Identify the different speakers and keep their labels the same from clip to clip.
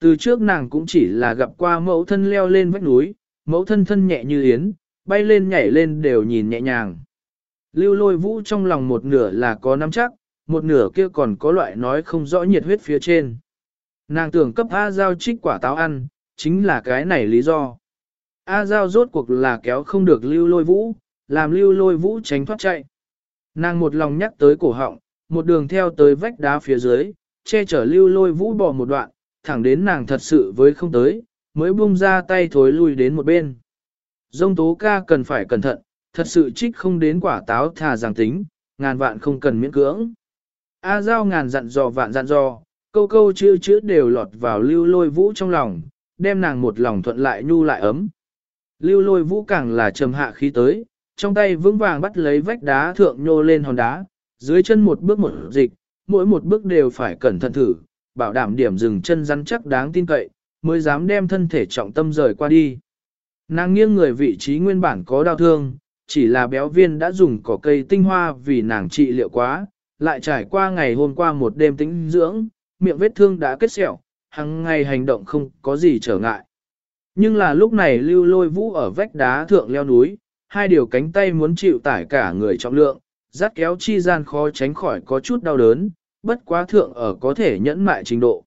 Speaker 1: Từ trước nàng cũng chỉ là gặp qua mẫu thân leo lên vách núi, mẫu thân thân nhẹ như yến, bay lên nhảy lên đều nhìn nhẹ nhàng. Lưu lôi vũ trong lòng một nửa là có nắm chắc, một nửa kia còn có loại nói không rõ nhiệt huyết phía trên. Nàng tưởng cấp A Giao trích quả táo ăn, chính là cái này lý do. A Giao rốt cuộc là kéo không được lưu lôi vũ, làm lưu lôi vũ tránh thoát chạy. Nàng một lòng nhắc tới cổ họng, một đường theo tới vách đá phía dưới, che chở lưu lôi vũ bỏ một đoạn, thẳng đến nàng thật sự với không tới, mới buông ra tay thối lui đến một bên. Dông tố ca cần phải cẩn thận, thật sự trích không đến quả táo thà giảng tính, ngàn vạn không cần miễn cưỡng. A giao ngàn dặn dò vạn dặn dò, câu câu chữ chữ đều lọt vào lưu lôi vũ trong lòng, đem nàng một lòng thuận lại nhu lại ấm. Lưu lôi vũ càng là trầm hạ khí tới, trong tay vững vàng bắt lấy vách đá thượng nhô lên hòn đá, dưới chân một bước một dịch, mỗi một bước đều phải cẩn thận thử, bảo đảm điểm dừng chân rắn chắc đáng tin cậy, mới dám đem thân thể trọng tâm rời qua đi. Nàng nghiêng người vị trí nguyên bản có đau thương, chỉ là béo viên đã dùng cỏ cây tinh hoa vì nàng trị liệu quá, lại trải qua ngày hôm qua một đêm tĩnh dưỡng, miệng vết thương đã kết sẹo, hàng ngày hành động không có gì trở ngại. Nhưng là lúc này lưu lôi vũ ở vách đá thượng leo núi, hai điều cánh tay muốn chịu tải cả người trọng lượng, rát kéo chi gian khó tránh khỏi có chút đau đớn, bất quá thượng ở có thể nhẫn mại trình độ.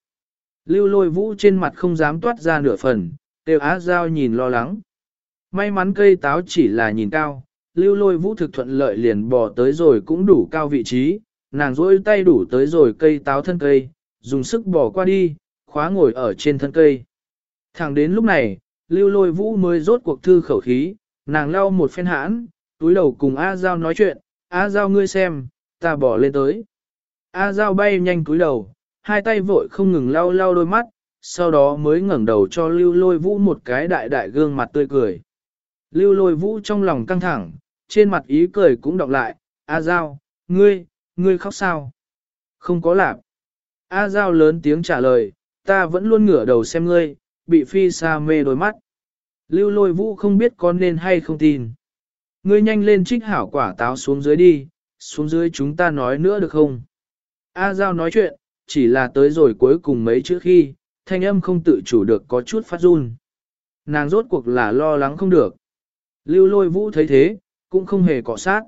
Speaker 1: Lưu lôi vũ trên mặt không dám toát ra nửa phần, đều á giao nhìn lo lắng. May mắn cây táo chỉ là nhìn cao, lưu lôi vũ thực thuận lợi liền bò tới rồi cũng đủ cao vị trí, nàng rỗi tay đủ tới rồi cây táo thân cây, dùng sức bò qua đi, khóa ngồi ở trên thân cây. Thẳng đến lúc này, lưu lôi vũ mới rốt cuộc thư khẩu khí, nàng lau một phen hãn, túi đầu cùng A Giao nói chuyện, A Giao ngươi xem, ta bỏ lên tới. A Giao bay nhanh cúi đầu, hai tay vội không ngừng lau lau đôi mắt, sau đó mới ngẩng đầu cho lưu lôi vũ một cái đại đại gương mặt tươi cười. Lưu lôi vũ trong lòng căng thẳng, trên mặt ý cười cũng đọc lại, A Giao, ngươi, ngươi khóc sao? Không có lạc. A Giao lớn tiếng trả lời, ta vẫn luôn ngửa đầu xem ngươi, bị phi xa mê đôi mắt. Lưu lôi vũ không biết có nên hay không tin. Ngươi nhanh lên trích hảo quả táo xuống dưới đi, xuống dưới chúng ta nói nữa được không? A Giao nói chuyện, chỉ là tới rồi cuối cùng mấy chữ khi, thanh âm không tự chủ được có chút phát run. Nàng rốt cuộc là lo lắng không được. Lưu lôi vũ thấy thế, cũng không hề cọ sát.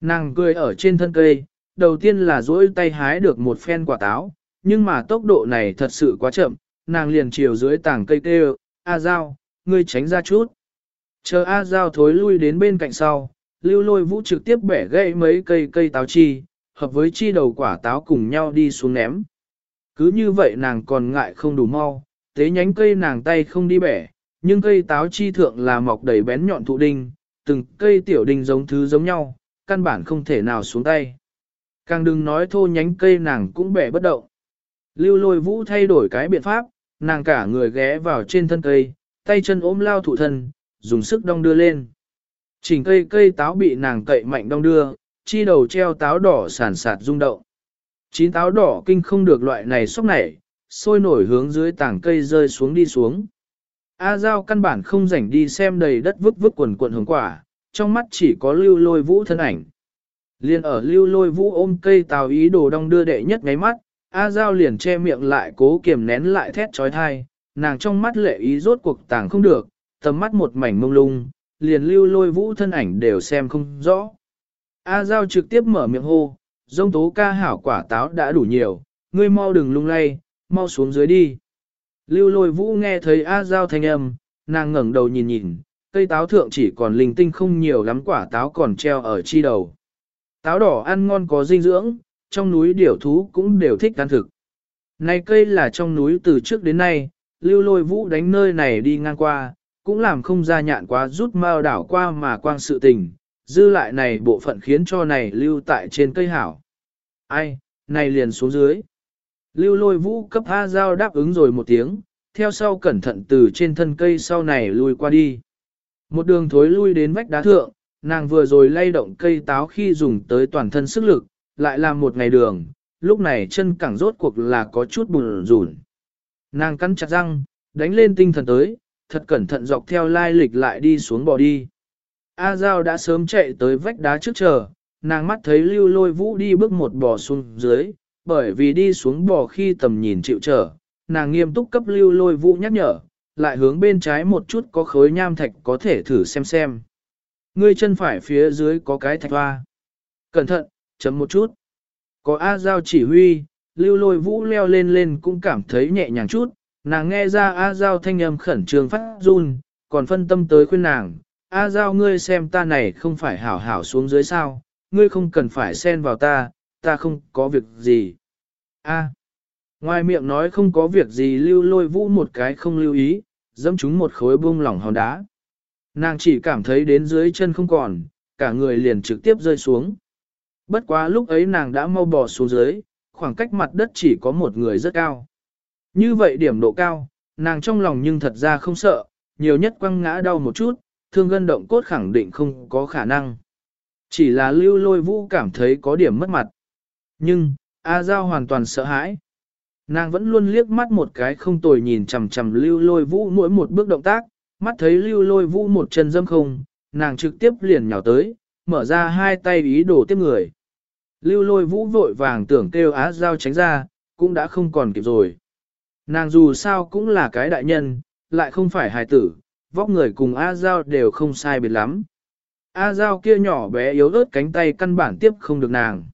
Speaker 1: Nàng cười ở trên thân cây, đầu tiên là duỗi tay hái được một phen quả táo, nhưng mà tốc độ này thật sự quá chậm, nàng liền chiều dưới tảng cây kêu, A Giao, ngươi tránh ra chút. Chờ A Giao thối lui đến bên cạnh sau, lưu lôi vũ trực tiếp bẻ gãy mấy cây cây táo chi, hợp với chi đầu quả táo cùng nhau đi xuống ném. Cứ như vậy nàng còn ngại không đủ mau, tế nhánh cây nàng tay không đi bẻ, nhưng cây táo chi thượng là mọc đầy bén nhọn thụ đinh, từng cây tiểu đinh giống thứ giống nhau, căn bản không thể nào xuống tay. Càng đừng nói thô nhánh cây nàng cũng bẻ bất động. Lưu lôi vũ thay đổi cái biện pháp, nàng cả người ghé vào trên thân cây, tay chân ôm lao thụ thân, dùng sức đong đưa lên. Chỉnh cây cây táo bị nàng cậy mạnh đong đưa, chi đầu treo táo đỏ sản sạt rung động. Chín táo đỏ kinh không được loại này sốc nảy, sôi nổi hướng dưới tảng cây rơi xuống đi xuống. A Giao căn bản không rảnh đi xem đầy đất vứt vứt quần quần hướng quả, trong mắt chỉ có lưu lôi vũ thân ảnh. Liên ở lưu lôi vũ ôm cây tào ý đồ đong đưa đệ nhất ngáy mắt, A Giao liền che miệng lại cố kiềm nén lại thét trói thai, nàng trong mắt lệ ý rốt cuộc tàng không được, tầm mắt một mảnh mông lung, liền lưu lôi vũ thân ảnh đều xem không rõ. A Giao trực tiếp mở miệng hô, dông tố ca hảo quả táo đã đủ nhiều, ngươi mau đừng lung lay, mau xuống dưới đi. Lưu lôi vũ nghe thấy A Giao thanh âm, nàng ngẩng đầu nhìn nhìn, cây táo thượng chỉ còn linh tinh không nhiều lắm quả táo còn treo ở chi đầu. Táo đỏ ăn ngon có dinh dưỡng, trong núi điểu thú cũng đều thích ăn thực. Này cây là trong núi từ trước đến nay, lưu lôi vũ đánh nơi này đi ngang qua, cũng làm không ra nhạn quá rút mao đảo qua mà quang sự tình, dư lại này bộ phận khiến cho này lưu tại trên cây hảo. Ai, này liền xuống dưới. Lưu lôi vũ cấp A Giao đáp ứng rồi một tiếng, theo sau cẩn thận từ trên thân cây sau này lui qua đi. Một đường thối lui đến vách đá thượng, nàng vừa rồi lay động cây táo khi dùng tới toàn thân sức lực, lại làm một ngày đường, lúc này chân cẳng rốt cuộc là có chút bùn rủn Nàng cắn chặt răng, đánh lên tinh thần tới, thật cẩn thận dọc theo lai lịch lại đi xuống bò đi. A Giao đã sớm chạy tới vách đá trước chờ, nàng mắt thấy lưu lôi vũ đi bước một bò xuống dưới, bởi vì đi xuống bò khi tầm nhìn chịu trở, nàng nghiêm túc cấp lưu lôi vũ nhắc nhở, lại hướng bên trái một chút có khối nham thạch có thể thử xem xem. Ngươi chân phải phía dưới có cái thạch hoa. Cẩn thận, chấm một chút. Có A Giao chỉ huy, lưu lôi vũ leo lên lên cũng cảm thấy nhẹ nhàng chút, nàng nghe ra A Giao thanh âm khẩn trương phát run, còn phân tâm tới khuyên nàng, A Giao ngươi xem ta này không phải hảo hảo xuống dưới sao, ngươi không cần phải xen vào ta, ta không có việc gì. A. Ngoài miệng nói không có việc gì lưu lôi vũ một cái không lưu ý, dẫm chúng một khối bung lỏng hòn đá. Nàng chỉ cảm thấy đến dưới chân không còn, cả người liền trực tiếp rơi xuống. Bất quá lúc ấy nàng đã mau bò xuống dưới, khoảng cách mặt đất chỉ có một người rất cao. Như vậy điểm độ cao, nàng trong lòng nhưng thật ra không sợ, nhiều nhất quăng ngã đau một chút, thương gân động cốt khẳng định không có khả năng. Chỉ là lưu lôi vũ cảm thấy có điểm mất mặt. Nhưng, A Giao hoàn toàn sợ hãi. Nàng vẫn luôn liếc mắt một cái không tồi nhìn chằm chằm lưu lôi vũ mỗi một bước động tác, mắt thấy lưu lôi vũ một chân dâm không, nàng trực tiếp liền nhào tới, mở ra hai tay ý đồ tiếp người. Lưu lôi vũ vội vàng tưởng kêu á giao tránh ra, cũng đã không còn kịp rồi. Nàng dù sao cũng là cái đại nhân, lại không phải hài tử, vóc người cùng A Giao đều không sai biệt lắm. A Giao kia nhỏ bé yếu ớt cánh tay căn bản tiếp không được nàng.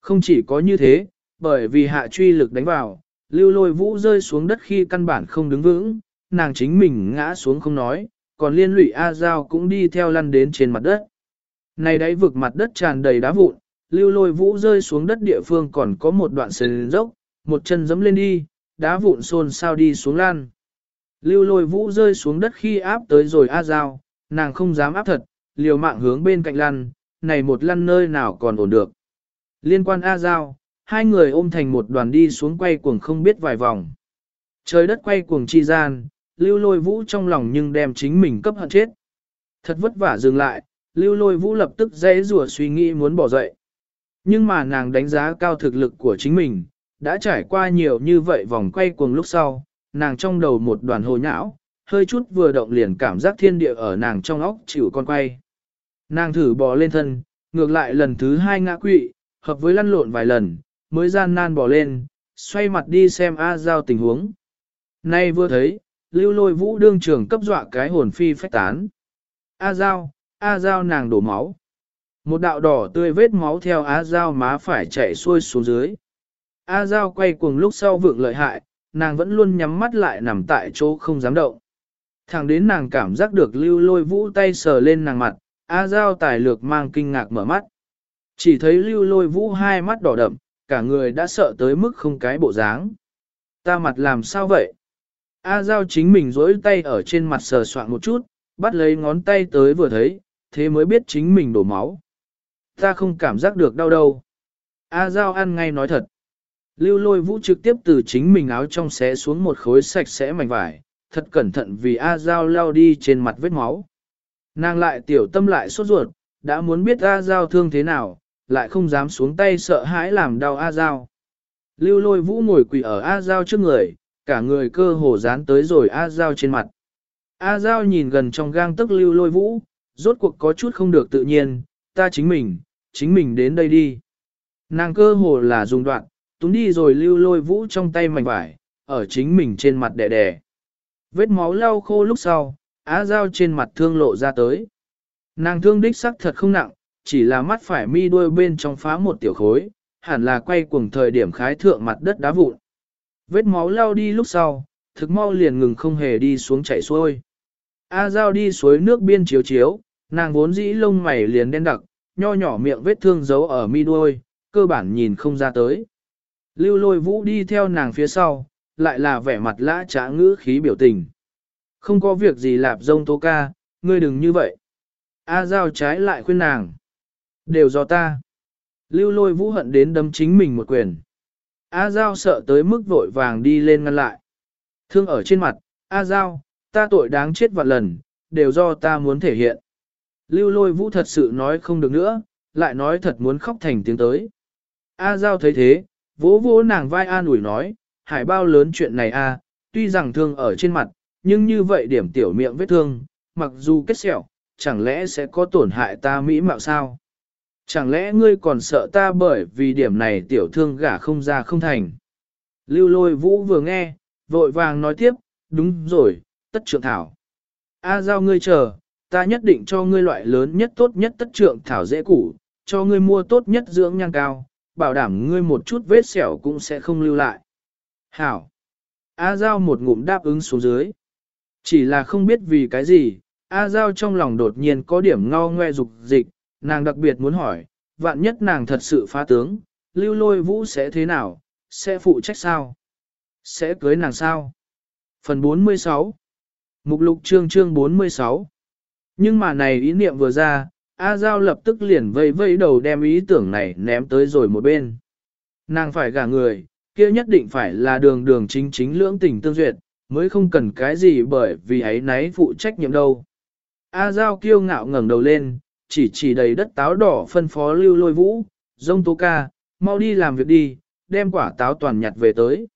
Speaker 1: Không chỉ có như thế, bởi vì hạ truy lực đánh vào, lưu lôi vũ rơi xuống đất khi căn bản không đứng vững, nàng chính mình ngã xuống không nói, còn liên lụy A Giao cũng đi theo lăn đến trên mặt đất. Này đấy vực mặt đất tràn đầy đá vụn, lưu lôi vũ rơi xuống đất địa phương còn có một đoạn sườn dốc, một chân dẫm lên đi, đá vụn xôn sao đi xuống lan. Lưu lôi vũ rơi xuống đất khi áp tới rồi A Giao, nàng không dám áp thật, liều mạng hướng bên cạnh lăn, này một lăn nơi nào còn ổn được. Liên quan A Giao, hai người ôm thành một đoàn đi xuống quay cuồng không biết vài vòng. Trời đất quay cuồng chi gian, lưu lôi vũ trong lòng nhưng đem chính mình cấp hận chết. Thật vất vả dừng lại, lưu lôi vũ lập tức dễ rủa suy nghĩ muốn bỏ dậy. Nhưng mà nàng đánh giá cao thực lực của chính mình, đã trải qua nhiều như vậy vòng quay cuồng lúc sau, nàng trong đầu một đoàn hồ nhão, hơi chút vừa động liền cảm giác thiên địa ở nàng trong óc chịu con quay. Nàng thử bò lên thân, ngược lại lần thứ hai ngã quỵ, hợp với lăn lộn vài lần, mới gian nan bò lên, xoay mặt đi xem A Giao tình huống. Nay vừa thấy, lưu lôi vũ đương trường cấp dọa cái hồn phi phách tán. A Giao, A Giao nàng đổ máu. Một đạo đỏ tươi vết máu theo A Giao má phải chạy xuôi xuống dưới. A Giao quay cuồng lúc sau vượng lợi hại, nàng vẫn luôn nhắm mắt lại nằm tại chỗ không dám động. Thẳng đến nàng cảm giác được lưu lôi vũ tay sờ lên nàng mặt, A Giao tài lược mang kinh ngạc mở mắt. Chỉ thấy lưu lôi vũ hai mắt đỏ đậm, cả người đã sợ tới mức không cái bộ dáng. Ta mặt làm sao vậy? A Giao chính mình rỗi tay ở trên mặt sờ soạn một chút, bắt lấy ngón tay tới vừa thấy, thế mới biết chính mình đổ máu. Ta không cảm giác được đau đâu. A Giao ăn ngay nói thật. Lưu lôi vũ trực tiếp từ chính mình áo trong xé xuống một khối sạch sẽ mảnh vải, thật cẩn thận vì A Giao lao đi trên mặt vết máu. Nàng lại tiểu tâm lại sốt ruột, đã muốn biết A Giao thương thế nào, lại không dám xuống tay sợ hãi làm đau A Giao. Lưu lôi vũ ngồi quỳ ở A Giao trước người, cả người cơ hồ dán tới rồi A Giao trên mặt. A Giao nhìn gần trong gang tức lưu lôi vũ, rốt cuộc có chút không được tự nhiên, ta chính mình, chính mình đến đây đi. Nàng cơ hồ là dùng đoạn, túm đi rồi lưu lôi vũ trong tay mảnh vải, ở chính mình trên mặt đẻ đẻ. Vết máu lau khô lúc sau, á dao trên mặt thương lộ ra tới. Nàng thương đích sắc thật không nặng, chỉ là mắt phải mi đuôi bên trong phá một tiểu khối, hẳn là quay cuồng thời điểm khái thượng mặt đất đá vụn. Vết máu lao đi lúc sau, thực mau liền ngừng không hề đi xuống chảy xuôi. A dao đi suối nước biên chiếu chiếu, nàng vốn dĩ lông mày liền đen đặc, nho nhỏ miệng vết thương giấu ở mi đuôi, cơ bản nhìn không ra tới. Lưu lôi vũ đi theo nàng phía sau, lại là vẻ mặt lã trá ngữ khí biểu tình. Không có việc gì lạp dông tố ca, ngươi đừng như vậy. A Giao trái lại khuyên nàng. Đều do ta. Lưu lôi vũ hận đến đấm chính mình một quyền. A Giao sợ tới mức vội vàng đi lên ngăn lại. Thương ở trên mặt, A Giao, ta tội đáng chết vạn lần, đều do ta muốn thể hiện. Lưu lôi vũ thật sự nói không được nữa, lại nói thật muốn khóc thành tiếng tới. A Giao thấy thế, vỗ vỗ nàng vai an ủi nói, hải bao lớn chuyện này a, tuy rằng thương ở trên mặt, nhưng như vậy điểm tiểu miệng vết thương, mặc dù kết sẹo, chẳng lẽ sẽ có tổn hại ta mỹ mạo sao? Chẳng lẽ ngươi còn sợ ta bởi vì điểm này tiểu thương gả không ra không thành? Lưu lôi vũ vừa nghe, vội vàng nói tiếp, đúng rồi, tất trượng thảo. A giao ngươi chờ, ta nhất định cho ngươi loại lớn nhất tốt nhất tất trượng thảo dễ củ, cho ngươi mua tốt nhất dưỡng nhang cao, bảo đảm ngươi một chút vết sẹo cũng sẽ không lưu lại. Hảo. A Giao một ngụm đáp ứng xuống dưới. Chỉ là không biết vì cái gì, A Giao trong lòng đột nhiên có điểm ngao ngoe dục dịch, nàng đặc biệt muốn hỏi, vạn nhất nàng thật sự phá tướng, lưu lôi vũ sẽ thế nào, sẽ phụ trách sao? Sẽ cưới nàng sao? Phần 46 Mục lục chương chương 46 Nhưng mà này ý niệm vừa ra, A Giao lập tức liền vây vây đầu đem ý tưởng này ném tới rồi một bên. Nàng phải gả người, kia nhất định phải là đường đường chính chính lưỡng tình tương duyệt, mới không cần cái gì bởi vì ấy nấy phụ trách nhiệm đâu. A Giao kiêu ngạo ngẩng đầu lên, chỉ chỉ đầy đất táo đỏ phân phó lưu lôi vũ, dông tố ca, mau đi làm việc đi, đem quả táo toàn nhặt về tới.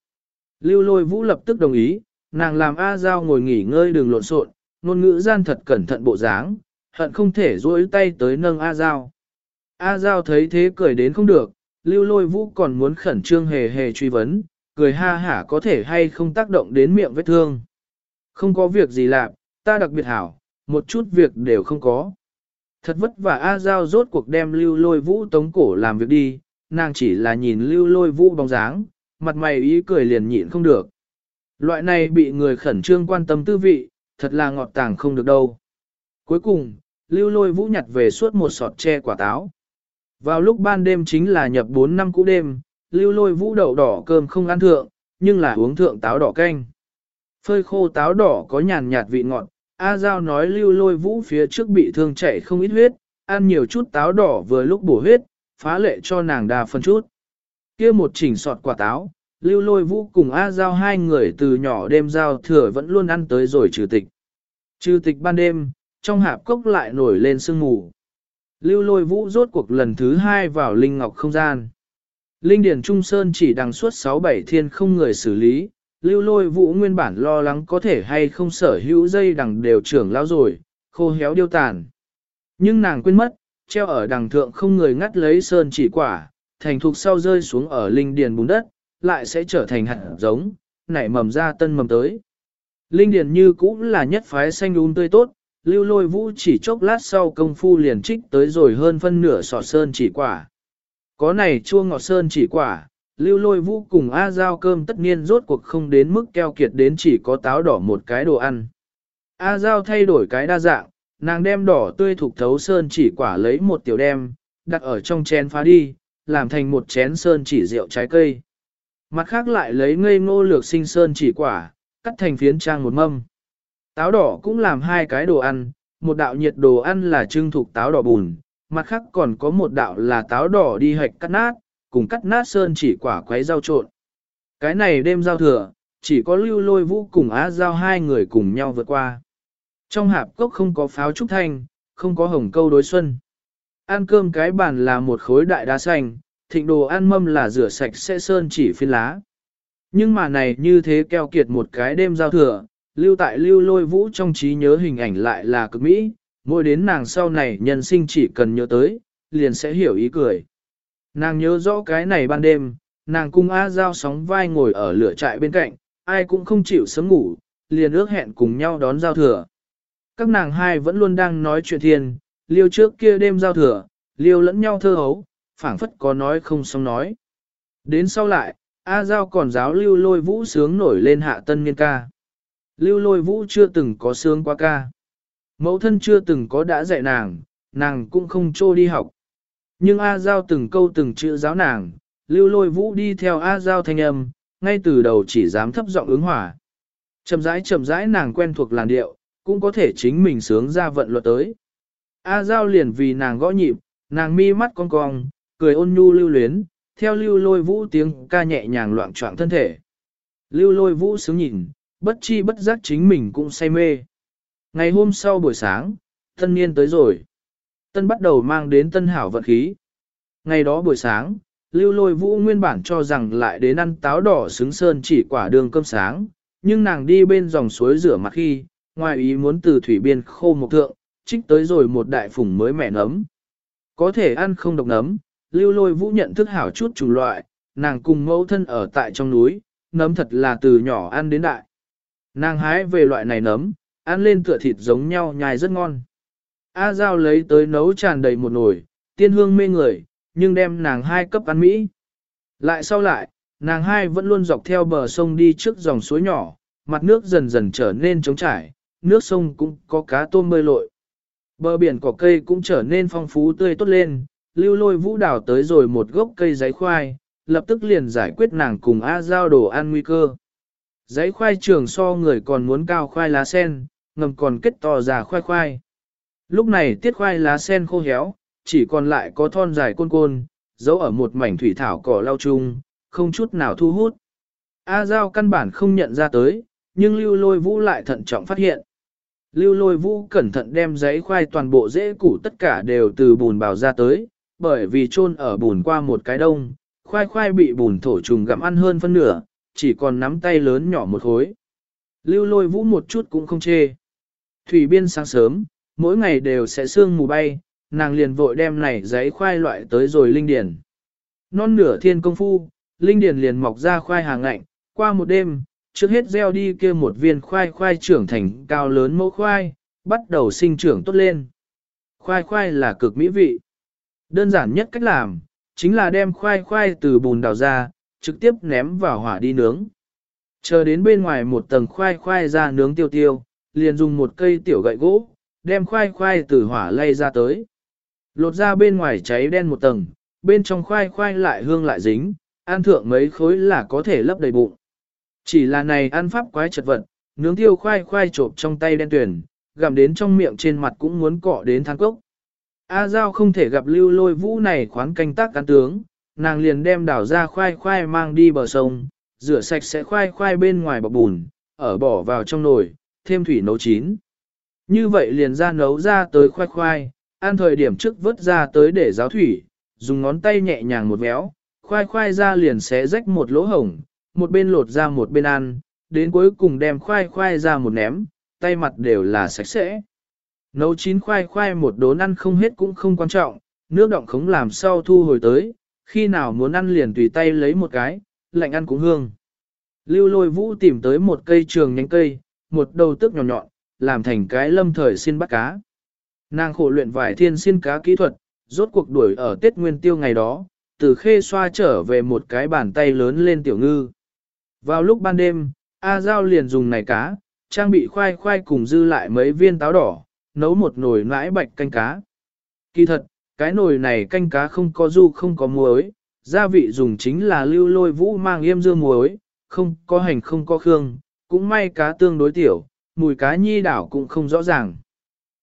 Speaker 1: Lưu lôi vũ lập tức đồng ý, nàng làm A Giao ngồi nghỉ ngơi đừng lộn xộn, ngôn ngữ gian thật cẩn thận bộ dáng, hận không thể duỗi tay tới nâng A Giao. A Giao thấy thế cười đến không được, lưu lôi vũ còn muốn khẩn trương hề hề truy vấn, cười ha hả có thể hay không tác động đến miệng vết thương. Không có việc gì làm, ta đặc biệt hảo, một chút việc đều không có. Thật vất vả A Giao rốt cuộc đem lưu lôi vũ tống cổ làm việc đi, nàng chỉ là nhìn lưu lôi vũ bóng dáng, mặt mày ý cười liền nhịn không được. Loại này bị người khẩn trương quan tâm tư vị, thật là ngọt tàng không được đâu. Cuối cùng, lưu lôi vũ nhặt về suốt một sọt tre quả táo. Vào lúc ban đêm chính là nhập 4 năm cũ đêm, lưu lôi vũ đậu đỏ cơm không ăn thượng, nhưng là uống thượng táo đỏ canh. Phơi khô táo đỏ có nhàn nhạt vị ngọt, A Giao nói lưu lôi vũ phía trước bị thương chảy không ít huyết, ăn nhiều chút táo đỏ vừa lúc bổ huyết, phá lệ cho nàng đa phân chút. kia một chỉnh sọt quả táo, lưu lôi vũ cùng A Giao hai người từ nhỏ đêm giao thừa vẫn luôn ăn tới rồi trừ tịch. Trừ tịch ban đêm, trong hạp cốc lại nổi lên sương mù. Lưu lôi vũ rốt cuộc lần thứ hai vào Linh Ngọc không gian. Linh Điển Trung Sơn chỉ đằng suốt 6-7 thiên không người xử lý, lưu lôi vũ nguyên bản lo lắng có thể hay không sở hữu dây đằng đều trưởng lao rồi, khô héo điêu tàn. Nhưng nàng quên mất, treo ở đằng thượng không người ngắt lấy sơn chỉ quả, thành thục sau rơi xuống ở linh điền bùn đất, lại sẽ trở thành hạt giống, nảy mầm ra tân mầm tới. Linh điền như cũng là nhất phái xanh um tươi tốt, lưu lôi vũ chỉ chốc lát sau công phu liền trích tới rồi hơn phân nửa sọ sơn chỉ quả. Có này chua ngọt sơn chỉ quả, lưu lôi vũ cùng A Giao cơm tất nhiên rốt cuộc không đến mức keo kiệt đến chỉ có táo đỏ một cái đồ ăn. A Giao thay đổi cái đa dạng, nàng đem đỏ tươi thuộc thấu sơn chỉ quả lấy một tiểu đem, đặt ở trong chén phá đi, làm thành một chén sơn chỉ rượu trái cây. Mặt khác lại lấy ngây ngô lược sinh sơn chỉ quả, cắt thành phiến trang một mâm. Táo đỏ cũng làm hai cái đồ ăn, một đạo nhiệt đồ ăn là trưng thuộc táo đỏ bùn, mặt khác còn có một đạo là táo đỏ đi hạch cắt nát, cùng cắt nát sơn chỉ quả quấy rau trộn. Cái này đêm giao thừa, chỉ có lưu lôi vũ cùng á giao hai người cùng nhau vượt qua. Trong hạp cốc không có pháo trúc thanh, không có hồng câu đối xuân. Ăn cơm cái bàn là một khối đại đá xanh, thịnh đồ ăn mâm là rửa sạch sẽ sơn chỉ phiên lá. Nhưng mà này như thế keo kiệt một cái đêm giao thừa, lưu tại lưu lôi vũ trong trí nhớ hình ảnh lại là cực mỹ, mỗi đến nàng sau này nhân sinh chỉ cần nhớ tới, liền sẽ hiểu ý cười. Nàng nhớ rõ cái này ban đêm, nàng cung A Giao sóng vai ngồi ở lửa trại bên cạnh, ai cũng không chịu sớm ngủ, liền ước hẹn cùng nhau đón giao thừa. Các nàng hai vẫn luôn đang nói chuyện thiên, liêu trước kia đêm giao thừa, liêu lẫn nhau thơ hấu, phảng phất có nói không xong nói. Đến sau lại, A Giao còn giáo lưu lôi vũ sướng nổi lên hạ tân niên ca. Lưu lôi vũ chưa từng có sướng qua ca. Mẫu thân chưa từng có đã dạy nàng, nàng cũng không trô đi học. Nhưng A Giao từng câu từng chữ giáo nàng, lưu lôi vũ đi theo A Giao thanh âm, ngay từ đầu chỉ dám thấp giọng ứng hỏa. Chậm rãi chậm rãi nàng quen thuộc làn điệu, cũng có thể chính mình sướng ra vận luật tới. A Giao liền vì nàng gõ nhịp, nàng mi mắt cong cong, cười ôn nhu lưu luyến, theo lưu lôi vũ tiếng ca nhẹ nhàng loạn trọng thân thể. Lưu lôi vũ sướng nhìn, bất chi bất giác chính mình cũng say mê. Ngày hôm sau buổi sáng, tân niên tới rồi. Tân bắt đầu mang đến tân hảo vận khí. Ngày đó buổi sáng, lưu lôi vũ nguyên bản cho rằng lại đến ăn táo đỏ xứng sơn chỉ quả đường cơm sáng, nhưng nàng đi bên dòng suối rửa mặt khi, ngoài ý muốn từ thủy biên khô một thượng, trích tới rồi một đại phủng mới mẻ nấm. Có thể ăn không độc nấm, lưu lôi vũ nhận thức hảo chút chủng loại, nàng cùng mẫu thân ở tại trong núi, nấm thật là từ nhỏ ăn đến đại. Nàng hái về loại này nấm, ăn lên tựa thịt giống nhau nhai rất ngon. A Giao lấy tới nấu tràn đầy một nồi, tiên hương mê người, nhưng đem nàng hai cấp ăn mỹ. Lại sau lại, nàng hai vẫn luôn dọc theo bờ sông đi trước dòng suối nhỏ, mặt nước dần dần trở nên trống trải, nước sông cũng có cá tôm bơi lội. Bờ biển cỏ cây cũng trở nên phong phú tươi tốt lên, lưu lôi vũ đào tới rồi một gốc cây giấy khoai, lập tức liền giải quyết nàng cùng A Giao đồ ăn nguy cơ. Giấy khoai trường so người còn muốn cao khoai lá sen, ngầm còn kết to già khoai khoai. Lúc này tiết khoai lá sen khô héo, chỉ còn lại có thon dài côn côn, giấu ở một mảnh thủy thảo cỏ lau chung, không chút nào thu hút. A Giao căn bản không nhận ra tới, nhưng lưu lôi vũ lại thận trọng phát hiện. Lưu lôi vũ cẩn thận đem giấy khoai toàn bộ rễ củ tất cả đều từ bùn bào ra tới, bởi vì chôn ở bùn qua một cái đông, khoai khoai bị bùn thổ trùng gặm ăn hơn phân nửa, chỉ còn nắm tay lớn nhỏ một khối. Lưu lôi vũ một chút cũng không chê. Thủy biên sáng sớm, mỗi ngày đều sẽ sương mù bay, nàng liền vội đem này giấy khoai loại tới rồi linh điển. Non nửa thiên công phu, linh điển liền mọc ra khoai hàng ngạnh, qua một đêm, trước hết gieo đi kia một viên khoai khoai trưởng thành cao lớn mẫu khoai, bắt đầu sinh trưởng tốt lên. Khoai khoai là cực mỹ vị. Đơn giản nhất cách làm, chính là đem khoai khoai từ bùn đào ra, trực tiếp ném vào hỏa đi nướng. Chờ đến bên ngoài một tầng khoai khoai ra nướng tiêu tiêu, liền dùng một cây tiểu gậy gỗ, đem khoai khoai từ hỏa lay ra tới. Lột ra bên ngoài cháy đen một tầng, bên trong khoai khoai lại hương lại dính, ăn thượng mấy khối là có thể lấp đầy bụng. Chỉ là này ăn pháp quái chật vật, nướng tiêu khoai khoai trộm trong tay đen tuyển, gặm đến trong miệng trên mặt cũng muốn cọ đến than cốc. A Giao không thể gặp lưu lôi vũ này khoán canh tác cán tướng, nàng liền đem đảo ra khoai khoai mang đi bờ sông, rửa sạch sẽ khoai khoai bên ngoài bọc bùn, ở bỏ vào trong nồi, thêm thủy nấu chín. Như vậy liền ra nấu ra tới khoai khoai, ăn thời điểm trước vớt ra tới để giáo thủy, dùng ngón tay nhẹ nhàng một véo, khoai khoai ra liền xé rách một lỗ hổng, một bên lột ra một bên ăn, đến cuối cùng đem khoai khoai ra một ném, tay mặt đều là sạch sẽ. Nấu chín khoai khoai một đốn ăn không hết cũng không quan trọng, nước động khống làm sau thu hồi tới, khi nào muốn ăn liền tùy tay lấy một cái, lạnh ăn cũng hương. Lưu lôi vũ tìm tới một cây trường nhánh cây, một đầu tước nhỏ nhọn, làm thành cái lâm thời xin bắt cá. Nàng khổ luyện vài thiên xin cá kỹ thuật, rốt cuộc đuổi ở Tết Nguyên Tiêu ngày đó, từ khê xoa trở về một cái bàn tay lớn lên tiểu ngư. Vào lúc ban đêm, A Giao liền dùng này cá, trang bị khoai khoai cùng dư lại mấy viên táo đỏ, nấu một nồi nãi bạch canh cá. Kỳ thật, cái nồi này canh cá không có du không có muối, gia vị dùng chính là lưu lôi vũ mang yêm dương muối, không có hành không có khương, cũng may cá tương đối tiểu, mùi cá nhi đảo cũng không rõ ràng.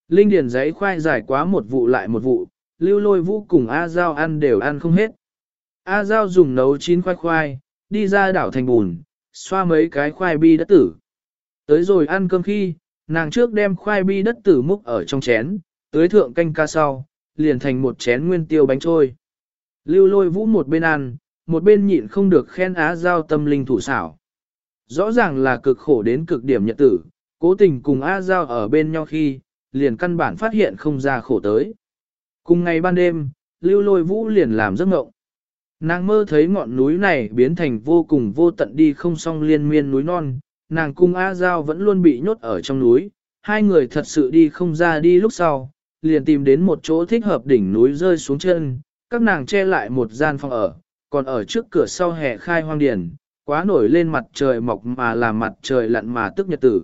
Speaker 1: Linh điền giấy khoai dài quá một vụ lại một vụ, lưu lôi vũ cùng A Giao ăn đều ăn không hết. A Giao dùng nấu chín khoai khoai, đi ra đảo thành bùn, xoa mấy cái khoai bi đất tử. Tới rồi ăn cơm khi, nàng trước đem khoai bi đất tử múc ở trong chén, tới thượng canh ca sau, liền thành một chén nguyên tiêu bánh trôi. Lưu lôi vũ một bên ăn, một bên nhịn không được khen á giao tâm linh thủ xảo. Rõ ràng là cực khổ đến cực điểm nhật tử, cố tình cùng á giao ở bên nhau khi, liền căn bản phát hiện không ra khổ tới. Cùng ngày ban đêm, lưu lôi vũ liền làm giấc ngộng. Nàng mơ thấy ngọn núi này biến thành vô cùng vô tận đi không song liên miên núi non, nàng cung A Giao vẫn luôn bị nhốt ở trong núi, hai người thật sự đi không ra đi lúc sau, liền tìm đến một chỗ thích hợp đỉnh núi rơi xuống chân, các nàng che lại một gian phòng ở, còn ở trước cửa sau hè khai hoang điền, quá nổi lên mặt trời mọc mà là mặt trời lặn mà tức nhật tử.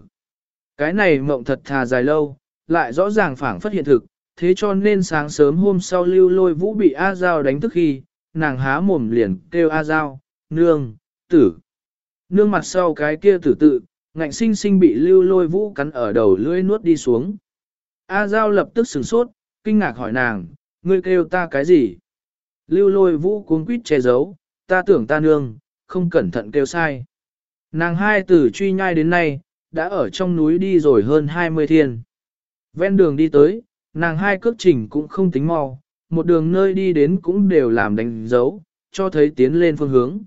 Speaker 1: Cái này mộng thật thà dài lâu, lại rõ ràng phảng phất hiện thực, thế cho nên sáng sớm hôm sau lưu lôi vũ bị A Giao đánh thức khi, nàng há mồm liền kêu A Giao, nương, tử. Nương mặt sau cái kia tử tự, ngạnh sinh sinh bị lưu lôi vũ cắn ở đầu lưỡi nuốt đi xuống. A Giao lập tức sửng sốt, kinh ngạc hỏi nàng, ngươi kêu ta cái gì? Lưu lôi vũ cuống quýt che giấu, ta tưởng ta nương, không cẩn thận kêu sai. Nàng hai tử truy nhai đến nay, đã ở trong núi đi rồi hơn 20 thiên. Ven đường đi tới, nàng hai cước trình cũng không tính mau, một đường nơi đi đến cũng đều làm đánh dấu, cho thấy tiến lên phương hướng.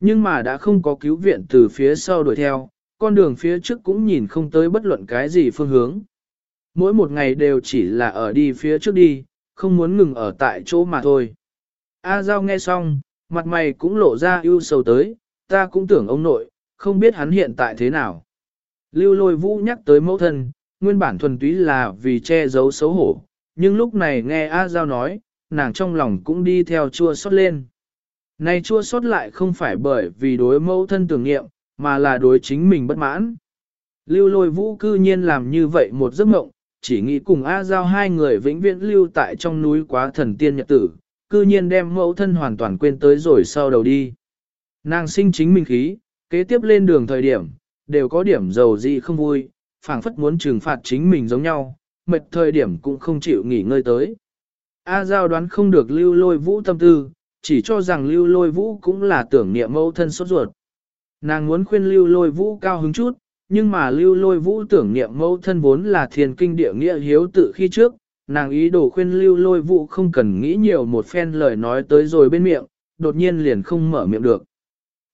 Speaker 1: Nhưng mà đã không có cứu viện từ phía sau đuổi theo, con đường phía trước cũng nhìn không tới bất luận cái gì phương hướng. Mỗi một ngày đều chỉ là ở đi phía trước đi, không muốn ngừng ở tại chỗ mà thôi. A Giao nghe xong, mặt mày cũng lộ ra ưu sầu tới, ta cũng tưởng ông nội, không biết hắn hiện tại thế nào. Lưu lôi vũ nhắc tới mẫu thân, nguyên bản thuần túy là vì che giấu xấu hổ, nhưng lúc này nghe A Giao nói, nàng trong lòng cũng đi theo chua xót lên. Này chua xót lại không phải bởi vì đối mẫu thân tưởng nghiệm, mà là đối chính mình bất mãn. Lưu lôi vũ cư nhiên làm như vậy một giấc mộng, chỉ nghĩ cùng A Giao hai người vĩnh viễn lưu tại trong núi quá thần tiên nhật tử, cư nhiên đem mẫu thân hoàn toàn quên tới rồi sau đầu đi. Nàng sinh chính mình khí, kế tiếp lên đường thời điểm, đều có điểm dầu gì không vui, phảng phất muốn trừng phạt chính mình giống nhau, mệt thời điểm cũng không chịu nghỉ ngơi tới. A Giao đoán không được lưu lôi vũ tâm tư, chỉ cho rằng lưu lôi vũ cũng là tưởng niệm mẫu thân sốt ruột. Nàng muốn khuyên lưu lôi vũ cao hứng chút, nhưng mà lưu lôi vũ tưởng niệm mẫu thân vốn là thiền kinh địa nghĩa hiếu tự khi trước, nàng ý đồ khuyên lưu lôi vũ không cần nghĩ nhiều một phen lời nói tới rồi bên miệng, đột nhiên liền không mở miệng được.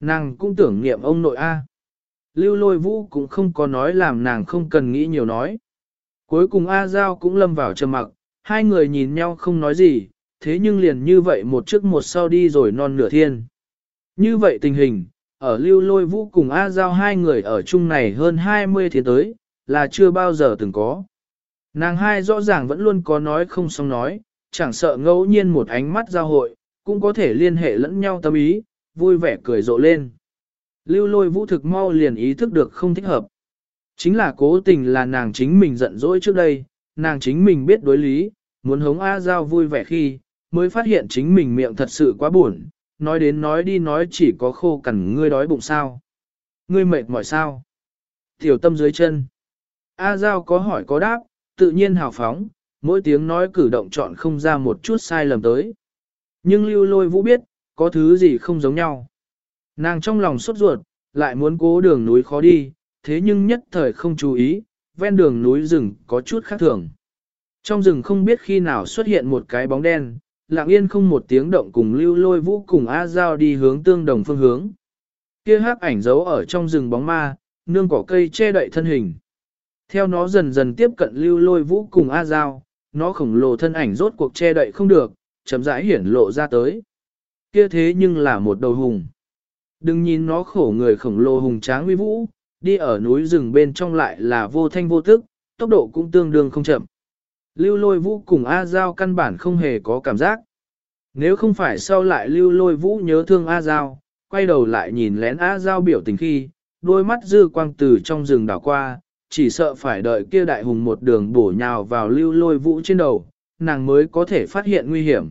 Speaker 1: Nàng cũng tưởng niệm ông nội A. Lưu lôi vũ cũng không có nói làm nàng không cần nghĩ nhiều nói. Cuối cùng A Giao cũng lâm vào trầm mặc, hai người nhìn nhau không nói gì, thế nhưng liền như vậy một trước một sau đi rồi non nửa thiên. Như vậy tình hình, ở lưu lôi vũ cùng A Giao hai người ở chung này hơn 20 thế tới, là chưa bao giờ từng có. Nàng hai rõ ràng vẫn luôn có nói không xong nói, chẳng sợ ngẫu nhiên một ánh mắt giao hội, cũng có thể liên hệ lẫn nhau tâm ý, vui vẻ cười rộ lên. Lưu lôi vũ thực mau liền ý thức được không thích hợp. Chính là cố tình là nàng chính mình giận dỗi trước đây, nàng chính mình biết đối lý, muốn hống A Giao vui vẻ khi, mới phát hiện chính mình miệng thật sự quá buồn, nói đến nói đi nói chỉ có khô cằn ngươi đói bụng sao. Ngươi mệt mỏi sao. Tiểu tâm dưới chân. A Giao có hỏi có đáp, tự nhiên hào phóng, mỗi tiếng nói cử động chọn không ra một chút sai lầm tới. Nhưng lưu lôi vũ biết, có thứ gì không giống nhau. Nàng trong lòng sốt ruột, lại muốn cố đường núi khó đi, thế nhưng nhất thời không chú ý, ven đường núi rừng có chút khác thường. Trong rừng không biết khi nào xuất hiện một cái bóng đen, lặng yên không một tiếng động cùng lưu lôi vũ cùng A Giao đi hướng tương đồng phương hướng. Kia hắc ảnh giấu ở trong rừng bóng ma, nương cỏ cây che đậy thân hình. Theo nó dần dần tiếp cận lưu lôi vũ cùng A Giao, nó khổng lồ thân ảnh rốt cuộc che đậy không được, chậm rãi hiển lộ ra tới. Kia thế nhưng là một đầu hùng. Đừng nhìn nó khổ người khổng lồ hùng tráng uy vũ, đi ở núi rừng bên trong lại là vô thanh vô tức, tốc độ cũng tương đương không chậm. Lưu lôi vũ cùng A Giao căn bản không hề có cảm giác. Nếu không phải sau lại lưu lôi vũ nhớ thương A Giao, quay đầu lại nhìn lén A Giao biểu tình khi, đôi mắt dư quang từ trong rừng đảo qua, chỉ sợ phải đợi kia đại hùng một đường bổ nhào vào lưu lôi vũ trên đầu, nàng mới có thể phát hiện nguy hiểm.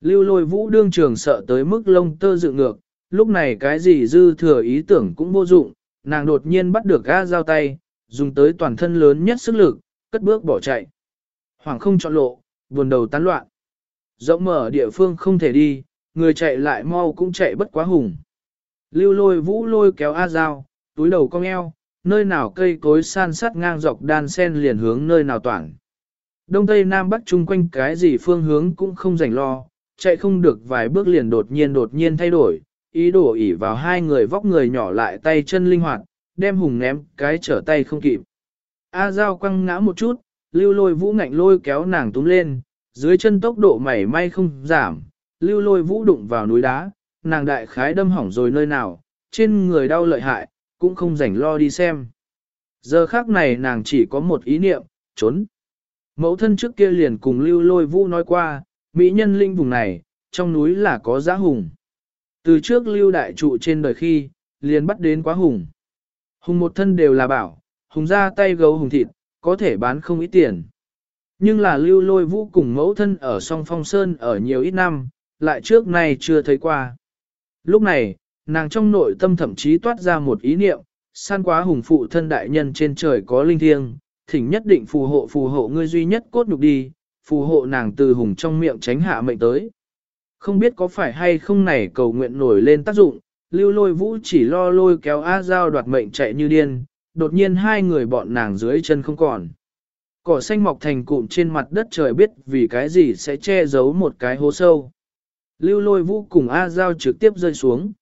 Speaker 1: Lưu lôi vũ đương trường sợ tới mức lông tơ dựng ngược, lúc này cái gì dư thừa ý tưởng cũng vô dụng, nàng đột nhiên bắt được A Giao tay, dùng tới toàn thân lớn nhất sức lực, cất bước bỏ chạy. Hoàng không chọn lộ, buồn đầu tán loạn. Rộng mở địa phương không thể đi, người chạy lại mau cũng chạy bất quá hùng. Lưu lôi vũ lôi kéo A Giao, túi đầu cong eo, nơi nào cây cối san sát ngang dọc đan sen liền hướng nơi nào toàn. Đông Tây Nam Bắc chung quanh cái gì phương hướng cũng không rảnh lo, chạy không được vài bước liền đột nhiên đột nhiên thay đổi, ý đồ ỉ vào hai người vóc người nhỏ lại tay chân linh hoạt, đem hùng ném cái trở tay không kịp. A Giao quăng ngã một chút, lưu lôi vũ ngạnh lôi kéo nàng túm lên, dưới chân tốc độ mảy may không giảm, lưu lôi vũ đụng vào núi đá, nàng đại khái đâm hỏng rồi nơi nào, trên người đau lợi hại, cũng không rảnh lo đi xem. Giờ khác này nàng chỉ có một ý niệm, trốn. Mẫu thân trước kia liền cùng lưu lôi vũ nói qua, mỹ nhân linh vùng này, trong núi là có giá hùng. Từ trước lưu đại trụ trên đời khi, liền bắt đến quá hùng. Hùng một thân đều là bảo, hùng ra tay gấu hùng thịt, có thể bán không ít tiền. Nhưng là lưu lôi vũ cùng mẫu thân ở song phong sơn ở nhiều ít năm, lại trước nay chưa thấy qua. Lúc này, nàng trong nội tâm thậm chí toát ra một ý niệm, san quá hùng phụ thân đại nhân trên trời có linh thiêng, thỉnh nhất định phù hộ phù hộ ngươi duy nhất cốt nhục đi, phù hộ nàng từ hùng trong miệng tránh hạ mệnh tới. Không biết có phải hay không này cầu nguyện nổi lên tác dụng, lưu lôi vũ chỉ lo lôi kéo A Giao đoạt mệnh chạy như điên, đột nhiên hai người bọn nàng dưới chân không còn. Cỏ xanh mọc thành cụm trên mặt đất trời biết vì cái gì sẽ che giấu một cái hố sâu. Lưu lôi vũ cùng A Giao trực tiếp rơi xuống.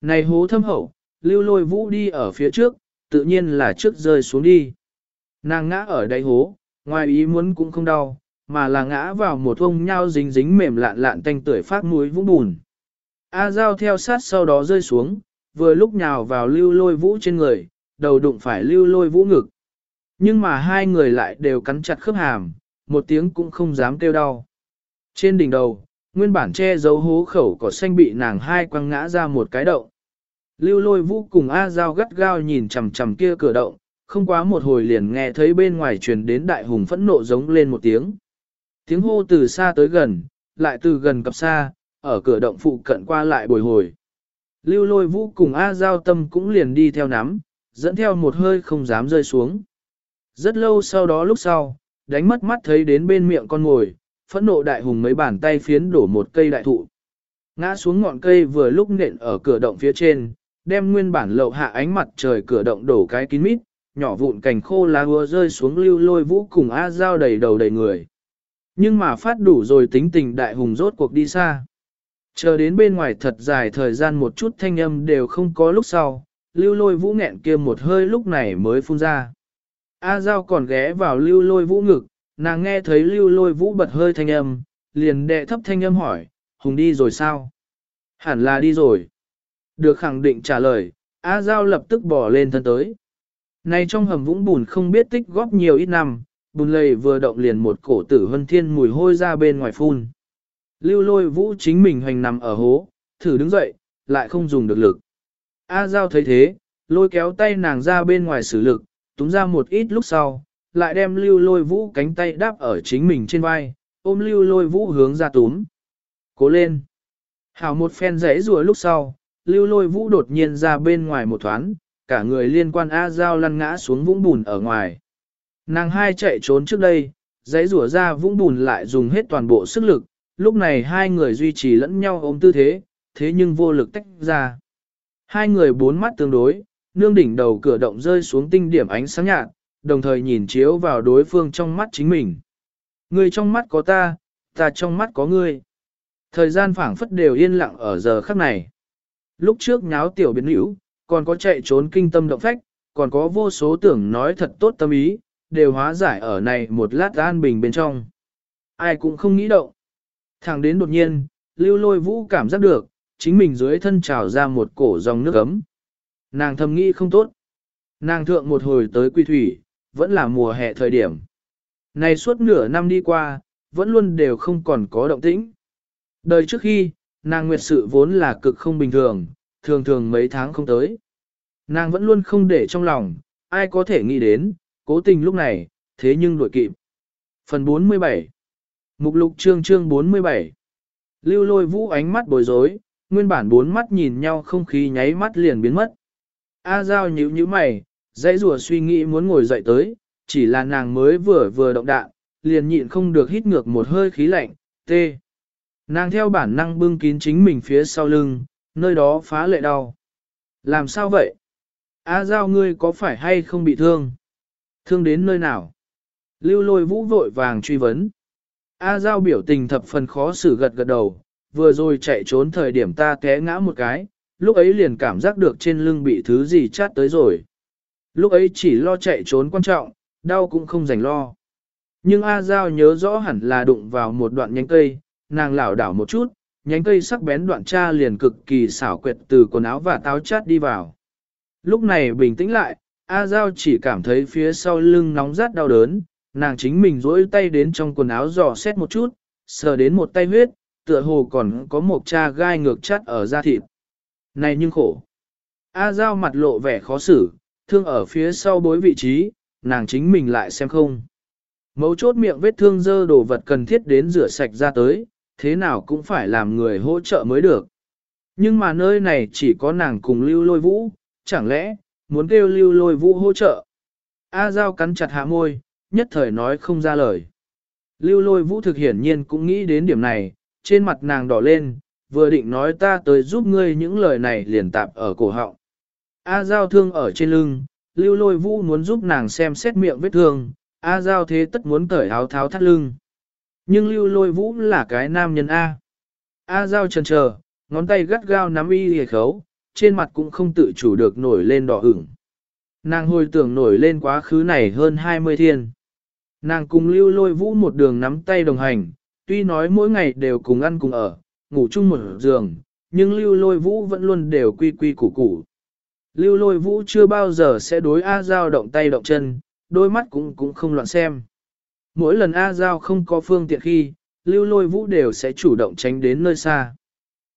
Speaker 1: Này hố thâm hậu, lưu lôi vũ đi ở phía trước, tự nhiên là trước rơi xuống đi. Nàng ngã ở đáy hố, ngoài ý muốn cũng không đau, mà là ngã vào một ông nhau dính dính mềm lạn lạn tanh tưởi phát muối vũng bùn. A Giao theo sát sau đó rơi xuống, vừa lúc nhào vào lưu lôi vũ trên người, đầu đụng phải lưu lôi vũ ngực. Nhưng mà hai người lại đều cắn chặt khớp hàm, một tiếng cũng không dám kêu đau. Trên đỉnh đầu, nguyên bản che giấu hố khẩu cỏ xanh bị nàng hai quăng ngã ra một cái động. Lưu lôi vũ cùng A Giao gắt gao nhìn chằm chằm kia cửa động, không quá một hồi liền nghe thấy bên ngoài truyền đến đại hùng phẫn nộ giống lên một tiếng. Tiếng hô từ xa tới gần, lại từ gần cập xa, ở cửa động phụ cận qua lại bồi hồi. Lưu lôi vũ cùng A Giao tâm cũng liền đi theo nắm, dẫn theo một hơi không dám rơi xuống. Rất lâu sau đó lúc sau, đánh mất mắt thấy đến bên miệng con ngồi, phẫn nộ đại hùng mấy bàn tay phiến đổ một cây đại thụ. Ngã xuống ngọn cây vừa lúc nện ở cửa động phía trên, đem nguyên bản lậu hạ ánh mặt trời cửa động đổ cái kín mít, nhỏ vụn cành khô lá ua rơi xuống lưu lôi vũ cùng A Giao đầy đầu đầy người. Nhưng mà phát đủ rồi tính tình đại hùng rốt cuộc đi xa. Chờ đến bên ngoài thật dài thời gian một chút thanh âm đều không có lúc sau, lưu lôi vũ nghẹn kia một hơi lúc này mới phun ra. A Giao còn ghé vào lưu lôi vũ ngực, nàng nghe thấy lưu lôi vũ bật hơi thanh âm, liền đệ thấp thanh âm hỏi, Hùng đi rồi sao? Hẳn là đi rồi. Được khẳng định trả lời, A Giao lập tức bỏ lên thân tới. Này trong hầm vũng bùn không biết tích góp nhiều ít năm, bùn lầy vừa động liền một cổ tử hân thiên mùi hôi ra bên ngoài phun. Lưu lôi vũ chính mình hoành nằm ở hố, thử đứng dậy, lại không dùng được lực. A Giao thấy thế, lôi kéo tay nàng ra bên ngoài xử lực, túm ra một ít lúc sau, lại đem lưu lôi vũ cánh tay đáp ở chính mình trên vai, ôm lưu lôi vũ hướng ra túm. Cố lên. Hảo một phen rẽ rùa lúc sau, lưu lôi vũ đột nhiên ra bên ngoài một thoáng, cả người liên quan A Giao lăn ngã xuống vũng bùn ở ngoài. Nàng hai chạy trốn trước đây, giấy rủa ra vũng bùn lại dùng hết toàn bộ sức lực, lúc này hai người duy trì lẫn nhau ôm tư thế, thế nhưng vô lực tách ra. Hai người bốn mắt tương đối, nương đỉnh đầu cửa động rơi xuống tinh điểm ánh sáng nhạt, đồng thời nhìn chiếu vào đối phương trong mắt chính mình. người trong mắt có ta, ta trong mắt có ngươi. Thời gian phảng phất đều yên lặng ở giờ khắc này. Lúc trước nháo tiểu biến hữu, còn có chạy trốn kinh tâm động phách, còn có vô số tưởng nói thật tốt tâm ý, đều hóa giải ở này một lát an bình bên trong. Ai cũng không nghĩ động. Thẳng đến đột nhiên, lưu lôi vũ cảm giác được, chính mình dưới thân trào ra một cổ dòng nước ấm. Nàng thầm nghĩ không tốt. Nàng thượng một hồi tới quy thủy, vẫn là mùa hè thời điểm. Này suốt nửa năm đi qua, vẫn luôn đều không còn có động tĩnh. Đời trước khi, nàng nguyệt sự vốn là cực không bình thường, thường thường mấy tháng không tới. Nàng vẫn luôn không để trong lòng, ai có thể nghĩ đến, cố tình lúc này, thế nhưng đuổi kịp. Phần 47 Mục lục chương chương 47 Lưu lôi vũ ánh mắt bối rối, nguyên bản bốn mắt nhìn nhau không khí nháy mắt liền biến mất. A Giao nhíu nhíu mày, dãy rùa suy nghĩ muốn ngồi dậy tới, chỉ là nàng mới vừa vừa động đạn, liền nhịn không được hít ngược một hơi khí lạnh, tê. Nàng theo bản năng bưng kín chính mình phía sau lưng, nơi đó phá lệ đau. Làm sao vậy? A Giao ngươi có phải hay không bị thương? Thương đến nơi nào? Lưu lôi vũ vội vàng truy vấn. A Giao biểu tình thập phần khó xử gật gật đầu, vừa rồi chạy trốn thời điểm ta té ngã một cái, lúc ấy liền cảm giác được trên lưng bị thứ gì chát tới rồi. Lúc ấy chỉ lo chạy trốn quan trọng, đau cũng không dành lo. Nhưng A Giao nhớ rõ hẳn là đụng vào một đoạn nhánh cây, nàng lảo đảo một chút, nhánh cây sắc bén đoạn cha liền cực kỳ xảo quyệt từ quần áo và táo chát đi vào. Lúc này bình tĩnh lại, A Giao chỉ cảm thấy phía sau lưng nóng rát đau đớn, nàng chính mình duỗi tay đến trong quần áo dò xét một chút, sờ đến một tay huyết, tựa hồ còn có một cha gai ngược chắt ở da thịt. Này nhưng khổ. A Giao mặt lộ vẻ khó xử, thương ở phía sau bối vị trí, nàng chính mình lại xem không. Mấu chốt miệng vết thương dơ đồ vật cần thiết đến rửa sạch ra tới, thế nào cũng phải làm người hỗ trợ mới được. Nhưng mà nơi này chỉ có nàng cùng lưu lôi vũ, chẳng lẽ, muốn kêu lưu lôi vũ hỗ trợ. A Giao cắn chặt hạ môi, nhất thời nói không ra lời. Lưu lôi vũ thực hiển nhiên cũng nghĩ đến điểm này, trên mặt nàng đỏ lên, vừa định nói ta tới giúp ngươi những lời này liền tạp ở cổ họng. A Giao thương ở trên lưng, lưu lôi vũ muốn giúp nàng xem xét miệng vết thương, A Giao thế tất muốn cởi áo tháo thắt lưng. Nhưng lưu lôi vũ là cái nam nhân A. A Giao trần chờ, ngón tay gắt gao nắm y hề khấu, trên mặt cũng không tự chủ được nổi lên đỏ ửng. Nàng hồi tưởng nổi lên quá khứ này hơn 20 thiên. Nàng cùng lưu lôi vũ một đường nắm tay đồng hành, tuy nói mỗi ngày đều cùng ăn cùng ở, ngủ chung một giường, nhưng lưu lôi vũ vẫn luôn đều quy quy củ củ. Lưu lôi vũ chưa bao giờ sẽ đối A Giao động tay động chân, đôi mắt cũng cũng không loạn xem. Mỗi lần A Giao không có phương tiện khi, lưu lôi vũ đều sẽ chủ động tránh đến nơi xa.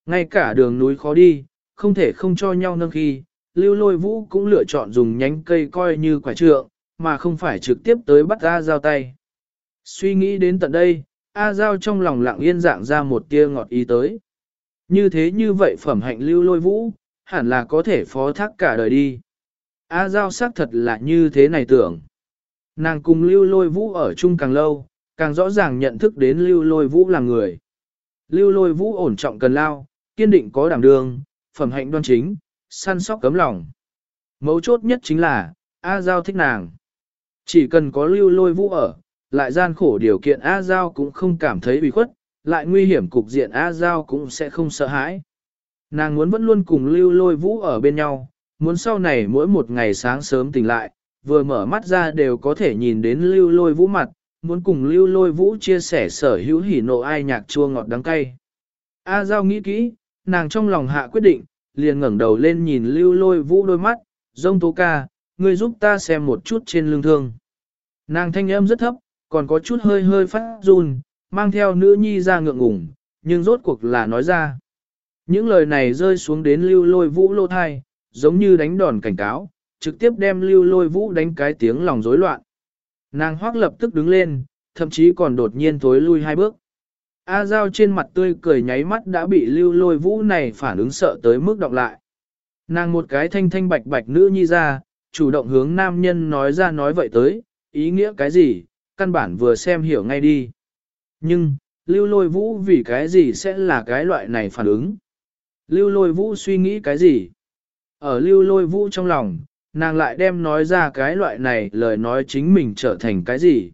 Speaker 1: Ngay cả đường núi khó đi, không thể không cho nhau nâng khi, lưu lôi vũ cũng lựa chọn dùng nhánh cây coi như quả trượng, mà không phải trực tiếp tới bắt A Giao tay. Suy nghĩ đến tận đây, A Giao trong lòng lặng yên dạng ra một tia ngọt ý tới. Như thế như vậy phẩm hạnh lưu lôi vũ, hẳn là có thể phó thác cả đời đi. A Giao xác thật là như thế này tưởng. Nàng cùng lưu lôi vũ ở chung càng lâu, càng rõ ràng nhận thức đến lưu lôi vũ là người. Lưu lôi vũ ổn trọng cần lao, kiên định có đảm đường, phẩm hạnh đoan chính, săn sóc cấm lòng. Mấu chốt nhất chính là, A Giao thích nàng. Chỉ cần có lưu lôi vũ ở, lại gian khổ điều kiện A Giao cũng không cảm thấy bị khuất, lại nguy hiểm cục diện A Giao cũng sẽ không sợ hãi. Nàng muốn vẫn luôn cùng lưu lôi vũ ở bên nhau, muốn sau này mỗi một ngày sáng sớm tỉnh lại, vừa mở mắt ra đều có thể nhìn đến lưu lôi vũ mặt, muốn cùng lưu lôi vũ chia sẻ sở hữu hỉ nộ ai nhạc chua ngọt đắng cay. A Giao nghĩ kỹ, nàng trong lòng hạ quyết định, liền ngẩng đầu lên nhìn lưu lôi vũ đôi mắt, Rông tố ca, ngươi giúp ta xem một chút trên lưng thương. Nàng thanh âm rất thấp, còn có chút hơi hơi phát run, mang theo nữ nhi ra ngượng ngủng, nhưng rốt cuộc là nói ra. Những lời này rơi xuống đến lưu lôi vũ lô thai, giống như đánh đòn cảnh cáo, trực tiếp đem lưu lôi vũ đánh cái tiếng lòng rối loạn. Nàng hoác lập tức đứng lên, thậm chí còn đột nhiên tối lui hai bước. A Giao trên mặt tươi cười nháy mắt đã bị lưu lôi vũ này phản ứng sợ tới mức đọc lại. Nàng một cái thanh thanh bạch bạch nữ nhi ra, chủ động hướng nam nhân nói ra nói vậy tới, ý nghĩa cái gì, căn bản vừa xem hiểu ngay đi. Nhưng, lưu lôi vũ vì cái gì sẽ là cái loại này phản ứng? Lưu lôi vũ suy nghĩ cái gì? Ở lưu lôi vũ trong lòng, nàng lại đem nói ra cái loại này lời nói chính mình trở thành cái gì?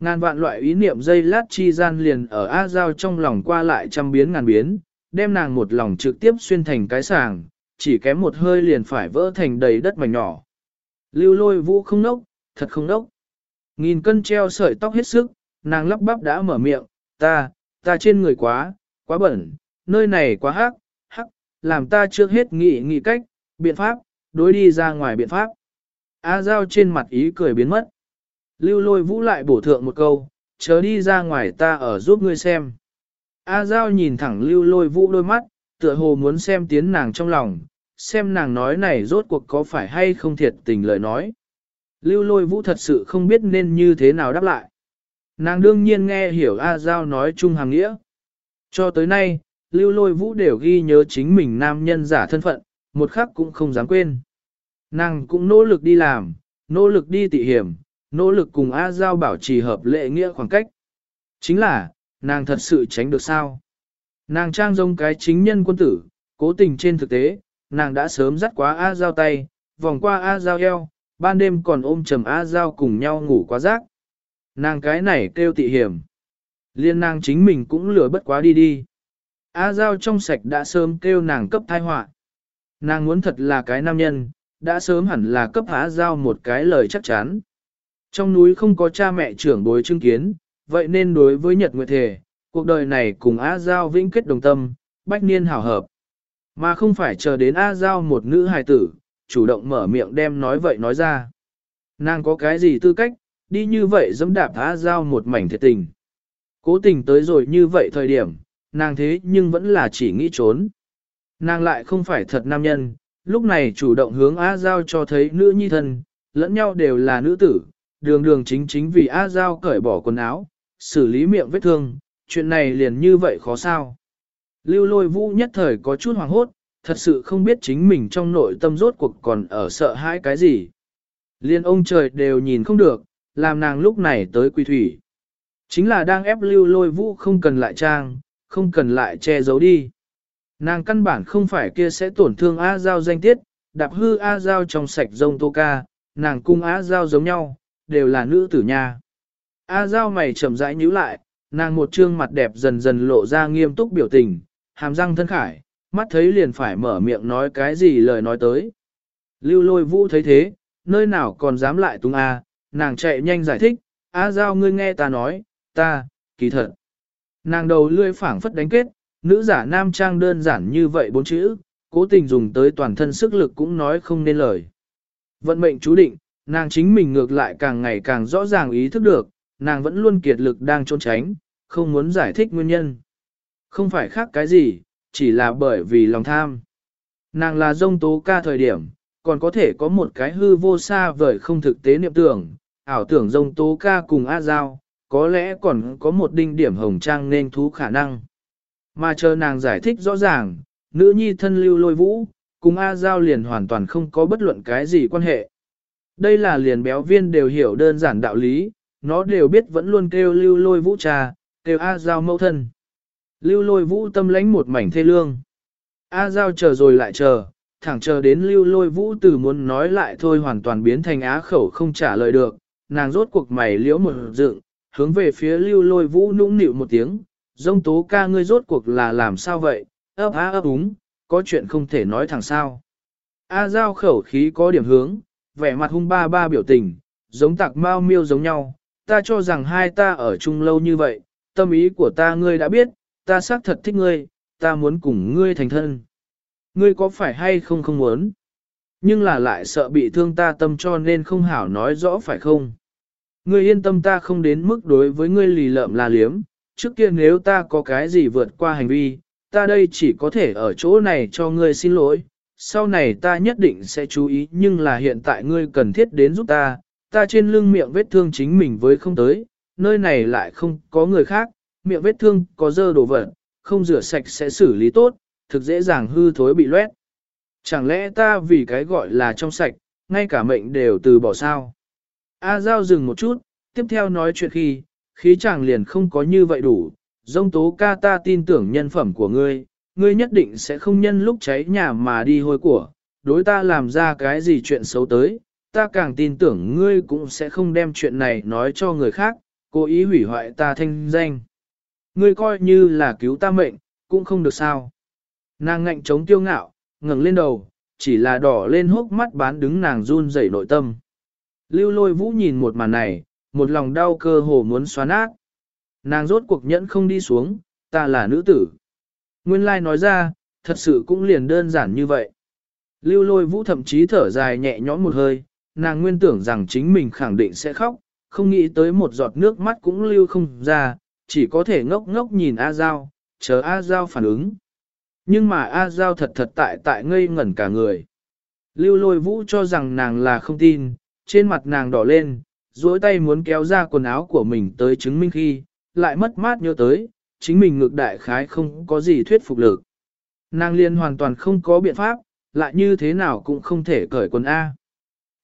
Speaker 1: Ngàn vạn loại ý niệm dây lát chi gian liền ở A Giao trong lòng qua lại trăm biến ngàn biến, đem nàng một lòng trực tiếp xuyên thành cái sàng, chỉ kém một hơi liền phải vỡ thành đầy đất mảnh nhỏ. Lưu lôi vũ không nốc, thật không nốc. Nghìn cân treo sợi tóc hết sức, nàng lắp bắp đã mở miệng, ta, ta trên người quá, quá bẩn, nơi này quá hắc, hắc, làm ta trước hết nghĩ nghĩ cách, biện pháp, đối đi ra ngoài biện pháp. A Giao trên mặt ý cười biến mất. Lưu lôi vũ lại bổ thượng một câu, chờ đi ra ngoài ta ở giúp ngươi xem. A Giao nhìn thẳng lưu lôi vũ đôi mắt, tựa hồ muốn xem tiến nàng trong lòng, xem nàng nói này rốt cuộc có phải hay không thiệt tình lời nói. Lưu lôi vũ thật sự không biết nên như thế nào đáp lại. Nàng đương nhiên nghe hiểu A Giao nói chung hàng nghĩa. Cho tới nay, lưu lôi vũ đều ghi nhớ chính mình nam nhân giả thân phận, một khắc cũng không dám quên. Nàng cũng nỗ lực đi làm, nỗ lực đi tị hiểm, nỗ lực cùng A Giao bảo trì hợp lệ nghĩa khoảng cách. Chính là, nàng thật sự tránh được sao? Nàng trang giống cái chính nhân quân tử, cố tình trên thực tế, nàng đã sớm dắt quá A Giao tay, vòng qua A Giao eo, ban đêm còn ôm chầm A Giao cùng nhau ngủ quá rác Nàng cái này kêu tị hiểm. Liên nàng chính mình cũng lừa bất quá đi đi. A Giao trong sạch đã sớm kêu nàng cấp thai họa Nàng muốn thật là cái nam nhân, đã sớm hẳn là cấp A Giao một cái lời chắc chắn. Trong núi không có cha mẹ trưởng bối chứng kiến, vậy nên đối với Nhật Nguyệt Thể, cuộc đời này cùng A Giao vĩnh kết đồng tâm, bách niên hảo hợp. Mà không phải chờ đến A Giao một nữ hài tử, chủ động mở miệng đem nói vậy nói ra. Nàng có cái gì tư cách, đi như vậy dẫm đạp A Giao một mảnh thiệt tình. Cố tình tới rồi như vậy thời điểm, nàng thế nhưng vẫn là chỉ nghĩ trốn. Nàng lại không phải thật nam nhân, lúc này chủ động hướng A Giao cho thấy nữ nhi thân, lẫn nhau đều là nữ tử, đường đường chính chính vì A Giao cởi bỏ quần áo, xử lý miệng vết thương, chuyện này liền như vậy khó sao. Lưu lôi vũ nhất thời có chút hoàng hốt, thật sự không biết chính mình trong nội tâm rốt cuộc còn ở sợ hãi cái gì. Liên ông trời đều nhìn không được, làm nàng lúc này tới quỳ thủy. Chính là đang ép lưu lôi vũ không cần lại trang, không cần lại che giấu đi. Nàng căn bản không phải kia sẽ tổn thương A Giao danh tiết, đạp hư A Giao trong sạch rông tô ca, nàng cung A Giao giống nhau, đều là nữ tử nha. A Giao mày chậm rãi nhíu lại, nàng một trương mặt đẹp dần dần lộ ra nghiêm túc biểu tình, hàm răng thân khải, mắt thấy liền phải mở miệng nói cái gì lời nói tới. Lưu lôi vũ thấy thế, nơi nào còn dám lại tung A, nàng chạy nhanh giải thích, A Giao ngươi nghe ta nói, ta, kỳ thật. Nàng đầu lươi phảng phất đánh kết, nữ giả nam trang đơn giản như vậy bốn chữ, cố tình dùng tới toàn thân sức lực cũng nói không nên lời. Vận mệnh chú định, nàng chính mình ngược lại càng ngày càng rõ ràng ý thức được, nàng vẫn luôn kiệt lực đang trốn tránh, không muốn giải thích nguyên nhân. Không phải khác cái gì, chỉ là bởi vì lòng tham. Nàng là dông tố ca thời điểm, còn có thể có một cái hư vô xa vời không thực tế niệm tưởng, ảo tưởng dông tố ca cùng A Giao, có lẽ còn có một đinh điểm hồng trang nên thú khả năng. Mà chờ nàng giải thích rõ ràng, nữ nhi thân lưu lôi vũ, cùng A Giao liền hoàn toàn không có bất luận cái gì quan hệ. Đây là liền béo viên đều hiểu đơn giản đạo lý, nó đều biết vẫn luôn kêu lưu lôi vũ trà, kêu A Giao mẫu thân. Lưu lôi vũ tâm lãnh một mảnh thê lương. A Giao chờ rồi lại chờ, thẳng chờ đến lưu lôi vũ từ muốn nói lại thôi hoàn toàn biến thành á khẩu không trả lời được, nàng rốt cuộc mày liễu một dựng, hướng về phía lưu lôi vũ nũng nịu một tiếng, dông tố ca ngươi rốt cuộc là làm sao vậy, ấp á ấp úng, có chuyện không thể nói thẳng sao. A giao khẩu khí có điểm hướng, vẻ mặt hung ba ba biểu tình, giống tạc mau miêu giống nhau, ta cho rằng hai ta ở chung lâu như vậy, tâm ý của ta ngươi đã biết, ta xác thật thích ngươi, ta muốn cùng ngươi thành thân. Ngươi có phải hay không không muốn? Nhưng là lại sợ bị thương ta tâm cho nên không hảo nói rõ phải không? Ngươi yên tâm ta không đến mức đối với ngươi lì lợm là liếm, trước kia nếu ta có cái gì vượt qua hành vi, ta đây chỉ có thể ở chỗ này cho ngươi xin lỗi, sau này ta nhất định sẽ chú ý nhưng là hiện tại ngươi cần thiết đến giúp ta, ta trên lưng miệng vết thương chính mình với không tới, nơi này lại không có người khác, miệng vết thương có dơ đồ vật, không rửa sạch sẽ xử lý tốt, thực dễ dàng hư thối bị loét. Chẳng lẽ ta vì cái gọi là trong sạch, ngay cả mệnh đều từ bỏ sao? A Giao dừng một chút, tiếp theo nói chuyện khi, khí chàng liền không có như vậy đủ, dông tố ca ta tin tưởng nhân phẩm của ngươi, ngươi nhất định sẽ không nhân lúc cháy nhà mà đi hôi của, đối ta làm ra cái gì chuyện xấu tới, ta càng tin tưởng ngươi cũng sẽ không đem chuyện này nói cho người khác, cố ý hủy hoại ta thanh danh. Ngươi coi như là cứu ta mệnh, cũng không được sao. Nàng ngạnh chống tiêu ngạo, ngẩng lên đầu, chỉ là đỏ lên hốc mắt bán đứng nàng run rẩy nội tâm. Lưu lôi vũ nhìn một màn này, một lòng đau cơ hồ muốn xóa nát. Nàng rốt cuộc nhẫn không đi xuống, ta là nữ tử. Nguyên lai nói ra, thật sự cũng liền đơn giản như vậy. Lưu lôi vũ thậm chí thở dài nhẹ nhõm một hơi, nàng nguyên tưởng rằng chính mình khẳng định sẽ khóc, không nghĩ tới một giọt nước mắt cũng lưu không ra, chỉ có thể ngốc ngốc nhìn A Giao, chờ A Giao phản ứng. Nhưng mà A Giao thật thật tại tại ngây ngẩn cả người. Lưu lôi vũ cho rằng nàng là không tin, trên mặt nàng đỏ lên, duỗi tay muốn kéo ra quần áo của mình tới chứng minh khi, lại mất mát nhớ tới, chính mình ngược đại khái không có gì thuyết phục lực. Nàng liên hoàn toàn không có biện pháp, lại như thế nào cũng không thể cởi quần A.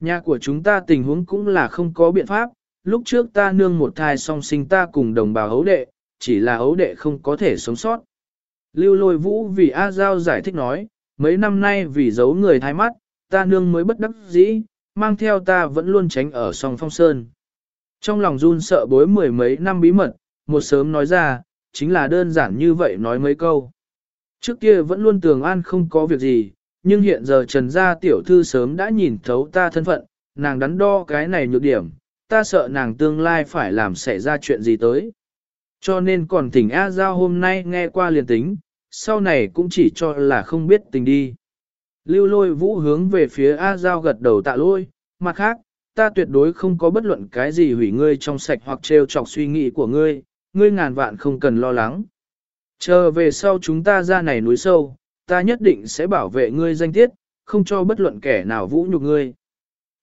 Speaker 1: Nhà của chúng ta tình huống cũng là không có biện pháp, lúc trước ta nương một thai song sinh ta cùng đồng bào hấu đệ, chỉ là hấu đệ không có thể sống sót. Lưu lôi vũ vì A Giao giải thích nói, mấy năm nay vì giấu người thai mắt, ta nương mới bất đắc dĩ, mang theo ta vẫn luôn tránh ở song phong sơn. Trong lòng run sợ bối mười mấy năm bí mật, một sớm nói ra, chính là đơn giản như vậy nói mấy câu. Trước kia vẫn luôn tường an không có việc gì, nhưng hiện giờ trần gia tiểu thư sớm đã nhìn thấu ta thân phận, nàng đắn đo cái này nhược điểm, ta sợ nàng tương lai phải làm xảy ra chuyện gì tới. Cho nên còn thỉnh A Giao hôm nay nghe qua liền tính, sau này cũng chỉ cho là không biết tình đi. Lưu lôi vũ hướng về phía A Giao gật đầu tạ lôi, mặt khác, ta tuyệt đối không có bất luận cái gì hủy ngươi trong sạch hoặc trêu chọc suy nghĩ của ngươi, ngươi ngàn vạn không cần lo lắng. Chờ về sau chúng ta ra này núi sâu, ta nhất định sẽ bảo vệ ngươi danh tiết, không cho bất luận kẻ nào vũ nhục ngươi.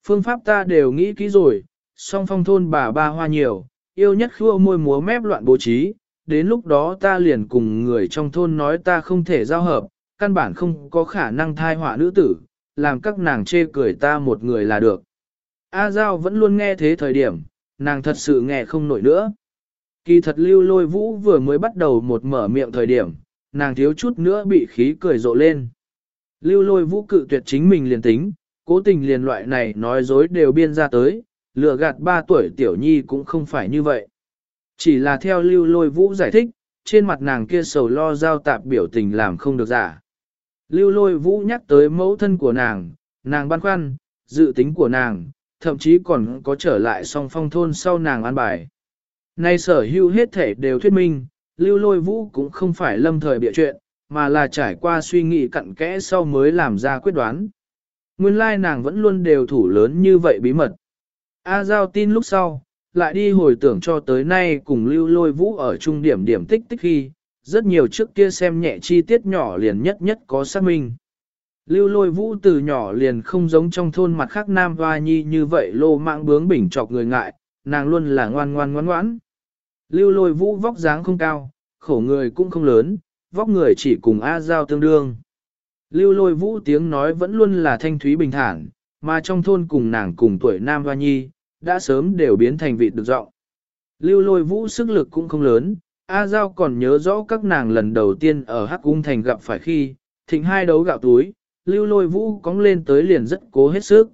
Speaker 1: Phương pháp ta đều nghĩ kỹ rồi, song phong thôn bà ba hoa nhiều, yêu nhất khua môi múa mép loạn bố trí, đến lúc đó ta liền cùng người trong thôn nói ta không thể giao hợp, căn bản không có khả năng thai họa nữ tử, làm các nàng chê cười ta một người là được. A Giao vẫn luôn nghe thế thời điểm, nàng thật sự nghe không nổi nữa. Kỳ thật lưu lôi vũ vừa mới bắt đầu một mở miệng thời điểm, nàng thiếu chút nữa bị khí cười rộ lên. Lưu lôi vũ cự tuyệt chính mình liền tính, cố tình liền loại này nói dối đều biên ra tới, lừa gạt ba tuổi tiểu nhi cũng không phải như vậy. Chỉ là theo lưu lôi vũ giải thích, trên mặt nàng kia sầu lo giao tạp biểu tình làm không được giả. Lưu lôi vũ nhắc tới mẫu thân của nàng, nàng băn khoăn, dự tính của nàng, thậm chí còn có trở lại song phong thôn sau nàng an bài. Nay sở hữu hết thể đều thuyết minh, lưu lôi vũ cũng không phải lâm thời bịa chuyện, mà là trải qua suy nghĩ cặn kẽ sau mới làm ra quyết đoán. Nguyên lai nàng vẫn luôn đều thủ lớn như vậy bí mật. A Giao tin lúc sau, lại đi hồi tưởng cho tới nay cùng lưu lôi vũ ở trung điểm điểm tích tích khi, rất nhiều trước kia xem nhẹ chi tiết nhỏ liền nhất nhất có xác minh. Lưu lôi vũ từ nhỏ liền không giống trong thôn mặt khác nam hoa nhi như vậy lô mạng bướng bỉnh chọc người ngại, nàng luôn là ngoan ngoan ngoan ngoãn. Lưu lôi vũ vóc dáng không cao, khổ người cũng không lớn, vóc người chỉ cùng A Giao tương đương. Lưu lôi vũ tiếng nói vẫn luôn là thanh thúy bình thản, mà trong thôn cùng nàng cùng tuổi nam hoa nhi, đã sớm đều biến thành vị được giọng. Lưu lôi vũ sức lực cũng không lớn, A Giao còn nhớ rõ các nàng lần đầu tiên ở Hắc Cung Thành gặp phải khi, thịnh hai đấu gạo túi, lưu lôi vũ cóng lên tới liền rất cố hết sức.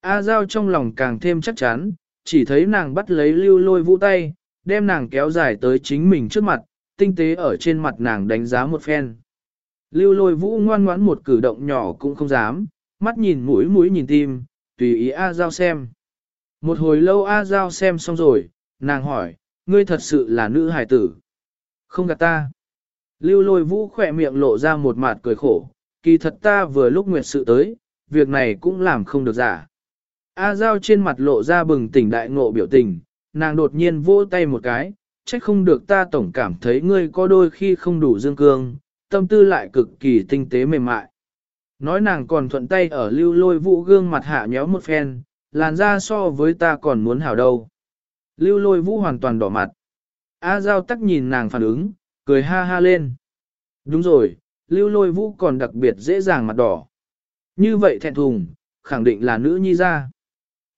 Speaker 1: A Giao trong lòng càng thêm chắc chắn, chỉ thấy nàng bắt lấy lưu lôi vũ tay, đem nàng kéo dài tới chính mình trước mặt, tinh tế ở trên mặt nàng đánh giá một phen. Lưu lôi vũ ngoan ngoãn một cử động nhỏ cũng không dám, mắt nhìn mũi mũi nhìn tim, tùy ý A Giao xem. Một hồi lâu A Giao xem xong rồi, nàng hỏi, ngươi thật sự là nữ hài tử. Không gạt ta. Lưu lôi vũ khỏe miệng lộ ra một mặt cười khổ, kỳ thật ta vừa lúc nguyệt sự tới, việc này cũng làm không được giả. A Giao trên mặt lộ ra bừng tỉnh đại ngộ biểu tình, nàng đột nhiên vỗ tay một cái, trách không được ta tổng cảm thấy ngươi có đôi khi không đủ dương cương, tâm tư lại cực kỳ tinh tế mềm mại. Nói nàng còn thuận tay ở lưu lôi vũ gương mặt hạ nhéo một phen, làn da so với ta còn muốn hảo đâu. Lưu lôi vũ hoàn toàn đỏ mặt. A Giao tắc nhìn nàng phản ứng, cười ha ha lên. Đúng rồi, lưu lôi vũ còn đặc biệt dễ dàng mặt đỏ. Như vậy thẹn thùng, khẳng định là nữ nhi ra.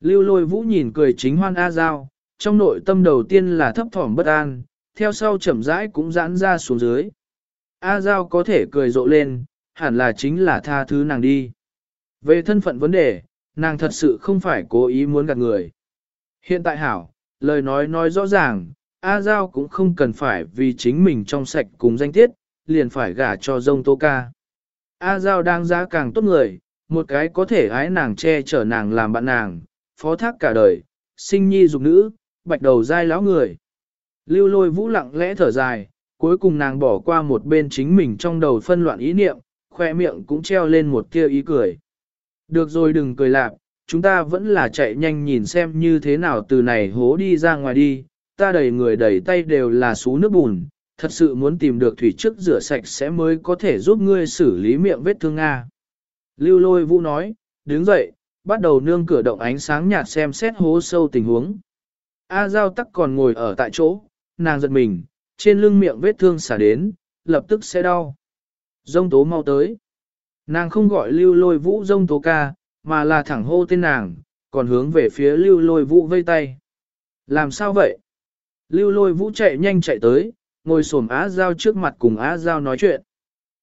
Speaker 1: Lưu lôi vũ nhìn cười chính hoan A Giao, trong nội tâm đầu tiên là thấp thỏm bất an, theo sau chậm rãi cũng giãn ra xuống dưới. A Giao có thể cười rộ lên, hẳn là chính là tha thứ nàng đi. Về thân phận vấn đề, nàng thật sự không phải cố ý muốn gạt người. Hiện tại hảo, lời nói nói rõ ràng, A Giao cũng không cần phải vì chính mình trong sạch cùng danh tiết, liền phải gả cho dông tô ca. A Giao đang giá càng tốt người, một cái có thể ái nàng che chở nàng làm bạn nàng, phó thác cả đời, sinh nhi dục nữ, bạch đầu dai lão người. Lưu lôi vũ lặng lẽ thở dài, cuối cùng nàng bỏ qua một bên chính mình trong đầu phân loạn ý niệm, khoe miệng cũng treo lên một tia ý cười. Được rồi đừng cười lạp, chúng ta vẫn là chạy nhanh nhìn xem như thế nào từ này hố đi ra ngoài đi, ta đầy người đầy tay đều là xú nước bùn, thật sự muốn tìm được thủy trước rửa sạch sẽ mới có thể giúp ngươi xử lý miệng vết thương Nga. Lưu lôi vũ nói, đứng dậy, bắt đầu nương cửa động ánh sáng nhạt xem xét hố sâu tình huống. A Giao tắc còn ngồi ở tại chỗ, nàng giật mình, trên lưng miệng vết thương xả đến, lập tức sẽ đau. Dông tố mau tới. Nàng không gọi lưu lôi vũ dông tố ca, mà là thẳng hô tên nàng, còn hướng về phía lưu lôi vũ vây tay. Làm sao vậy? Lưu lôi vũ chạy nhanh chạy tới, ngồi xổm Á Giao trước mặt cùng Á Giao nói chuyện.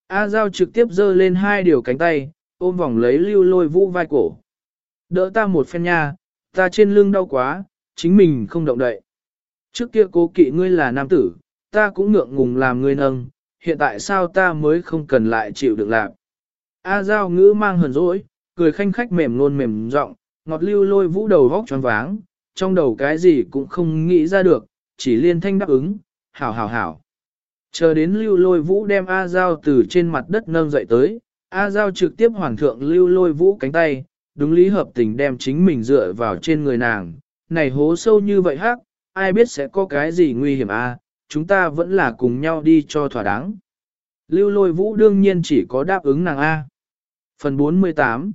Speaker 1: Á Giao trực tiếp giơ lên hai điều cánh tay, ôm vòng lấy lưu lôi vũ vai cổ. Đỡ ta một phen nha, ta trên lưng đau quá, chính mình không động đậy. Trước kia cố kỵ ngươi là nam tử, ta cũng ngượng ngùng làm ngươi nâng, hiện tại sao ta mới không cần lại chịu được làm. A Giao ngữ mang hờn dỗi, cười khanh khách mềm luôn mềm giọng, ngọt lưu lôi vũ đầu vóc tròn váng, trong đầu cái gì cũng không nghĩ ra được, chỉ liên thanh đáp ứng, hảo hảo hảo. Chờ đến lưu lôi vũ đem A Giao từ trên mặt đất nâng dậy tới, A Giao trực tiếp hoàng thượng lưu lôi vũ cánh tay, đúng lý hợp tình đem chính mình dựa vào trên người nàng, này hố sâu như vậy hắc, ai biết sẽ có cái gì nguy hiểm a? Chúng ta vẫn là cùng nhau đi cho thỏa đáng. Lưu lôi vũ đương nhiên chỉ có đáp ứng nàng A. Phần 48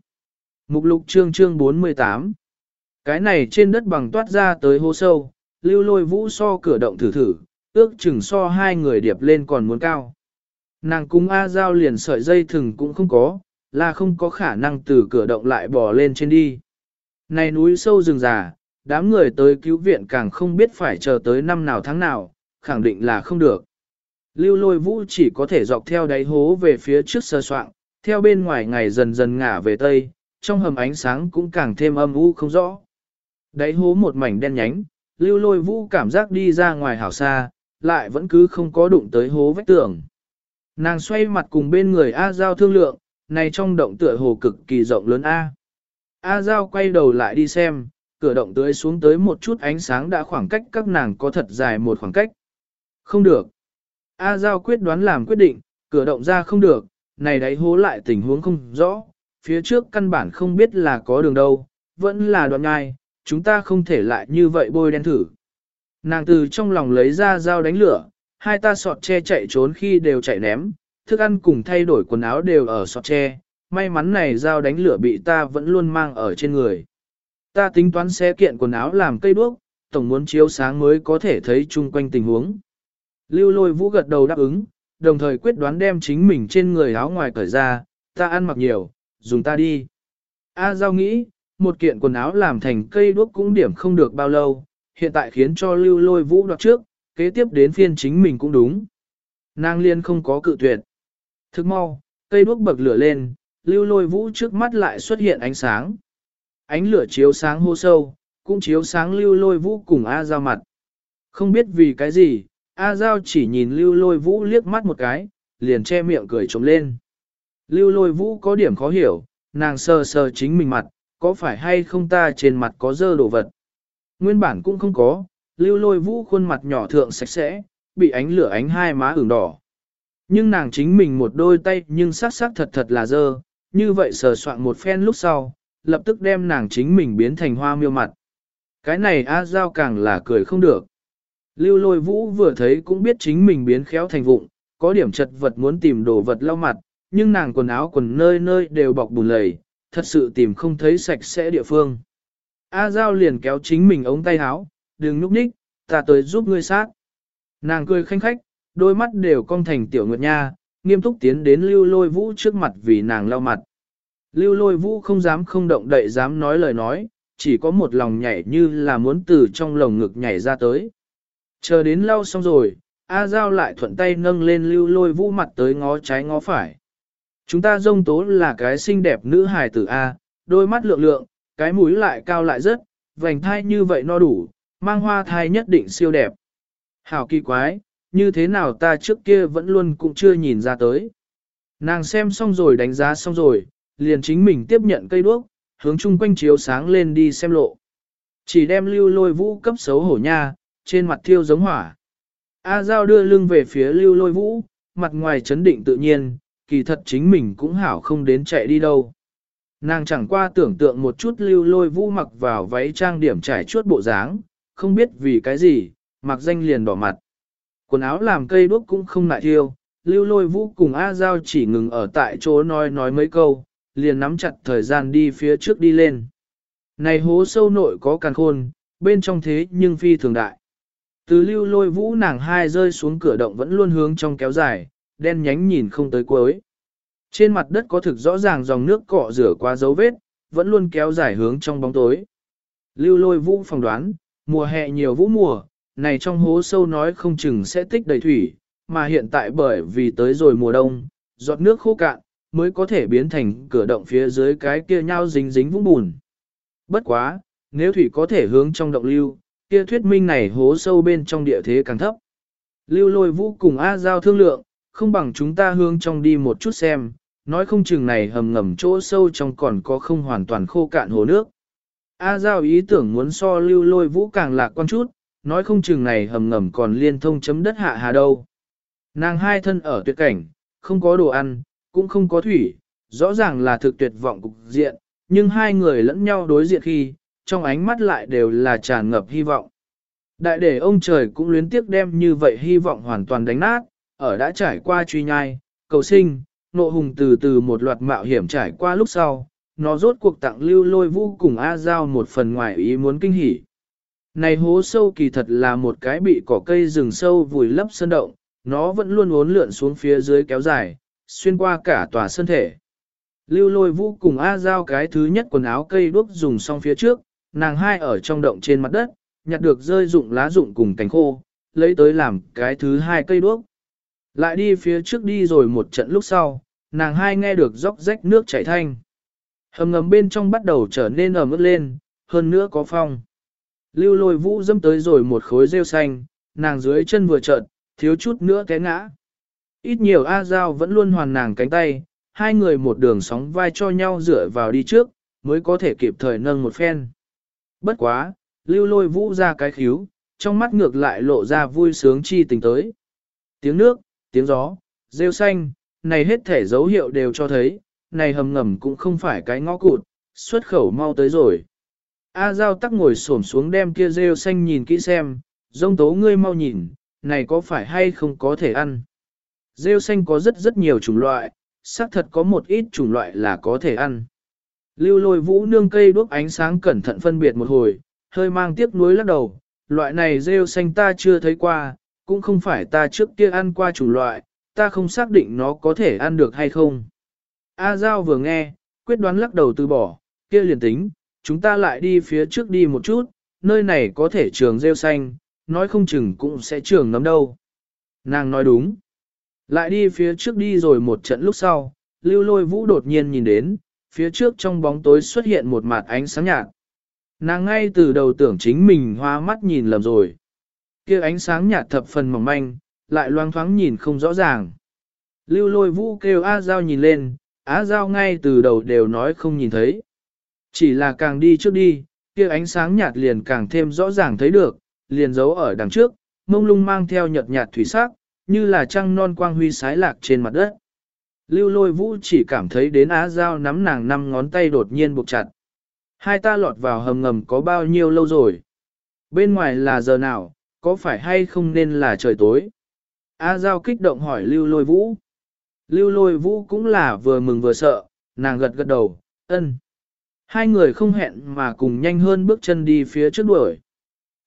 Speaker 1: Mục lục chương chương 48 Cái này trên đất bằng toát ra tới hố sâu, lưu lôi vũ so cửa động thử thử, ước chừng so hai người điệp lên còn muốn cao. Nàng cung A giao liền sợi dây thừng cũng không có, là không có khả năng từ cửa động lại bò lên trên đi. Này núi sâu rừng già, đám người tới cứu viện càng không biết phải chờ tới năm nào tháng nào, khẳng định là không được. Lưu lôi vũ chỉ có thể dọc theo đáy hố về phía trước sơ soạn, theo bên ngoài ngày dần dần ngả về tây, trong hầm ánh sáng cũng càng thêm âm u không rõ. Đáy hố một mảnh đen nhánh, lưu lôi vũ cảm giác đi ra ngoài hảo xa, lại vẫn cứ không có đụng tới hố vách tường. Nàng xoay mặt cùng bên người A Giao thương lượng, này trong động tựa hồ cực kỳ rộng lớn A. A Giao quay đầu lại đi xem, cửa động tưới xuống tới một chút ánh sáng đã khoảng cách các nàng có thật dài một khoảng cách. Không được. A Giao quyết đoán làm quyết định, cửa động ra không được, này đáy hố lại tình huống không rõ, phía trước căn bản không biết là có đường đâu, vẫn là đoạn ngai, chúng ta không thể lại như vậy bôi đen thử. Nàng từ trong lòng lấy ra dao đánh lửa, hai ta sọt che chạy trốn khi đều chạy ném, thức ăn cùng thay đổi quần áo đều ở sọt che, may mắn này dao đánh lửa bị ta vẫn luôn mang ở trên người. Ta tính toán xe kiện quần áo làm cây đuốc, tổng muốn chiếu sáng mới có thể thấy chung quanh tình huống. Lưu lôi vũ gật đầu đáp ứng, đồng thời quyết đoán đem chính mình trên người áo ngoài cởi ra, ta ăn mặc nhiều, dùng ta đi. A giao nghĩ, một kiện quần áo làm thành cây đuốc cũng điểm không được bao lâu, hiện tại khiến cho lưu lôi vũ đoạt trước, kế tiếp đến phiên chính mình cũng đúng. Nàng liên không có cự tuyệt. Thức mau, cây đuốc bậc lửa lên, lưu lôi vũ trước mắt lại xuất hiện ánh sáng. Ánh lửa chiếu sáng hô sâu, cũng chiếu sáng lưu lôi vũ cùng A Giao mặt. Không biết vì cái gì, A Giao chỉ nhìn lưu lôi vũ liếc mắt một cái, liền che miệng cười trống lên. Lưu lôi vũ có điểm khó hiểu, nàng sờ sờ chính mình mặt, có phải hay không ta trên mặt có dơ đồ vật. Nguyên bản cũng không có, lưu lôi vũ khuôn mặt nhỏ thượng sạch sẽ, bị ánh lửa ánh hai má ửng đỏ. Nhưng nàng chính mình một đôi tay nhưng sắc sắc thật thật là dơ, như vậy sờ soạn một phen lúc sau, lập tức đem nàng chính mình biến thành hoa miêu mặt. Cái này A Giao càng là cười không được. Lưu lôi vũ vừa thấy cũng biết chính mình biến khéo thành vụng, có điểm chật vật muốn tìm đồ vật lau mặt, nhưng nàng quần áo quần nơi nơi đều bọc bùn lầy, thật sự tìm không thấy sạch sẽ địa phương. A Giao liền kéo chính mình ống tay áo, đừng núp ních, ta tới giúp ngươi sát. Nàng cười khanh khách, đôi mắt đều cong thành tiểu nguyệt nha, nghiêm túc tiến đến lưu lôi vũ trước mặt vì nàng lau mặt. Lưu lôi vũ không dám không động đậy dám nói lời nói, chỉ có một lòng nhảy như là muốn từ trong lồng ngực nhảy ra tới. Chờ đến lau xong rồi, A Giao lại thuận tay nâng lên lưu lôi vũ mặt tới ngó trái ngó phải. Chúng ta dông tố là cái xinh đẹp nữ hài tử A, đôi mắt lượng lượng, cái mũi lại cao lại rất, vành thai như vậy no đủ, mang hoa thai nhất định siêu đẹp. Hảo kỳ quái, như thế nào ta trước kia vẫn luôn cũng chưa nhìn ra tới. Nàng xem xong rồi đánh giá xong rồi, liền chính mình tiếp nhận cây đuốc, hướng chung quanh chiếu sáng lên đi xem lộ. Chỉ đem lưu lôi vũ cấp xấu hổ nha, trên mặt thiêu giống hỏa. A Giao đưa lưng về phía lưu lôi vũ, mặt ngoài chấn định tự nhiên, kỳ thật chính mình cũng hảo không đến chạy đi đâu. Nàng chẳng qua tưởng tượng một chút lưu lôi vũ mặc vào váy trang điểm trải chuốt bộ dáng, không biết vì cái gì, mặc danh liền đỏ mặt. Quần áo làm cây đuốc cũng không nại thiêu, lưu lôi vũ cùng A Giao chỉ ngừng ở tại chỗ nói nói mấy câu, liền nắm chặt thời gian đi phía trước đi lên. Này hố sâu nội có càng khôn, bên trong thế nhưng phi thường đại. Từ lưu lôi vũ nàng hai rơi xuống cửa động vẫn luôn hướng trong kéo dài, đen nhánh nhìn không tới cuối. Trên mặt đất có thực rõ ràng dòng nước cọ rửa qua dấu vết, vẫn luôn kéo dài hướng trong bóng tối. Lưu lôi vũ phỏng đoán, mùa hè nhiều vũ mùa, này trong hố sâu nói không chừng sẽ tích đầy thủy, mà hiện tại bởi vì tới rồi mùa đông, giọt nước khô cạn, mới có thể biến thành cửa động phía dưới cái kia nhau dính dính vũng bùn. Bất quá, nếu thủy có thể hướng trong động lưu, kia thuyết minh này hố sâu bên trong địa thế càng thấp. Lưu lôi vũ cùng A Giao thương lượng, không bằng chúng ta hướng trong đi một chút xem, nói không chừng này hầm ngầm chỗ sâu trong còn có không hoàn toàn khô cạn hồ nước. A Giao ý tưởng muốn so lưu lôi vũ càng lạc quan chút, nói không chừng này hầm ngầm còn liên thông chấm đất hạ hà đâu. Nàng hai thân ở tuyệt cảnh, không có đồ ăn, cũng không có thủy, rõ ràng là thực tuyệt vọng cục diện, nhưng hai người lẫn nhau đối diện khi, trong ánh mắt lại đều là tràn ngập hy vọng. Đại để ông trời cũng luyến tiếc đem như vậy hy vọng hoàn toàn đánh nát, ở đã trải qua truy nhai, cầu sinh, nộ hùng từ từ một loạt mạo hiểm trải qua lúc sau, nó rốt cuộc tặng lưu lôi vũ cùng A Giao một phần ngoài ý muốn kinh hỉ. Này hố sâu kỳ thật là một cái bị cỏ cây rừng sâu vùi lấp sơn động, nó vẫn luôn uốn lượn xuống phía dưới kéo dài, xuyên qua cả tòa sơn thể. Lưu lôi vũ cùng A Giao cái thứ nhất quần áo cây đuốc dùng xong phía trước, nàng hai ở trong động trên mặt đất, nhặt được rơi dụng lá dụng cùng cánh khô, lấy tới làm cái thứ hai cây đuốc. Lại đi phía trước đi rồi một trận lúc sau, nàng hai nghe được róc rách nước chảy thanh. Hầm ngầm bên trong bắt đầu trở nên ẩm ướt lên, hơn nữa có phong. Lưu lôi vũ dâm tới rồi một khối rêu xanh, nàng dưới chân vừa chợt thiếu chút nữa té ngã. Ít nhiều A Giao vẫn luôn hoàn nàng cánh tay, hai người một đường sóng vai cho nhau dựa vào đi trước, mới có thể kịp thời nâng một phen. Bất quá, lưu lôi vũ ra cái khíu, trong mắt ngược lại lộ ra vui sướng chi tình tới. Tiếng nước, tiếng gió, rêu xanh, này hết thể dấu hiệu đều cho thấy, này hầm ngầm cũng không phải cái ngõ cụt, xuất khẩu mau tới rồi. A Giao tắc ngồi xổm xuống đem kia rêu xanh nhìn kỹ xem, dông tố ngươi mau nhìn, này có phải hay không có thể ăn. Rêu xanh có rất rất nhiều chủng loại, xác thật có một ít chủng loại là có thể ăn. Lưu lôi vũ nương cây đuốc ánh sáng cẩn thận phân biệt một hồi, hơi mang tiếc nuối lắc đầu, loại này rêu xanh ta chưa thấy qua, cũng không phải ta trước kia ăn qua chủng loại, ta không xác định nó có thể ăn được hay không. A Giao vừa nghe, quyết đoán lắc đầu từ bỏ, kia liền tính, chúng ta lại đi phía trước đi một chút, nơi này có thể trường rêu xanh, nói không chừng cũng sẽ trường nấm đâu. Nàng nói đúng. Lại đi phía trước đi rồi một trận lúc sau, lưu lôi vũ đột nhiên nhìn đến, phía trước trong bóng tối xuất hiện một mặt ánh sáng nhạt. Nàng ngay từ đầu tưởng chính mình hoa mắt nhìn lầm rồi. kia ánh sáng nhạt thập phần mỏng manh, lại loang thoáng nhìn không rõ ràng. Lưu lôi vũ kêu A Giao nhìn lên, Á Giao ngay từ đầu đều nói không nhìn thấy. Chỉ là càng đi trước đi, kia ánh sáng nhạt liền càng thêm rõ ràng thấy được, liền giấu ở đằng trước, mông lung mang theo nhợt nhạt thủy sắc, như là trăng non quang huy sái lạc trên mặt đất. Lưu lôi vũ chỉ cảm thấy đến á dao nắm nàng năm ngón tay đột nhiên buộc chặt. Hai ta lọt vào hầm ngầm có bao nhiêu lâu rồi? Bên ngoài là giờ nào, có phải hay không nên là trời tối? Á Giao kích động hỏi Lưu Lôi Vũ. Lưu Lôi Vũ cũng là vừa mừng vừa sợ, nàng gật gật đầu, ân. Hai người không hẹn mà cùng nhanh hơn bước chân đi phía trước đuổi.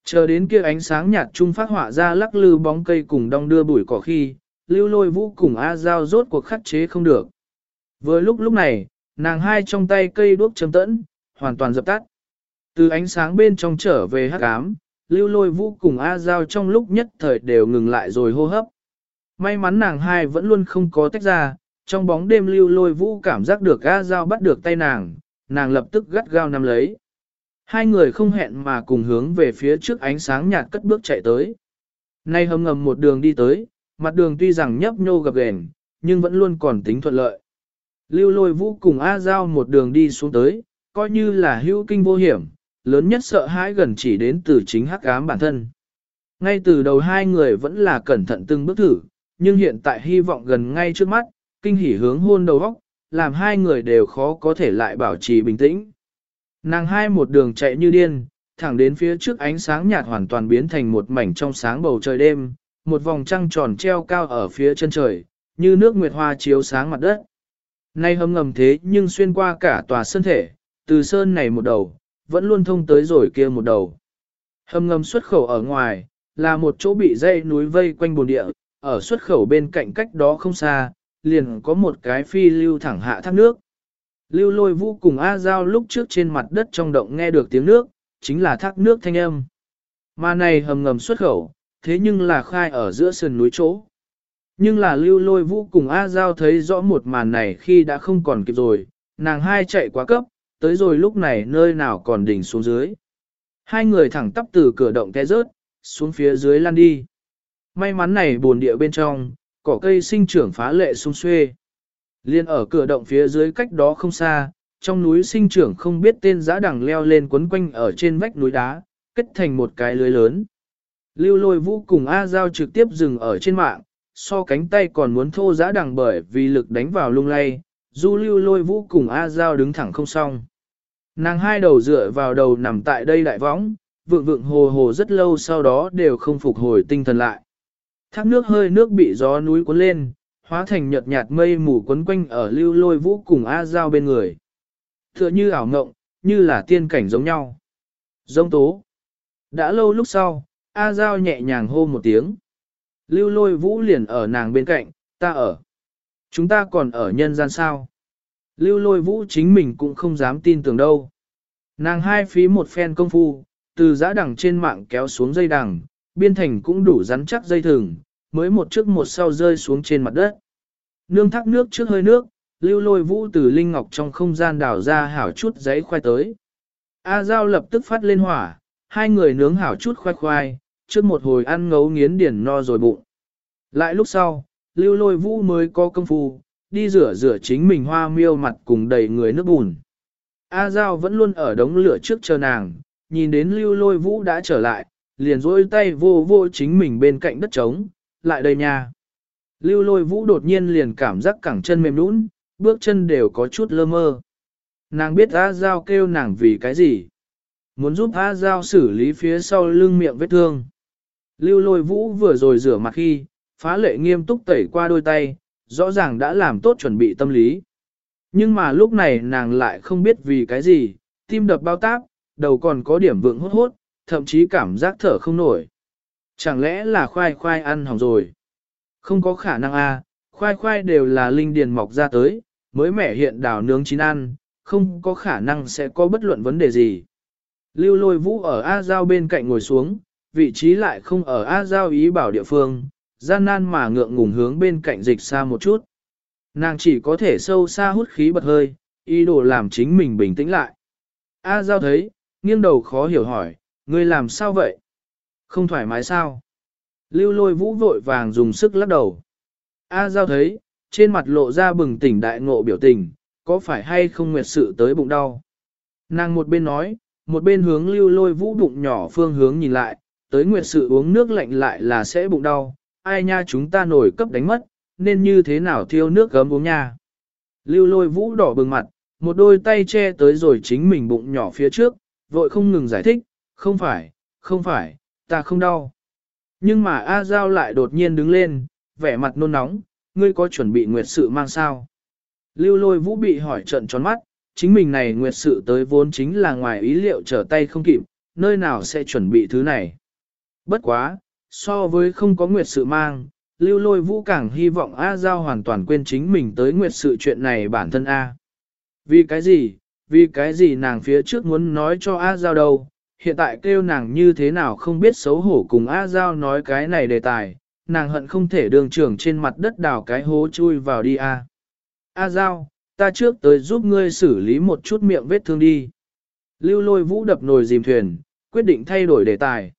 Speaker 1: Chờ đến kia ánh sáng nhạt trung phát họa ra lắc lư bóng cây cùng đong đưa bụi cỏ khi, lưu lôi vũ cùng A Giao rốt cuộc khắc chế không được. Vừa lúc lúc này, nàng hai trong tay cây đuốc chấm tẫn, hoàn toàn dập tắt. Từ ánh sáng bên trong trở về hắc ám, lưu lôi vũ cùng A Giao trong lúc nhất thời đều ngừng lại rồi hô hấp. May mắn nàng hai vẫn luôn không có tách ra, trong bóng đêm lưu lôi vũ cảm giác được A Giao bắt được tay nàng, nàng lập tức gắt gao nắm lấy. Hai người không hẹn mà cùng hướng về phía trước ánh sáng nhạt cất bước chạy tới. Nay hầm ngầm một đường đi tới, mặt đường tuy rằng nhấp nhô gập ghềnh, nhưng vẫn luôn còn tính thuận lợi. Lưu lôi vũ cùng A Giao một đường đi xuống tới, coi như là hữu kinh vô hiểm, lớn nhất sợ hãi gần chỉ đến từ chính hắc ám bản thân. Ngay từ đầu hai người vẫn là cẩn thận từng bước thử, nhưng hiện tại hy vọng gần ngay trước mắt, kinh hỉ hướng hôn đầu góc, làm hai người đều khó có thể lại bảo trì bình tĩnh. Nàng hai một đường chạy như điên, thẳng đến phía trước ánh sáng nhạt hoàn toàn biến thành một mảnh trong sáng bầu trời đêm, một vòng trăng tròn treo cao ở phía chân trời, như nước nguyệt hoa chiếu sáng mặt đất. Nay hâm ngầm thế nhưng xuyên qua cả tòa sơn thể, từ sơn này một đầu, vẫn luôn thông tới rồi kia một đầu. Hầm ngầm xuất khẩu ở ngoài, là một chỗ bị dây núi vây quanh bồn địa, ở xuất khẩu bên cạnh cách đó không xa, liền có một cái phi lưu thẳng hạ thác nước. Lưu lôi vũ cùng A Giao lúc trước trên mặt đất trong động nghe được tiếng nước, chính là thác nước thanh âm. Mà này hầm ngầm xuất khẩu, thế nhưng là khai ở giữa sườn núi chỗ. Nhưng là lưu lôi vũ cùng A Giao thấy rõ một màn này khi đã không còn kịp rồi, nàng hai chạy quá cấp, tới rồi lúc này nơi nào còn đỉnh xuống dưới. Hai người thẳng tắp từ cửa động té rớt, xuống phía dưới lăn đi. May mắn này buồn địa bên trong, cỏ cây sinh trưởng phá lệ sung xuê. Liên ở cửa động phía dưới cách đó không xa, trong núi sinh trưởng không biết tên giã đằng leo lên quấn quanh ở trên vách núi đá, kết thành một cái lưới lớn. Lưu lôi vũ cùng A Giao trực tiếp dừng ở trên mạng, so cánh tay còn muốn thô giã đằng bởi vì lực đánh vào lung lay, du lưu lôi vũ cùng A Giao đứng thẳng không xong. Nàng hai đầu dựa vào đầu nằm tại đây đại võng, vượng vượng hồ hồ rất lâu sau đó đều không phục hồi tinh thần lại. Thác nước hơi nước bị gió núi cuốn lên, hóa thành nhợt nhạt mây mù quấn quanh ở lưu lôi vũ cùng A Giao bên người. Tựa như ảo ngộng, như là tiên cảnh giống nhau. Giống tố. Đã lâu lúc sau, A Giao nhẹ nhàng hô một tiếng. Lưu lôi vũ liền ở nàng bên cạnh, ta ở. Chúng ta còn ở nhân gian sao. Lưu lôi vũ chính mình cũng không dám tin tưởng đâu. Nàng hai phí một phen công phu, từ giã đằng trên mạng kéo xuống dây đằng, biên thành cũng đủ rắn chắc dây thừng, mới một trước một sau rơi xuống trên mặt đất. Nương thác nước trước hơi nước, lưu lôi vũ từ linh ngọc trong không gian đảo ra hảo chút giấy khoai tới. A Giao lập tức phát lên hỏa, hai người nướng hảo chút khoai khoai, trước một hồi ăn ngấu nghiến điển no rồi bụng. Lại lúc sau, lưu lôi vũ mới có công phu, đi rửa rửa chính mình hoa miêu mặt cùng đầy người nước bùn. A Giao vẫn luôn ở đống lửa trước chờ nàng, nhìn đến lưu lôi vũ đã trở lại, liền rôi tay vô vô chính mình bên cạnh đất trống, lại đây nha. Lưu lôi vũ đột nhiên liền cảm giác cẳng chân mềm nũng, bước chân đều có chút lơ mơ. Nàng biết A Giao kêu nàng vì cái gì? Muốn giúp A Giao xử lý phía sau lưng miệng vết thương. Lưu lôi vũ vừa rồi rửa mặt khi, phá lệ nghiêm túc tẩy qua đôi tay, rõ ràng đã làm tốt chuẩn bị tâm lý. Nhưng mà lúc này nàng lại không biết vì cái gì, tim đập bao táp, đầu còn có điểm vượng hốt hốt, thậm chí cảm giác thở không nổi. Chẳng lẽ là khoai khoai ăn hỏng rồi? Không có khả năng a, khoai khoai đều là linh điền mọc ra tới, mới mẻ hiện đào nướng chín ăn, không có khả năng sẽ có bất luận vấn đề gì. Lưu lôi vũ ở A Giao bên cạnh ngồi xuống, vị trí lại không ở A Giao ý bảo địa phương, gian nan mà ngượng ngùng hướng bên cạnh dịch xa một chút. Nàng chỉ có thể sâu xa hút khí bật hơi, ý đồ làm chính mình bình tĩnh lại. A Giao thấy, nghiêng đầu khó hiểu hỏi, ngươi làm sao vậy? Không thoải mái sao? Lưu lôi vũ vội vàng dùng sức lắc đầu. A Giao thấy, trên mặt lộ ra bừng tỉnh đại ngộ biểu tình, có phải hay không nguyệt sự tới bụng đau? Nàng một bên nói, một bên hướng lưu lôi vũ bụng nhỏ phương hướng nhìn lại, tới nguyệt sự uống nước lạnh lại là sẽ bụng đau, ai nha chúng ta nổi cấp đánh mất, nên như thế nào thiêu nước gấm uống nha. Lưu lôi vũ đỏ bừng mặt, một đôi tay che tới rồi chính mình bụng nhỏ phía trước, vội không ngừng giải thích, không phải, không phải, ta không đau. Nhưng mà A Giao lại đột nhiên đứng lên, vẻ mặt nôn nóng, ngươi có chuẩn bị nguyệt sự mang sao? Lưu lôi vũ bị hỏi trận tròn mắt, chính mình này nguyệt sự tới vốn chính là ngoài ý liệu trở tay không kịp, nơi nào sẽ chuẩn bị thứ này. Bất quá, so với không có nguyệt sự mang, lưu lôi vũ càng hy vọng A Giao hoàn toàn quên chính mình tới nguyệt sự chuyện này bản thân A. Vì cái gì, vì cái gì nàng phía trước muốn nói cho A Giao đâu, hiện tại kêu nàng như thế nào không biết xấu hổ cùng A Giao nói cái này đề tài, nàng hận không thể đường trưởng trên mặt đất đào cái hố chui vào đi A. A Giao, ta trước tới giúp ngươi xử lý một chút miệng vết thương đi. Lưu lôi vũ đập nồi dìm thuyền, quyết định thay đổi đề tài.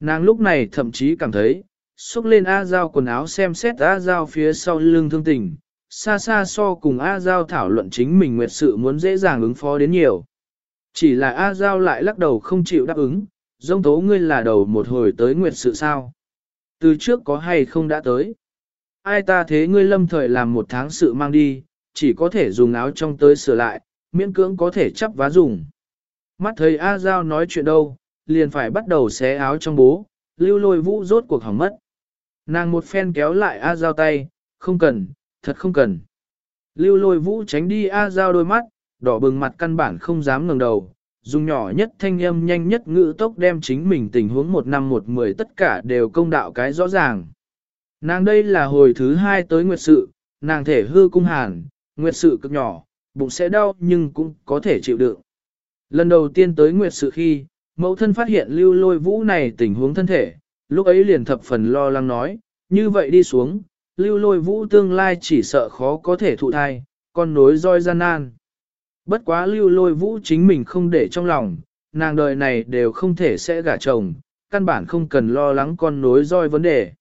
Speaker 1: Nàng lúc này thậm chí cảm thấy, xúc lên A Giao quần áo xem xét A Giao phía sau lưng thương tình, xa xa so cùng A Giao thảo luận chính mình nguyệt sự muốn dễ dàng ứng phó đến nhiều. Chỉ là A Giao lại lắc đầu không chịu đáp ứng, dông tố ngươi là đầu một hồi tới nguyệt sự sao. Từ trước có hay không đã tới. Ai ta thế ngươi lâm thời làm một tháng sự mang đi, chỉ có thể dùng áo trong tới sửa lại, miễn cưỡng có thể chấp vá dùng. Mắt thấy A Giao nói chuyện đâu, liền phải bắt đầu xé áo trong bố, lưu lôi vũ rốt cuộc hỏng mất. Nàng một phen kéo lại A Giao tay, không cần, thật không cần. Lưu lôi vũ tránh đi A Giao đôi mắt, đỏ bừng mặt căn bản không dám ngẩng đầu, dùng nhỏ nhất thanh âm nhanh nhất ngữ tốc đem chính mình tình huống một năm một mười tất cả đều công đạo cái rõ ràng. Nàng đây là hồi thứ hai tới nguyệt sự, nàng thể hư cung hàn, nguyệt sự cực nhỏ, bụng sẽ đau nhưng cũng có thể chịu đựng. Lần đầu tiên tới nguyệt sự khi, mẫu thân phát hiện lưu lôi vũ này tình huống thân thể, lúc ấy liền thập phần lo lắng nói, như vậy đi xuống, lưu lôi vũ tương lai chỉ sợ khó có thể thụ thai, con nối roi gian nan. Bất quá lưu lôi vũ chính mình không để trong lòng, nàng đời này đều không thể sẽ gả chồng, căn bản không cần lo lắng con nối roi vấn đề.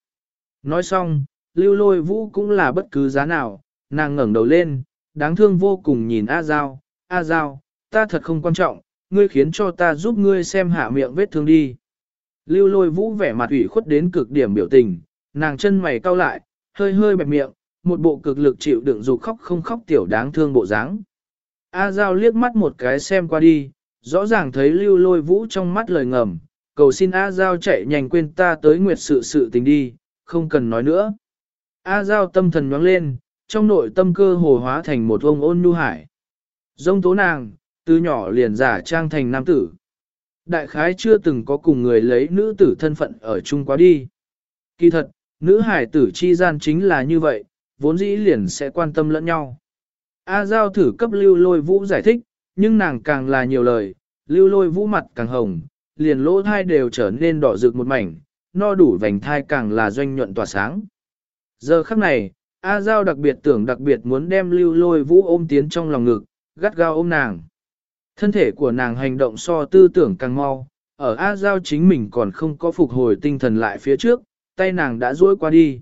Speaker 1: Nói xong, lưu lôi vũ cũng là bất cứ giá nào, nàng ngẩng đầu lên, đáng thương vô cùng nhìn A Giao, A Giao, ta thật không quan trọng, ngươi khiến cho ta giúp ngươi xem hạ miệng vết thương đi. Lưu lôi vũ vẻ mặt ủy khuất đến cực điểm biểu tình, nàng chân mày cau lại, hơi hơi bẹp miệng, một bộ cực lực chịu đựng dù khóc không khóc tiểu đáng thương bộ dáng. A Giao liếc mắt một cái xem qua đi, rõ ràng thấy lưu lôi vũ trong mắt lời ngầm, cầu xin A Giao chạy nhanh quên ta tới nguyệt sự sự tình đi, không cần nói nữa. A Giao tâm thần nhoáng lên, trong nội tâm cơ hồ hóa thành một ông ôn nhu hải. Dông tố nàng, từ nhỏ liền giả trang thành nam tử. Đại khái chưa từng có cùng người lấy nữ tử thân phận ở chung quá đi. Kỳ thật, nữ hải tử chi gian chính là như vậy, vốn dĩ liền sẽ quan tâm lẫn nhau. A Giao thử cấp lưu lôi vũ giải thích, nhưng nàng càng là nhiều lời, lưu lôi vũ mặt càng hồng, liền lỗ thai đều trở nên đỏ rực một mảnh, no đủ vành thai càng là doanh nhuận tỏa sáng. Giờ khắc này, A Giao đặc biệt tưởng đặc biệt muốn đem lưu lôi vũ ôm tiến trong lòng ngực, gắt gao ôm nàng. Thân thể của nàng hành động so tư tưởng càng mau, ở A Giao chính mình còn không có phục hồi tinh thần lại phía trước, tay nàng đã duỗi qua đi.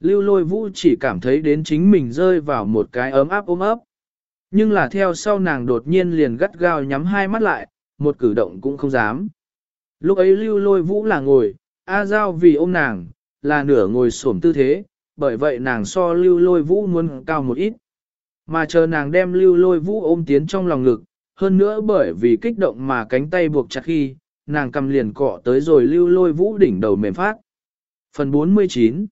Speaker 1: Lưu lôi vũ chỉ cảm thấy đến chính mình rơi vào một cái ấm áp ôm ấp. Nhưng là theo sau nàng đột nhiên liền gắt gao nhắm hai mắt lại, một cử động cũng không dám. Lúc ấy lưu lôi vũ là ngồi, A Giao vì ôm nàng, là nửa ngồi xổm tư thế, bởi vậy nàng so lưu lôi vũ muốn cao một ít. Mà chờ nàng đem lưu lôi vũ ôm tiến trong lòng ngực, hơn nữa bởi vì kích động mà cánh tay buộc chặt khi, nàng cầm liền cọ tới rồi lưu lôi vũ đỉnh đầu mềm phát. Phần 49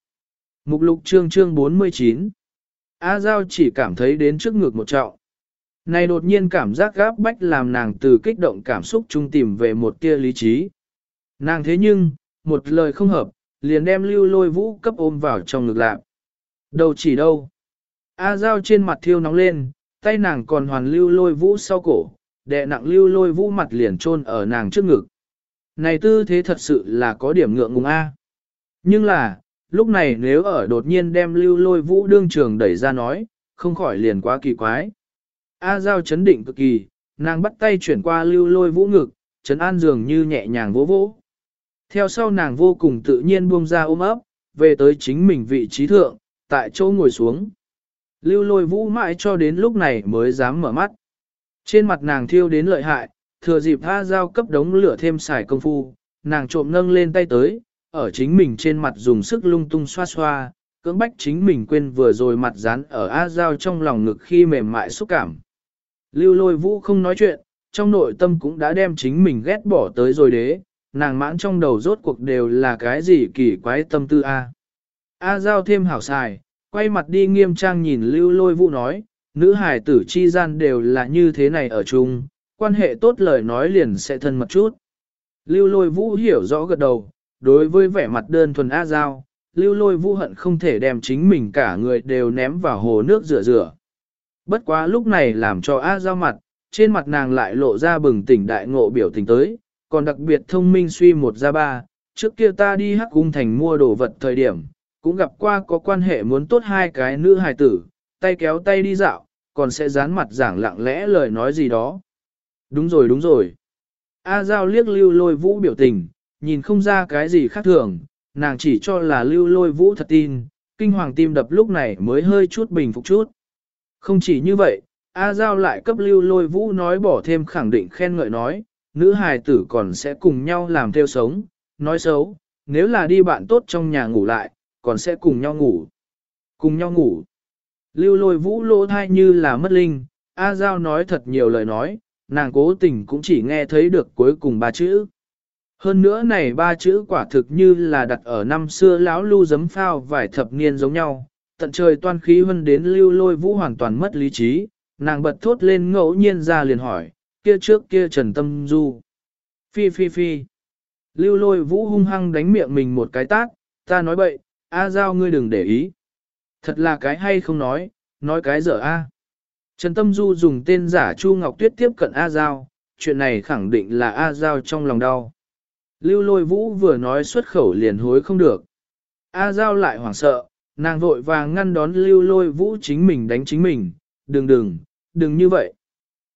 Speaker 1: Mục lục chương chương 49 A Giao chỉ cảm thấy đến trước ngực một trọng. Này đột nhiên cảm giác gáp bách làm nàng từ kích động cảm xúc trung tìm về một tia lý trí. Nàng thế nhưng, một lời không hợp, liền đem lưu lôi vũ cấp ôm vào trong ngực lạc. đầu chỉ đâu. A dao trên mặt thiêu nóng lên, tay nàng còn hoàn lưu lôi vũ sau cổ, đệ nặng lưu lôi vũ mặt liền chôn ở nàng trước ngực. Này tư thế thật sự là có điểm ngượng ngùng A. Nhưng là, lúc này nếu ở đột nhiên đem lưu lôi vũ đương trường đẩy ra nói, không khỏi liền quá kỳ quái. A Giao chấn định cực kỳ, nàng bắt tay chuyển qua lưu lôi vũ ngực, chấn an dường như nhẹ nhàng vỗ vỗ. Theo sau nàng vô cùng tự nhiên buông ra ôm ấp, về tới chính mình vị trí thượng, tại chỗ ngồi xuống. Lưu lôi vũ mãi cho đến lúc này mới dám mở mắt. Trên mặt nàng thiêu đến lợi hại, thừa dịp tha Giao cấp đống lửa thêm xài công phu, nàng trộm nâng lên tay tới, ở chính mình trên mặt dùng sức lung tung xoa xoa, cưỡng bách chính mình quên vừa rồi mặt dán ở A Giao trong lòng ngực khi mềm mại xúc cảm. Lưu lôi vũ không nói chuyện, trong nội tâm cũng đã đem chính mình ghét bỏ tới rồi đế, nàng mãn trong đầu rốt cuộc đều là cái gì kỳ quái tâm tư A. A Giao thêm hảo xài, quay mặt đi nghiêm trang nhìn lưu lôi vũ nói, nữ hải tử chi gian đều là như thế này ở chung, quan hệ tốt lời nói liền sẽ thân mật chút. Lưu lôi vũ hiểu rõ gật đầu, đối với vẻ mặt đơn thuần A Giao, lưu lôi vũ hận không thể đem chính mình cả người đều ném vào hồ nước rửa rửa. Bất quá lúc này làm cho A Giao mặt, trên mặt nàng lại lộ ra bừng tỉnh đại ngộ biểu tình tới, còn đặc biệt thông minh suy một ra ba, trước kia ta đi hắc cung thành mua đồ vật thời điểm, cũng gặp qua có quan hệ muốn tốt hai cái nữ hài tử, tay kéo tay đi dạo, còn sẽ dán mặt giảng lặng lẽ lời nói gì đó. Đúng rồi đúng rồi. A Giao liếc lưu lôi vũ biểu tình, nhìn không ra cái gì khác thường, nàng chỉ cho là lưu lôi vũ thật tin, kinh hoàng tim đập lúc này mới hơi chút bình phục chút. Không chỉ như vậy, A Giao lại cấp lưu lôi vũ nói bỏ thêm khẳng định khen ngợi nói, nữ hài tử còn sẽ cùng nhau làm theo sống, nói xấu, nếu là đi bạn tốt trong nhà ngủ lại, còn sẽ cùng nhau ngủ. Cùng nhau ngủ. Lưu lôi vũ lỗ thai như là mất linh, A Giao nói thật nhiều lời nói, nàng cố tình cũng chỉ nghe thấy được cuối cùng ba chữ. Hơn nữa này ba chữ quả thực như là đặt ở năm xưa lão lưu giấm phao vài thập niên giống nhau, tận trời toan khí hơn đến lưu lôi vũ hoàn toàn mất lý trí, nàng bật thốt lên ngẫu nhiên ra liền hỏi, kia trước kia trần tâm du. Phi phi phi. Lưu lôi vũ hung hăng đánh miệng mình một cái tát, ta nói bậy, A Giao ngươi đừng để ý. Thật là cái hay không nói, nói cái dở A. Trần Tâm Du dùng tên giả Chu Ngọc Tuyết tiếp cận A Giao, chuyện này khẳng định là A Giao trong lòng đau. Lưu lôi vũ vừa nói xuất khẩu liền hối không được. A Giao lại hoảng sợ, nàng vội vàng ngăn đón lưu lôi vũ chính mình đánh chính mình, đừng đừng, đừng như vậy.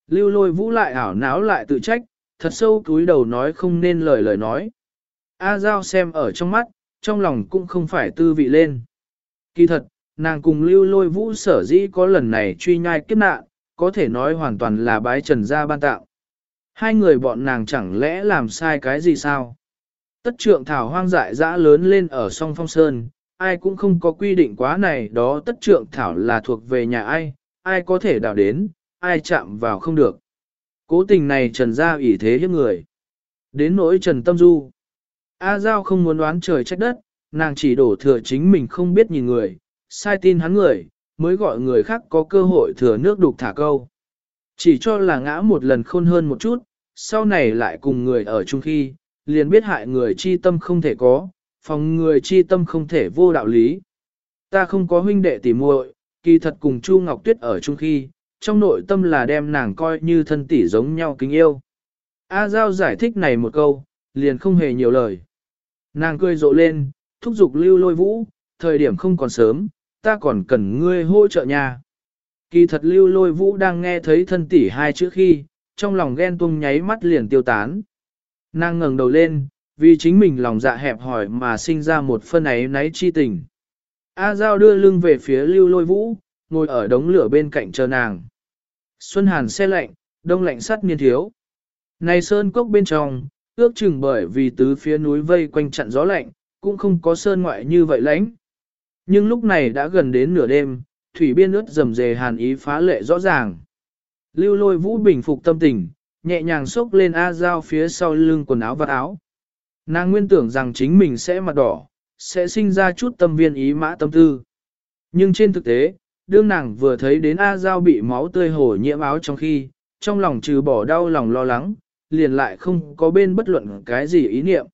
Speaker 1: Lưu lôi vũ lại ảo não lại tự trách, thật sâu cúi đầu nói không nên lời lời nói. A Giao xem ở trong mắt, trong lòng cũng không phải tư vị lên. Kỳ thật, nàng cùng lưu lôi vũ sở dĩ có lần này truy nhai kiếp nạn, có thể nói hoàn toàn là bái trần gia ban tạo. Hai người bọn nàng chẳng lẽ làm sai cái gì sao? Tất trượng thảo hoang dại dã lớn lên ở Song Phong Sơn, ai cũng không có quy định quá này đó tất trượng thảo là thuộc về nhà ai, ai có thể đào đến, ai chạm vào không được. Cố tình này trần gia ủy thế hiếp người. Đến nỗi trần tâm du. A Giao không muốn đoán trời trách đất, nàng chỉ đổ thừa chính mình không biết nhìn người, sai tin hắn người, mới gọi người khác có cơ hội thừa nước đục thả câu. Chỉ cho là ngã một lần khôn hơn một chút, sau này lại cùng người ở chung khi, liền biết hại người chi tâm không thể có, phòng người chi tâm không thể vô đạo lý. Ta không có huynh đệ tỉ muội, kỳ thật cùng Chu Ngọc Tuyết ở chung khi, trong nội tâm là đem nàng coi như thân tỷ giống nhau kính yêu. A Giao giải thích này một câu, liền không hề nhiều lời. Nàng cười rộ lên, thúc giục lưu lôi vũ, thời điểm không còn sớm, ta còn cần ngươi hỗ trợ nhà. Kỳ thật lưu lôi vũ đang nghe thấy thân tỷ hai chữ khi, trong lòng ghen tung nháy mắt liền tiêu tán. Nàng ngẩng đầu lên, vì chính mình lòng dạ hẹp hỏi mà sinh ra một phân ấy náy chi tình. A Giao đưa lưng về phía lưu lôi vũ, ngồi ở đống lửa bên cạnh chờ nàng. Xuân hàn xe lạnh, đông lạnh sắt niên thiếu. Này sơn cốc bên trong, ước chừng bởi vì tứ phía núi vây quanh chặn gió lạnh, cũng không có sơn ngoại như vậy lánh. Nhưng lúc này đã gần đến nửa đêm, thủy biên ướt rầm rề hàn ý phá lệ rõ ràng. Lưu lôi vũ bình phục tâm tình, nhẹ nhàng xốc lên A dao phía sau lưng quần áo và áo. Nàng nguyên tưởng rằng chính mình sẽ mặt đỏ, sẽ sinh ra chút tâm viên ý mã tâm tư. Nhưng trên thực tế, đương nàng vừa thấy đến A Giao bị máu tươi hổ nhiễm áo trong khi, trong lòng trừ bỏ đau lòng lo lắng, liền lại không có bên bất luận cái gì ý niệm.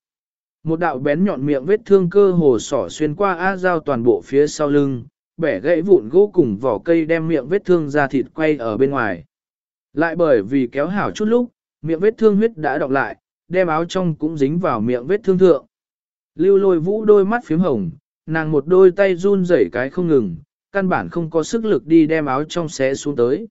Speaker 1: Một đạo bén nhọn miệng vết thương cơ hồ sỏ xuyên qua A Giao toàn bộ phía sau lưng, bẻ gãy vụn gỗ cùng vỏ cây đem miệng vết thương ra thịt quay ở bên ngoài. Lại bởi vì kéo hảo chút lúc, miệng vết thương huyết đã đọc lại, đem áo trong cũng dính vào miệng vết thương thượng. Lưu lôi vũ đôi mắt phím hồng, nàng một đôi tay run rẩy cái không ngừng, căn bản không có sức lực đi đem áo trong xé xuống tới.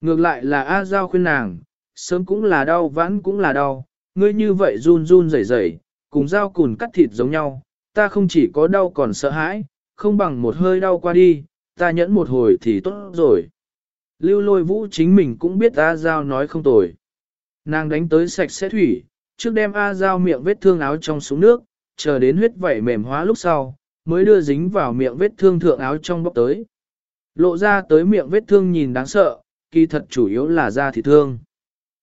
Speaker 1: Ngược lại là A Giao khuyên nàng, sớm cũng là đau vãn cũng là đau, ngươi như vậy run run rẩy rẩy, cùng dao cùn cắt thịt giống nhau, ta không chỉ có đau còn sợ hãi, không bằng một hơi đau qua đi, ta nhẫn một hồi thì tốt rồi. Lưu lôi vũ chính mình cũng biết A Giao nói không tồi. Nàng đánh tới sạch sẽ thủy, trước đem A Giao miệng vết thương áo trong xuống nước, chờ đến huyết vẩy mềm hóa lúc sau, mới đưa dính vào miệng vết thương thượng áo trong bóc tới. Lộ ra tới miệng vết thương nhìn đáng sợ, kỳ thật chủ yếu là da thịt thương.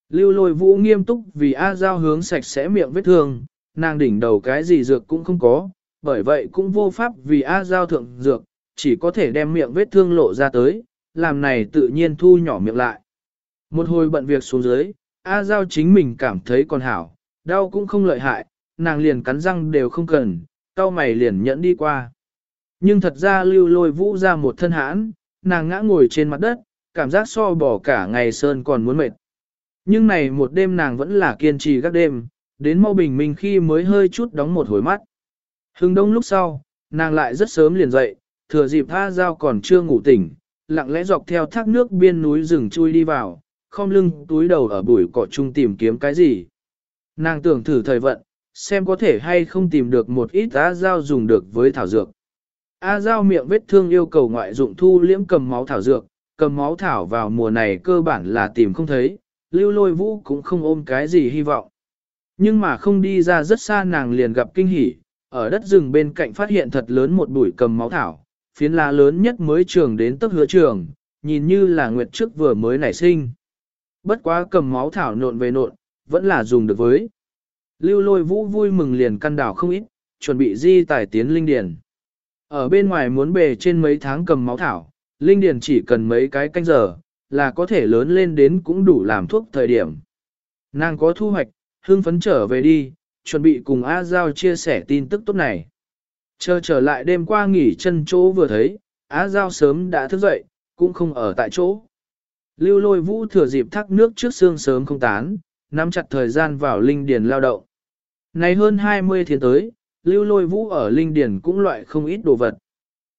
Speaker 1: Lưu lôi vũ nghiêm túc vì A Giao hướng sạch sẽ miệng vết thương, nàng đỉnh đầu cái gì dược cũng không có, bởi vậy cũng vô pháp vì A Giao thượng dược, chỉ có thể đem miệng vết thương lộ ra tới, làm này tự nhiên thu nhỏ miệng lại. Một hồi bận việc xuống dưới, A Giao chính mình cảm thấy còn hảo, đau cũng không lợi hại, nàng liền cắn răng đều không cần, cao mày liền nhẫn đi qua. Nhưng thật ra lưu lôi vũ ra một thân hãn, nàng ngã ngồi trên mặt đất, cảm giác so bỏ cả ngày sơn còn muốn mệt. Nhưng này một đêm nàng vẫn là kiên trì các đêm, đến mau bình minh khi mới hơi chút đóng một hồi mắt. Hưng đông lúc sau, nàng lại rất sớm liền dậy, thừa dịp tha dao còn chưa ngủ tỉnh, lặng lẽ dọc theo thác nước biên núi rừng chui đi vào, không lưng túi đầu ở bụi cỏ chung tìm kiếm cái gì. Nàng tưởng thử thời vận, xem có thể hay không tìm được một ít á dao dùng được với thảo dược. A dao miệng vết thương yêu cầu ngoại dụng thu liễm cầm máu thảo dược, cầm máu thảo vào mùa này cơ bản là tìm không thấy, lưu lôi vũ cũng không ôm cái gì hy vọng. Nhưng mà không đi ra rất xa nàng liền gặp kinh hỉ, ở đất rừng bên cạnh phát hiện thật lớn một bụi cầm máu thảo, phiến lá lớn nhất mới trường đến tấc hứa trường, nhìn như là nguyệt trước vừa mới nảy sinh. Bất quá cầm máu thảo nộn về nộn, vẫn là dùng được với. Lưu lôi vũ vui mừng liền căn đảo không ít, chuẩn bị di tài tiến linh điền. Ở bên ngoài muốn bề trên mấy tháng cầm máu thảo, linh điền chỉ cần mấy cái canh giờ, là có thể lớn lên đến cũng đủ làm thuốc thời điểm. Nàng có thu hoạch, hương phấn trở về đi, chuẩn bị cùng A Giao chia sẻ tin tức tốt này. Chờ trở lại đêm qua nghỉ chân chỗ vừa thấy, Á Giao sớm đã thức dậy, cũng không ở tại chỗ. Lưu lôi vũ thừa dịp thác nước trước xương sớm không tán, nắm chặt thời gian vào linh điền lao động. Này hơn 20 thiên tới, lưu lôi vũ ở linh điền cũng loại không ít đồ vật.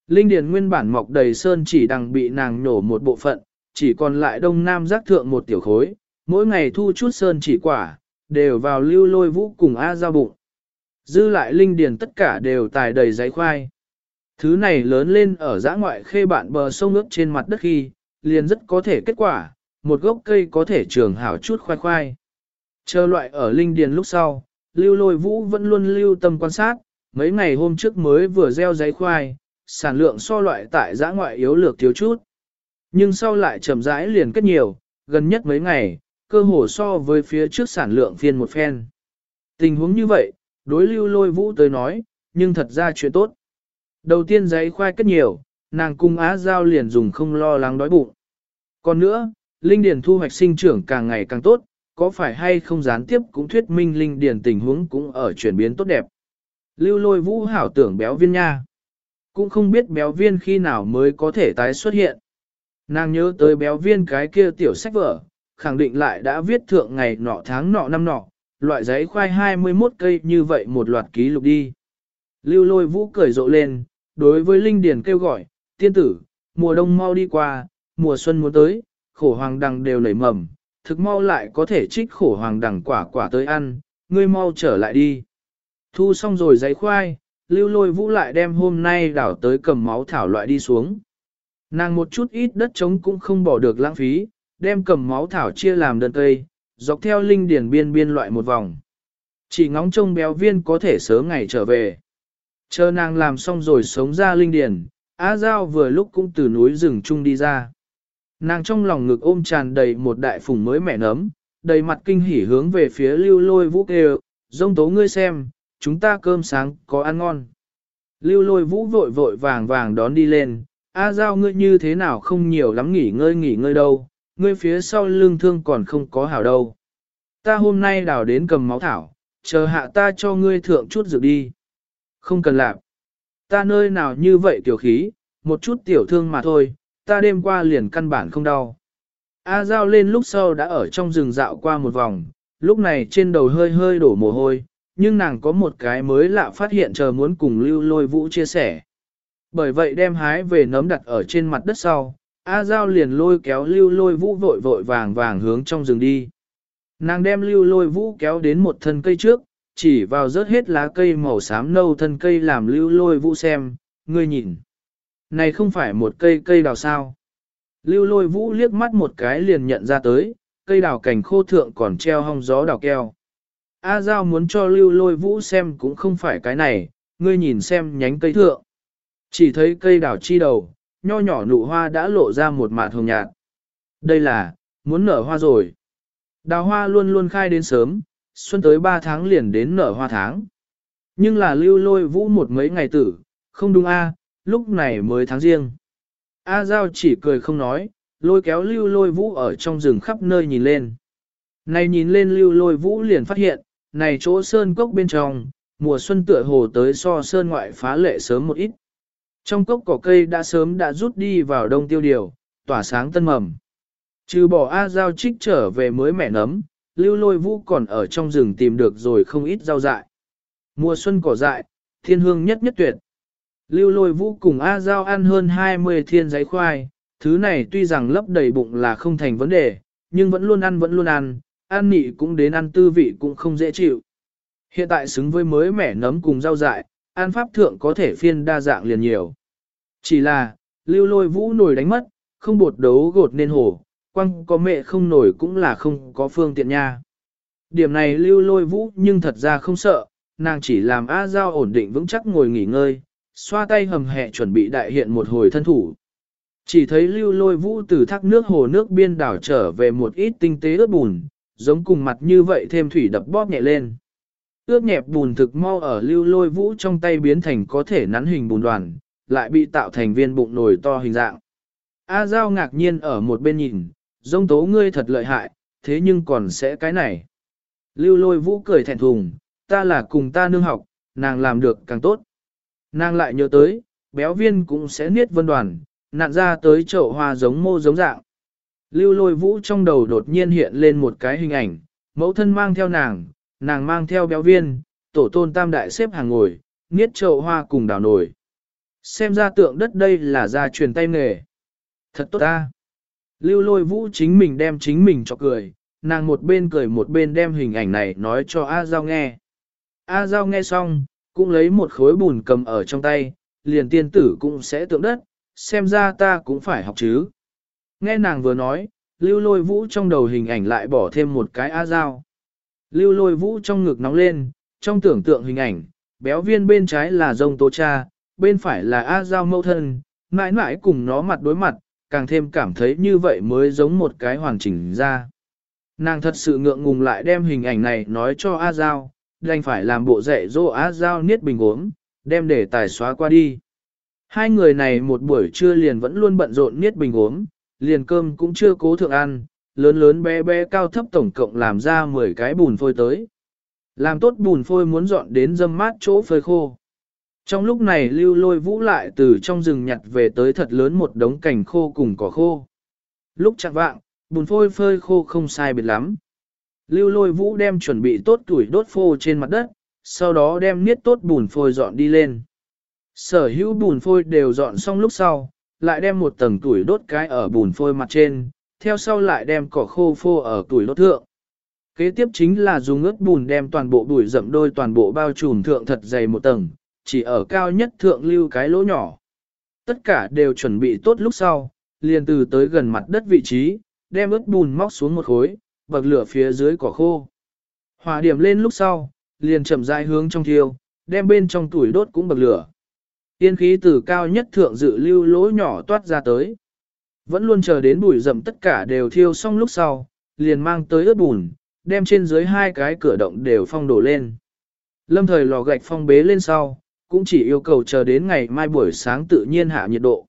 Speaker 1: Linh điền nguyên bản mọc đầy sơn chỉ đằng bị nàng nổ một bộ phận, chỉ còn lại đông nam giác thượng một tiểu khối, mỗi ngày thu chút sơn chỉ quả, đều vào lưu lôi vũ cùng A giao bụng. Dư lại linh điền tất cả đều tài đầy giấy khoai. Thứ này lớn lên ở giã ngoại khê bạn bờ sông nước trên mặt đất khi, liền rất có thể kết quả, một gốc cây có thể trường hảo chút khoai khoai. Chờ loại ở linh điền lúc sau, lưu lôi vũ vẫn luôn lưu tâm quan sát, mấy ngày hôm trước mới vừa gieo giấy khoai, sản lượng so loại tại giã ngoại yếu lược thiếu chút. Nhưng sau lại chậm rãi liền kết nhiều, gần nhất mấy ngày, cơ hồ so với phía trước sản lượng phiên một phen. Tình huống như vậy, đối lưu lôi vũ tới nói, nhưng thật ra chuyện tốt. Đầu tiên giấy khoai kết nhiều, nàng cung á giao liền dùng không lo lắng đói bụng. Còn nữa, linh điền thu hoạch sinh trưởng càng ngày càng tốt, có phải hay không gián tiếp cũng thuyết minh linh điền tình huống cũng ở chuyển biến tốt đẹp. Lưu lôi vũ hảo tưởng béo viên nha. Cũng không biết béo viên khi nào mới có thể tái xuất hiện. Nàng nhớ tới béo viên cái kia tiểu sách vở, khẳng định lại đã viết thượng ngày nọ tháng nọ năm nọ, loại giấy khoai 21 cây như vậy một loạt ký lục đi. Lưu lôi vũ cười rộ lên, đối với Linh Điền kêu gọi, tiên tử, mùa đông mau đi qua, mùa xuân muốn tới, khổ hoàng đằng đều nảy mầm, thực mau lại có thể trích khổ hoàng đằng quả quả tới ăn, ngươi mau trở lại đi. Thu xong rồi giấy khoai, lưu lôi vũ lại đem hôm nay đảo tới cầm máu thảo loại đi xuống. Nàng một chút ít đất trống cũng không bỏ được lãng phí, đem cầm máu thảo chia làm đơn cây, dọc theo linh điển biên biên loại một vòng. Chỉ ngóng trông béo viên có thể sớm ngày trở về. Chờ nàng làm xong rồi sống ra linh điển, á Giao vừa lúc cũng từ núi rừng chung đi ra. Nàng trong lòng ngực ôm tràn đầy một đại phùng mới mẻ nấm, đầy mặt kinh hỉ hướng về phía lưu lôi vũ kêu, dông tố ngươi xem, chúng ta cơm sáng có ăn ngon. Lưu lôi vũ vội vội vàng vàng đón đi lên, A Giao ngươi như thế nào không nhiều lắm nghỉ ngơi nghỉ ngơi đâu, ngươi phía sau lưng thương còn không có hảo đâu. Ta hôm nay đào đến cầm máu thảo, chờ hạ ta cho ngươi thượng chút dược đi. Không cần làm. Ta nơi nào như vậy tiểu khí, một chút tiểu thương mà thôi, ta đêm qua liền căn bản không đau. A Giao lên lúc sau đã ở trong rừng dạo qua một vòng, lúc này trên đầu hơi hơi đổ mồ hôi, nhưng nàng có một cái mới lạ phát hiện chờ muốn cùng lưu lôi vũ chia sẻ. Bởi vậy đem hái về nấm đặt ở trên mặt đất sau, A Giao liền lôi kéo lưu lôi vũ vội vội vàng vàng hướng trong rừng đi. Nàng đem lưu lôi vũ kéo đến một thân cây trước, chỉ vào rớt hết lá cây màu xám nâu thân cây làm lưu lôi vũ xem, ngươi nhìn. Này không phải một cây cây đào sao. Lưu lôi vũ liếc mắt một cái liền nhận ra tới, cây đào cảnh khô thượng còn treo hong gió đào keo. A Giao muốn cho lưu lôi vũ xem cũng không phải cái này, ngươi nhìn xem nhánh cây thượng. Chỉ thấy cây đào chi đầu, nho nhỏ nụ hoa đã lộ ra một mạt hồng nhạt. Đây là, muốn nở hoa rồi. Đào hoa luôn luôn khai đến sớm, xuân tới 3 tháng liền đến nở hoa tháng. Nhưng là lưu lôi vũ một mấy ngày tử, không đúng a, lúc này mới tháng riêng. A Giao chỉ cười không nói, lôi kéo lưu lôi vũ ở trong rừng khắp nơi nhìn lên. Này nhìn lên lưu lôi vũ liền phát hiện, này chỗ sơn cốc bên trong, mùa xuân tựa hồ tới so sơn ngoại phá lệ sớm một ít. Trong cốc cỏ cây đã sớm đã rút đi vào đông tiêu điều, tỏa sáng tân mầm. Trừ bỏ A Giao trích trở về mới mẻ nấm, lưu lôi vũ còn ở trong rừng tìm được rồi không ít rau dại. Mùa xuân cỏ dại, thiên hương nhất nhất tuyệt. Lưu lôi vũ cùng A Giao ăn hơn 20 thiên giấy khoai, thứ này tuy rằng lấp đầy bụng là không thành vấn đề, nhưng vẫn luôn ăn vẫn luôn ăn, ăn nị cũng đến ăn tư vị cũng không dễ chịu. Hiện tại xứng với mới mẻ nấm cùng rau dại, ăn pháp thượng có thể phiên đa dạng liền nhiều. Chỉ là, lưu lôi vũ nổi đánh mất, không bột đấu gột nên hổ, quăng có mẹ không nổi cũng là không có phương tiện nha. Điểm này lưu lôi vũ nhưng thật ra không sợ, nàng chỉ làm A Giao ổn định vững chắc ngồi nghỉ ngơi, xoa tay hầm hẹ chuẩn bị đại hiện một hồi thân thủ. Chỉ thấy lưu lôi vũ từ thác nước hồ nước biên đảo trở về một ít tinh tế ướt bùn, giống cùng mặt như vậy thêm thủy đập bóp nhẹ lên. Ướt nhẹp bùn thực mau ở lưu lôi vũ trong tay biến thành có thể nắn hình bùn đoàn, lại bị tạo thành viên bụng nổi to hình dạng. A Giao ngạc nhiên ở một bên nhìn, giống tố ngươi thật lợi hại, thế nhưng còn sẽ cái này. Lưu lôi vũ cười thẹn thùng, ta là cùng ta nương học, nàng làm được càng tốt. Nàng lại nhớ tới, béo viên cũng sẽ niết vân đoàn, nạn ra tới chậu hoa giống mô giống dạng. Lưu lôi vũ trong đầu đột nhiên hiện lên một cái hình ảnh, mẫu thân mang theo nàng, nàng mang theo béo viên, tổ tôn tam đại xếp hàng ngồi, niết chậu hoa cùng đào nổi. Xem ra tượng đất đây là gia truyền tay nghề. Thật tốt ta. Lưu lôi vũ chính mình đem chính mình cho cười, nàng một bên cười một bên đem hình ảnh này nói cho A Giao nghe. A Giao nghe xong, cũng lấy một khối bùn cầm ở trong tay, liền tiên tử cũng sẽ tượng đất, xem ra ta cũng phải học chứ. Nghe nàng vừa nói, lưu lôi vũ trong đầu hình ảnh lại bỏ thêm một cái A dao. Lưu lôi vũ trong ngực nóng lên, trong tưởng tượng hình ảnh, béo viên bên trái là rông tố cha, bên phải là A dao mẫu thân, mãi mãi cùng nó mặt đối mặt, càng thêm cảm thấy như vậy mới giống một cái hoàn chỉnh ra. Nàng thật sự ngượng ngùng lại đem hình ảnh này nói cho A Giao, đành phải làm bộ dạy dỗ á Giao niết bình uống, đem để tài xóa qua đi. Hai người này một buổi trưa liền vẫn luôn bận rộn niết bình uống, liền cơm cũng chưa cố thượng ăn, lớn lớn bé bé cao thấp tổng cộng làm ra 10 cái bùn phôi tới. Làm tốt bùn phôi muốn dọn đến dâm mát chỗ phơi khô. Trong lúc này lưu lôi vũ lại từ trong rừng nhặt về tới thật lớn một đống cành khô cùng cỏ khô. Lúc chặt vạng, bùn phôi phơi khô không sai biệt lắm. Lưu lôi vũ đem chuẩn bị tốt tuổi đốt phô trên mặt đất, sau đó đem niết tốt bùn phôi dọn đi lên. Sở hữu bùn phôi đều dọn xong lúc sau, lại đem một tầng tuổi đốt cái ở bùn phôi mặt trên, theo sau lại đem cỏ khô phô ở tuổi đốt thượng. Kế tiếp chính là dùng ướt bùn đem toàn bộ bụi rậm đôi toàn bộ bao trùm thượng thật dày một tầng, chỉ ở cao nhất thượng lưu cái lỗ nhỏ. Tất cả đều chuẩn bị tốt lúc sau, liền từ tới gần mặt đất vị trí, đem ướt bùn móc xuống một khối, bậc lửa phía dưới cỏ khô. Hỏa điểm lên lúc sau, liền chậm rãi hướng trong thiêu, đem bên trong tuổi đốt cũng bậc lửa. Tiên khí từ cao nhất thượng dự lưu lỗ nhỏ toát ra tới. Vẫn luôn chờ đến bụi rậm tất cả đều thiêu xong lúc sau, liền mang tới ướt bùn, đem trên dưới hai cái cửa động đều phong đổ lên. Lâm thời lò gạch phong bế lên sau, cũng chỉ yêu cầu chờ đến ngày mai buổi sáng tự nhiên hạ nhiệt độ.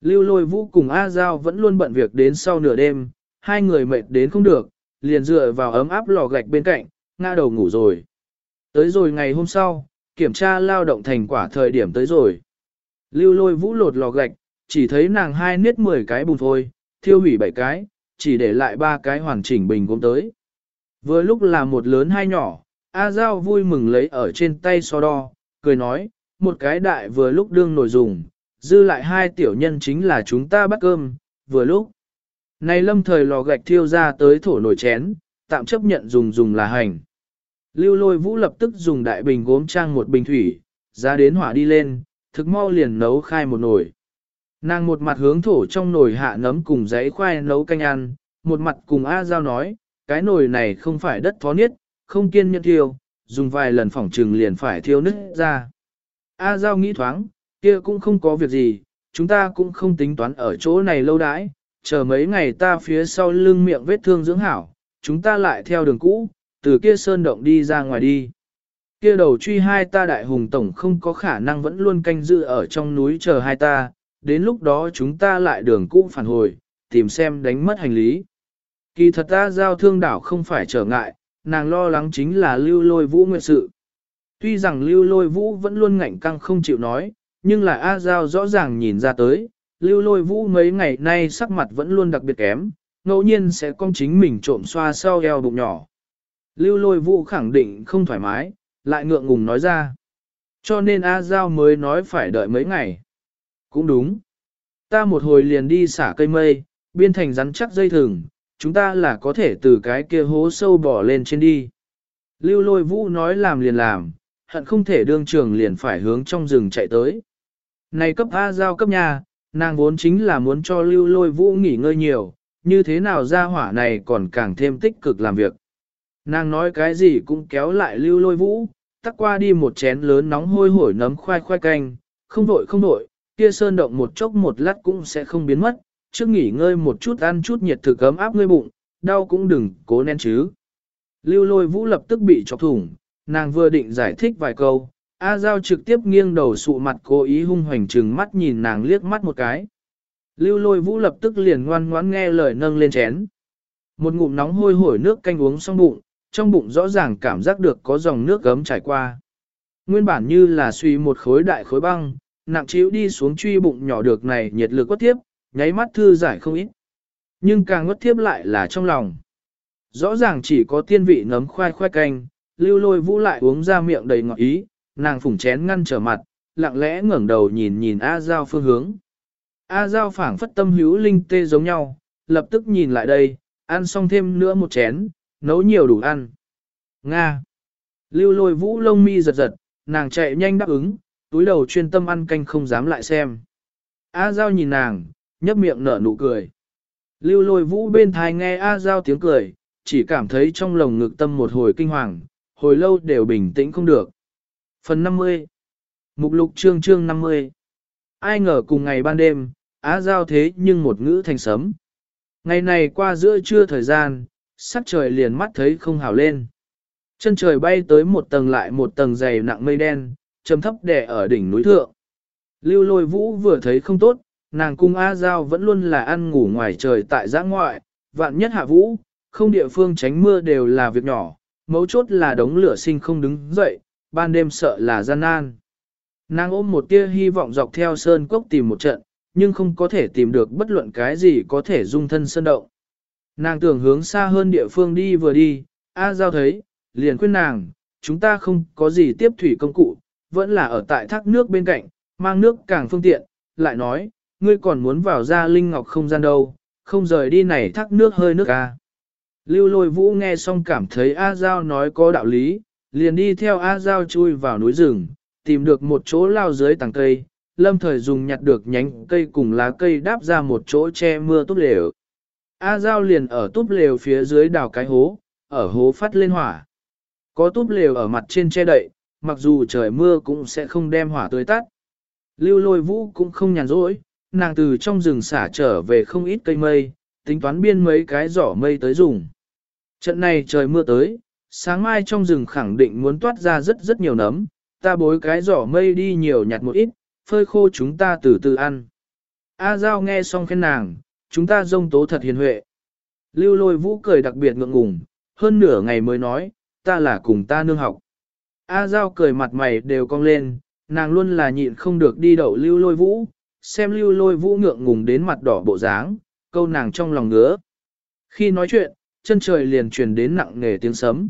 Speaker 1: Lưu lôi vũ cùng A Giao vẫn luôn bận việc đến sau nửa đêm, hai người mệt đến không được, liền dựa vào ấm áp lò gạch bên cạnh, ngã đầu ngủ rồi. Tới rồi ngày hôm sau, kiểm tra lao động thành quả thời điểm tới rồi. Lưu lôi vũ lột lò gạch, chỉ thấy nàng hai niết 10 cái bùn thôi, thiêu hủy 7 cái, chỉ để lại ba cái hoàn chỉnh bình gốm tới. Vừa lúc là một lớn hai nhỏ, A Giao vui mừng lấy ở trên tay so đo, cười nói, một cái đại vừa lúc đương nổi dùng, dư lại hai tiểu nhân chính là chúng ta bắt cơm, vừa lúc. Này lâm thời lò gạch thiêu ra tới thổ nồi chén, tạm chấp nhận dùng dùng là hành. Lưu lôi vũ lập tức dùng đại bình gốm trang một bình thủy, ra đến hỏa đi lên, thực mau liền nấu khai một nồi. Nàng một mặt hướng thổ trong nồi hạ nấm cùng giấy khoai nấu canh ăn, một mặt cùng A Giao nói, cái nồi này không phải đất thó niết, không kiên nhẫn thiêu, dùng vài lần phỏng trừng liền phải thiêu nứt ra. A Giao nghĩ thoáng, kia cũng không có việc gì, chúng ta cũng không tính toán ở chỗ này lâu đãi, chờ mấy ngày ta phía sau lưng miệng vết thương dưỡng hảo, chúng ta lại theo đường cũ, từ kia sơn động đi ra ngoài đi. Kia đầu truy hai ta đại hùng tổng không có khả năng vẫn luôn canh giữ ở trong núi chờ hai ta, đến lúc đó chúng ta lại đường cũ phản hồi, tìm xem đánh mất hành lý. Kỳ thật ta giao thương đảo không phải trở ngại, nàng lo lắng chính là lưu lôi vũ nguyệt sự. Tuy rằng lưu lôi vũ vẫn luôn ngạnh căng không chịu nói, nhưng là A Giao rõ ràng nhìn ra tới, lưu lôi vũ mấy ngày nay sắc mặt vẫn luôn đặc biệt kém, ngẫu nhiên sẽ con chính mình trộm xoa sau eo bụng nhỏ. Lưu lôi vũ khẳng định không thoải mái, lại ngượng ngùng nói ra. Cho nên A Giao mới nói phải đợi mấy ngày. Cũng đúng. Ta một hồi liền đi xả cây mây, biên thành rắn chắc dây thừng, chúng ta là có thể từ cái kia hố sâu bỏ lên trên đi. Lưu lôi vũ nói làm liền làm, hận không thể đương trường liền phải hướng trong rừng chạy tới. Này cấp A giao cấp nhà, nàng vốn chính là muốn cho lưu lôi vũ nghỉ ngơi nhiều, như thế nào ra hỏa này còn càng thêm tích cực làm việc. Nàng nói cái gì cũng kéo lại lưu lôi vũ, tắc qua đi một chén lớn nóng hôi hổi nấm khoai khoai canh, không vội không vội, kia sơn động một chốc một lát cũng sẽ không biến mất, trước nghỉ ngơi một chút ăn chút nhiệt thực ấm áp ngươi bụng, đau cũng đừng cố nén chứ. Lưu lôi vũ lập tức bị chọc thủng, nàng vừa định giải thích vài câu, A Giao trực tiếp nghiêng đầu sụ mặt cố ý hung hoành trừng mắt nhìn nàng liếc mắt một cái. Lưu lôi vũ lập tức liền ngoan ngoãn nghe lời nâng lên chén. Một ngụm nóng hôi hổi nước canh uống xong bụng, trong bụng rõ ràng cảm giác được có dòng nước gấm chảy qua. Nguyên bản như là suy một khối đại khối băng, nặng chiếu đi xuống truy bụng nhỏ được này nhiệt lực quất tiếp, nháy mắt thư giải không ít. Nhưng càng ngất tiếp lại là trong lòng. Rõ ràng chỉ có tiên vị nấm khoai khoai canh, lưu lôi vũ lại uống ra miệng đầy ngọt ý, nàng phủng chén ngăn trở mặt, lặng lẽ ngẩng đầu nhìn nhìn A Giao phương hướng. A Giao phảng phất tâm hữu linh tê giống nhau, lập tức nhìn lại đây, ăn xong thêm nữa một chén, nấu nhiều đủ ăn. Nga. Lưu lôi vũ lông mi giật giật, nàng chạy nhanh đáp ứng, túi đầu chuyên tâm ăn canh không dám lại xem. A Giao nhìn nàng, nhấp miệng nở nụ cười. Lưu lôi vũ bên thai nghe A Giao tiếng cười, chỉ cảm thấy trong lồng ngực tâm một hồi kinh hoàng, hồi lâu đều bình tĩnh không được. Phần 50 Mục lục chương chương 50 Ai ngờ cùng ngày ban đêm, Á Giao thế nhưng một ngữ thành sấm. Ngày này qua giữa trưa thời gian, sắc trời liền mắt thấy không hào lên. Chân trời bay tới một tầng lại một tầng dày nặng mây đen, trầm thấp đè ở đỉnh núi thượng. Lưu lôi vũ vừa thấy không tốt, nàng cung A Giao vẫn luôn là ăn ngủ ngoài trời tại giã ngoại, vạn nhất hạ vũ, không địa phương tránh mưa đều là việc nhỏ, mấu chốt là đống lửa sinh không đứng dậy, ban đêm sợ là gian nan. Nàng ôm một tia hy vọng dọc theo sơn cốc tìm một trận, nhưng không có thể tìm được bất luận cái gì có thể dung thân sơn động. Nàng tưởng hướng xa hơn địa phương đi vừa đi, A Giao thấy, liền khuyên nàng, chúng ta không có gì tiếp thủy công cụ, vẫn là ở tại thác nước bên cạnh, mang nước càng phương tiện, lại nói, ngươi còn muốn vào ra linh ngọc không gian đâu, không rời đi này thác nước hơi nước a. Lưu lôi vũ nghe xong cảm thấy A Giao nói có đạo lý, liền đi theo A Giao chui vào núi rừng, tìm được một chỗ lao dưới tàng cây, lâm thời dùng nhặt được nhánh cây cùng lá cây đáp ra một chỗ che mưa túp lều. A Giao liền ở túp lều phía dưới đào cái hố, ở hố phát lên hỏa. Có túp lều ở mặt trên che đậy, mặc dù trời mưa cũng sẽ không đem hỏa tươi tắt. Lưu lôi vũ cũng không nhàn rỗi, nàng từ trong rừng xả trở về không ít cây mây, tính toán biên mấy cái giỏ mây tới dùng. Trận này trời mưa tới, sáng mai trong rừng khẳng định muốn toát ra rất rất nhiều nấm, ta bối cái giỏ mây đi nhiều nhặt một ít, phơi khô chúng ta từ từ ăn. A Giao nghe xong khen nàng, chúng ta dông tố thật hiền huệ. Lưu lôi vũ cười đặc biệt ngượng ngùng, hơn nửa ngày mới nói, ta là cùng ta nương học. A Giao cười mặt mày đều cong lên, nàng luôn là nhịn không được đi đậu lưu lôi vũ, xem lưu lôi vũ ngượng ngùng đến mặt đỏ bộ dáng, câu nàng trong lòng ngứa. Khi nói chuyện, chân trời liền truyền đến nặng nề tiếng sấm.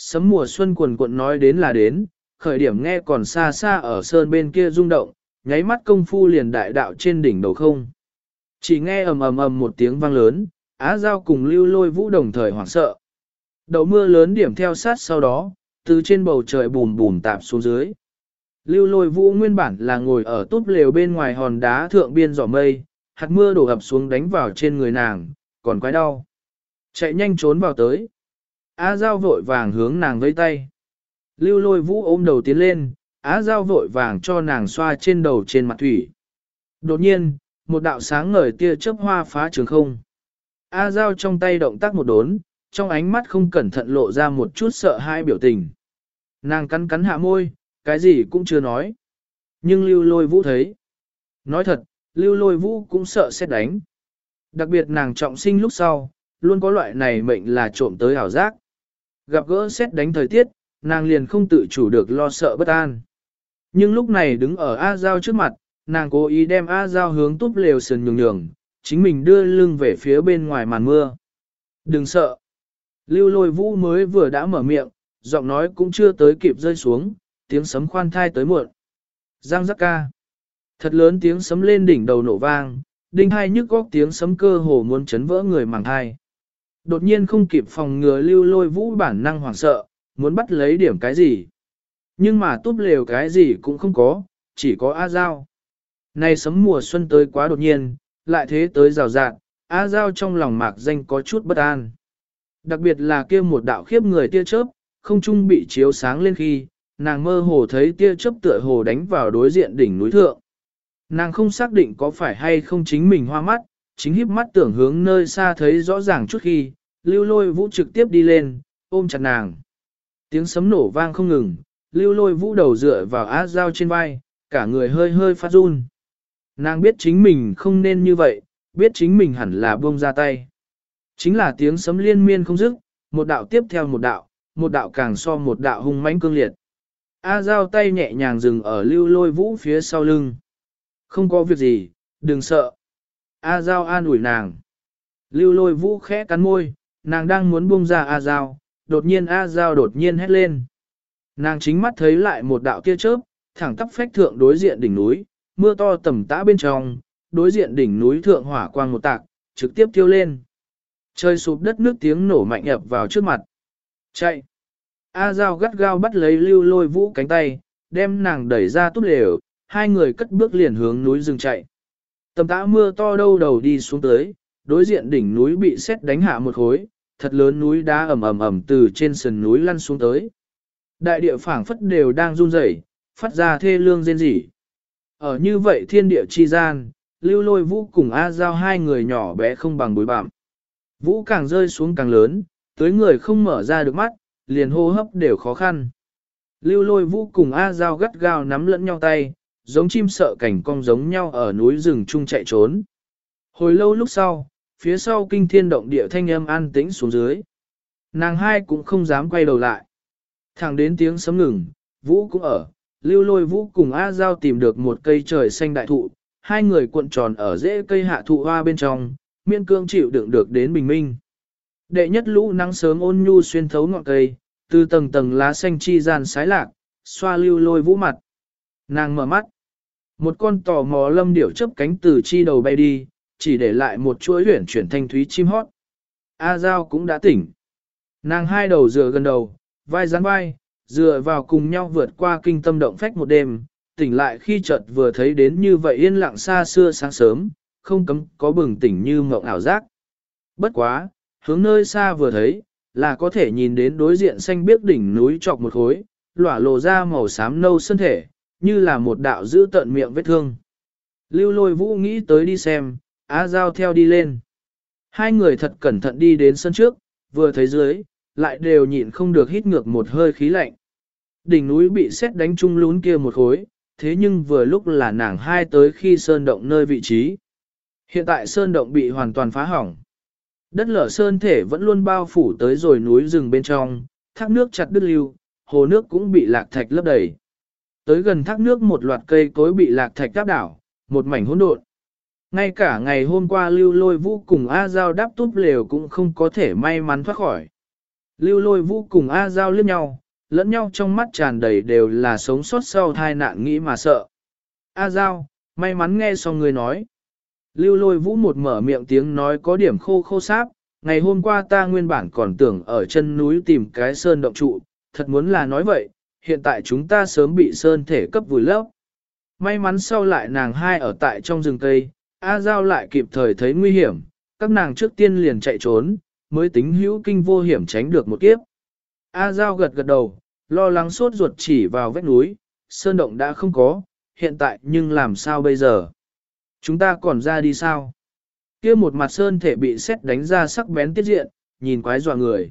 Speaker 1: Sấm mùa xuân quần cuộn nói đến là đến, khởi điểm nghe còn xa xa ở sơn bên kia rung động, nháy mắt công phu liền đại đạo trên đỉnh đầu không. Chỉ nghe ầm ầm ầm một tiếng vang lớn, Á Giao cùng lưu lôi vũ đồng thời hoảng sợ. Đậu mưa lớn điểm theo sát sau đó, từ trên bầu trời bùm bùm tạp xuống dưới. Lưu lôi vũ nguyên bản là ngồi ở túp lều bên ngoài hòn đá thượng biên giỏ mây, hạt mưa đổ ập xuống đánh vào trên người nàng, còn quái đau. Chạy nhanh trốn vào tới. Á Giao vội vàng hướng nàng vây tay. Lưu lôi vũ ôm đầu tiến lên, Á Giao vội vàng cho nàng xoa trên đầu trên mặt thủy. Đột nhiên, một đạo sáng ngời tia chớp hoa phá trường không. A Giao trong tay động tác một đốn, trong ánh mắt không cẩn thận lộ ra một chút sợ hãi biểu tình. Nàng cắn cắn hạ môi, cái gì cũng chưa nói. Nhưng lưu lôi vũ thấy. Nói thật, lưu lôi vũ cũng sợ xét đánh. Đặc biệt nàng trọng sinh lúc sau, luôn có loại này mệnh là trộm tới ảo giác. Gặp gỡ xét đánh thời tiết, nàng liền không tự chủ được lo sợ bất an. Nhưng lúc này đứng ở A Giao trước mặt, nàng cố ý đem A Giao hướng túp lều sườn nhường nhường, chính mình đưa lưng về phía bên ngoài màn mưa. Đừng sợ. Lưu lôi vũ mới vừa đã mở miệng, giọng nói cũng chưa tới kịp rơi xuống, tiếng sấm khoan thai tới muộn. Giang giác ca. Thật lớn tiếng sấm lên đỉnh đầu nổ vang, đinh hai nhức góc tiếng sấm cơ hồ muốn chấn vỡ người màng thai. Đột nhiên không kịp phòng ngừa lưu lôi vũ bản năng hoảng sợ, muốn bắt lấy điểm cái gì. Nhưng mà túp lều cái gì cũng không có, chỉ có A Giao. nay sấm mùa xuân tới quá đột nhiên, lại thế tới rào rạng, A Giao trong lòng mạc danh có chút bất an. Đặc biệt là kia một đạo khiếp người tia chớp, không trung bị chiếu sáng lên khi, nàng mơ hồ thấy tia chớp tựa hồ đánh vào đối diện đỉnh núi thượng. Nàng không xác định có phải hay không chính mình hoa mắt, chính híp mắt tưởng hướng nơi xa thấy rõ ràng chút khi, lưu lôi vũ trực tiếp đi lên, ôm chặt nàng. Tiếng sấm nổ vang không ngừng, lưu lôi vũ đầu dựa vào á dao trên vai, cả người hơi hơi phát run. Nàng biết chính mình không nên như vậy, biết chính mình hẳn là buông ra tay. Chính là tiếng sấm liên miên không dứt, một đạo tiếp theo một đạo, một đạo càng so một đạo hung mãnh cương liệt. A Giao tay nhẹ nhàng dừng ở lưu lôi vũ phía sau lưng. Không có việc gì, đừng sợ. A Giao an ủi nàng. Lưu lôi vũ khẽ cắn môi, nàng đang muốn buông ra A Giao, đột nhiên A Giao đột nhiên hét lên. Nàng chính mắt thấy lại một đạo tia chớp, thẳng tắp phách thượng đối diện đỉnh núi, mưa to tầm tã bên trong, đối diện đỉnh núi thượng hỏa quang một tạc, trực tiếp tiêu lên. Trời sụp đất nước tiếng nổ mạnh ập vào trước mặt. Chạy! A Giao gắt gao bắt lấy lưu lôi vũ cánh tay, đem nàng đẩy ra túp lều, hai người cất bước liền hướng núi rừng chạy. Tầm tã mưa to đâu đầu đi xuống tới, đối diện đỉnh núi bị xét đánh hạ một khối, thật lớn núi đá ẩm ẩm ẩm từ trên sườn núi lăn xuống tới. Đại địa phảng phất đều đang run rẩy, phát ra thê lương rên rỉ. Ở như vậy thiên địa chi gian, lưu lôi vũ cùng A Giao hai người nhỏ bé không bằng bối bạm. Vũ càng rơi xuống càng lớn, tới người không mở ra được mắt, liền hô hấp đều khó khăn. Lưu lôi vũ cùng A Giao gắt gao nắm lẫn nhau tay, giống chim sợ cảnh cong giống nhau ở núi rừng chung chạy trốn. Hồi lâu lúc sau, phía sau kinh thiên động địa thanh âm an tĩnh xuống dưới. Nàng hai cũng không dám quay đầu lại. Thẳng đến tiếng sấm ngừng, vũ cũng ở, lưu lôi vũ cùng A Giao tìm được một cây trời xanh đại thụ, hai người cuộn tròn ở rễ cây hạ thụ hoa bên trong, miên cương chịu đựng được đến bình minh. Đệ nhất lũ nắng sớm ôn nhu xuyên thấu ngọn cây, từ tầng tầng lá xanh chi gian sái lạc, xoa lưu lôi vũ mặt. Nàng mở mắt. Một con tò mò lâm điểu chấp cánh từ chi đầu bay đi, chỉ để lại một chuỗi huyển chuyển thanh thúy chim hót. A Giao cũng đã tỉnh. Nàng hai đầu dựa gần đầu, vai dán vai, dựa vào cùng nhau vượt qua kinh tâm động phách một đêm, tỉnh lại khi chợt vừa thấy đến như vậy yên lặng xa xưa sáng sớm, không cấm có bừng tỉnh như mộng ảo giác. Bất quá, hướng nơi xa vừa thấy, là có thể nhìn đến đối diện xanh biếc đỉnh núi trọc một khối, lỏa lộ ra màu xám nâu sơn thể, như là một đạo giữ tận miệng vết thương. Lưu lôi vũ nghĩ tới đi xem, á giao theo đi lên. Hai người thật cẩn thận đi đến sân trước, vừa thấy dưới, lại đều nhịn không được hít ngược một hơi khí lạnh. Đỉnh núi bị xét đánh chung lún kia một khối, thế nhưng vừa lúc là nàng hai tới khi sơn động nơi vị trí. Hiện tại sơn động bị hoàn toàn phá hỏng. Đất lở sơn thể vẫn luôn bao phủ tới rồi núi rừng bên trong, thác nước chặt đứt lưu, hồ nước cũng bị lạc thạch lấp đầy. Tới gần thác nước một loạt cây cối bị lạc thạch đáp đảo, một mảnh hỗn độn. Ngay cả ngày hôm qua lưu lôi vũ cùng A Giao đáp túp lều cũng không có thể may mắn thoát khỏi. Lưu lôi vũ cùng A Giao liếc nhau, lẫn nhau trong mắt tràn đầy đều là sống sót sau tai nạn nghĩ mà sợ. A Giao, may mắn nghe xong người nói. Lưu lôi vũ một mở miệng tiếng nói có điểm khô khô sáp, ngày hôm qua ta nguyên bản còn tưởng ở chân núi tìm cái sơn động trụ, thật muốn là nói vậy, hiện tại chúng ta sớm bị sơn thể cấp vùi lấp. May mắn sau lại nàng hai ở tại trong rừng cây, A Giao lại kịp thời thấy nguy hiểm, các nàng trước tiên liền chạy trốn, mới tính hữu kinh vô hiểm tránh được một kiếp. A Giao gật gật đầu, lo lắng suốt ruột chỉ vào vách núi, sơn động đã không có, hiện tại nhưng làm sao bây giờ? Chúng ta còn ra đi sao? kia một mặt sơn thể bị xét đánh ra sắc bén tiết diện, nhìn quái dọa người.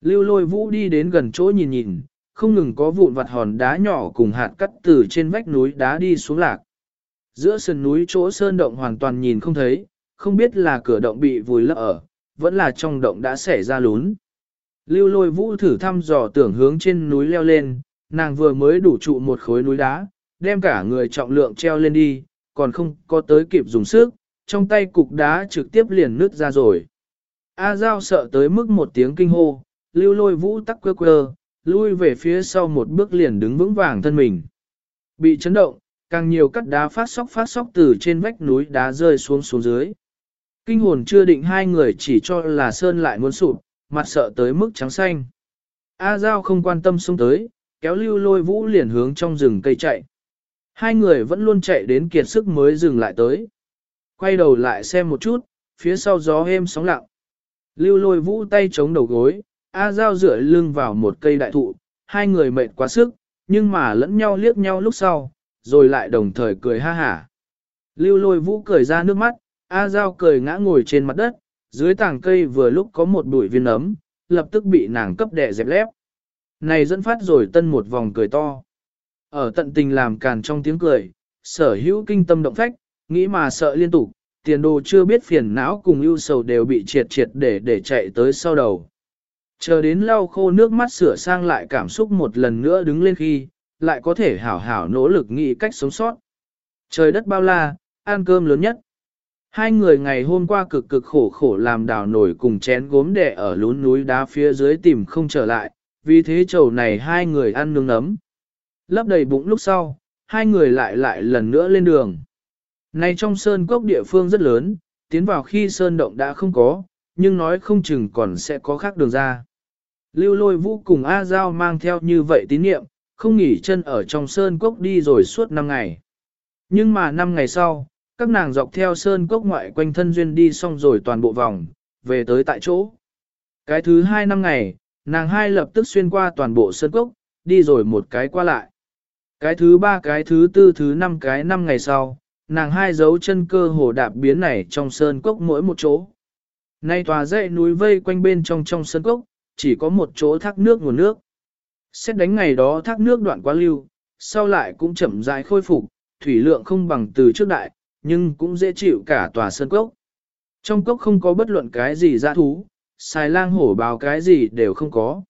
Speaker 1: Lưu lôi vũ đi đến gần chỗ nhìn nhìn, không ngừng có vụn vặt hòn đá nhỏ cùng hạt cắt từ trên vách núi đá đi xuống lạc. Giữa sườn núi chỗ sơn động hoàn toàn nhìn không thấy, không biết là cửa động bị vùi lấp ở, vẫn là trong động đã xảy ra lún. Lưu lôi vũ thử thăm dò tưởng hướng trên núi leo lên, nàng vừa mới đủ trụ một khối núi đá, đem cả người trọng lượng treo lên đi, còn không có tới kịp dùng sức, trong tay cục đá trực tiếp liền nứt ra rồi. A Giao sợ tới mức một tiếng kinh hô, lưu lôi vũ tắc quơ quơ, lui về phía sau một bước liền đứng vững vàng thân mình. Bị chấn động, càng nhiều cắt đá phát sóc phát sóc từ trên vách núi đá rơi xuống xuống dưới. Kinh hồn chưa định hai người chỉ cho là sơn lại muốn sụp, mặt sợ tới mức trắng xanh. A Giao không quan tâm xuống tới, kéo lưu lôi vũ liền hướng trong rừng cây chạy. Hai người vẫn luôn chạy đến kiệt sức mới dừng lại tới. Quay đầu lại xem một chút, phía sau gió êm sóng lặng. Lưu lôi vũ tay chống đầu gối, A Giao dựa lưng vào một cây đại thụ, hai người mệt quá sức, nhưng mà lẫn nhau liếc nhau lúc sau, rồi lại đồng thời cười ha hả. Lưu lôi vũ cười ra nước mắt, A Giao cười ngã ngồi trên mặt đất, dưới tảng cây vừa lúc có một bụi viên ấm, lập tức bị nàng cấp đẻ dẹp lép. Này dẫn phát rồi tân một vòng cười to. Ở tận tình làm càn trong tiếng cười, sở hữu kinh tâm động phách, nghĩ mà sợ liên tục, tiền đồ chưa biết phiền não cùng ưu sầu đều bị triệt triệt để để chạy tới sau đầu. Chờ đến lau khô nước mắt sửa sang lại cảm xúc một lần nữa đứng lên khi, lại có thể hảo hảo nỗ lực nghĩ cách sống sót. Trời đất bao la, ăn cơm lớn nhất. Hai người ngày hôm qua cực cực khổ khổ làm đào nổi cùng chén gốm đẻ ở lún núi đá phía dưới tìm không trở lại, vì thế chầu này hai người ăn nướng ấm. Lấp đầy bụng lúc sau, hai người lại lại lần nữa lên đường. Này trong sơn cốc địa phương rất lớn, tiến vào khi sơn động đã không có, nhưng nói không chừng còn sẽ có khác đường ra. Lưu lôi vũ cùng A Giao mang theo như vậy tín niệm, không nghỉ chân ở trong sơn cốc đi rồi suốt 5 ngày. Nhưng mà 5 ngày sau, các nàng dọc theo sơn cốc ngoại quanh thân duyên đi xong rồi toàn bộ vòng, về tới tại chỗ. Cái thứ hai năm ngày, nàng hai lập tức xuyên qua toàn bộ sơn cốc, đi rồi một cái qua lại. Cái thứ ba cái thứ tư thứ năm cái năm ngày sau, nàng hai dấu chân cơ hồ đạp biến này trong sơn cốc mỗi một chỗ. Nay tòa dãy núi vây quanh bên trong trong sơn cốc, chỉ có một chỗ thác nước nguồn nước. Xét đánh ngày đó thác nước đoạn quá lưu, sau lại cũng chậm rãi khôi phục, thủy lượng không bằng từ trước đại, nhưng cũng dễ chịu cả tòa sơn cốc. Trong cốc không có bất luận cái gì dã thú, xài lang hổ bào cái gì đều không có.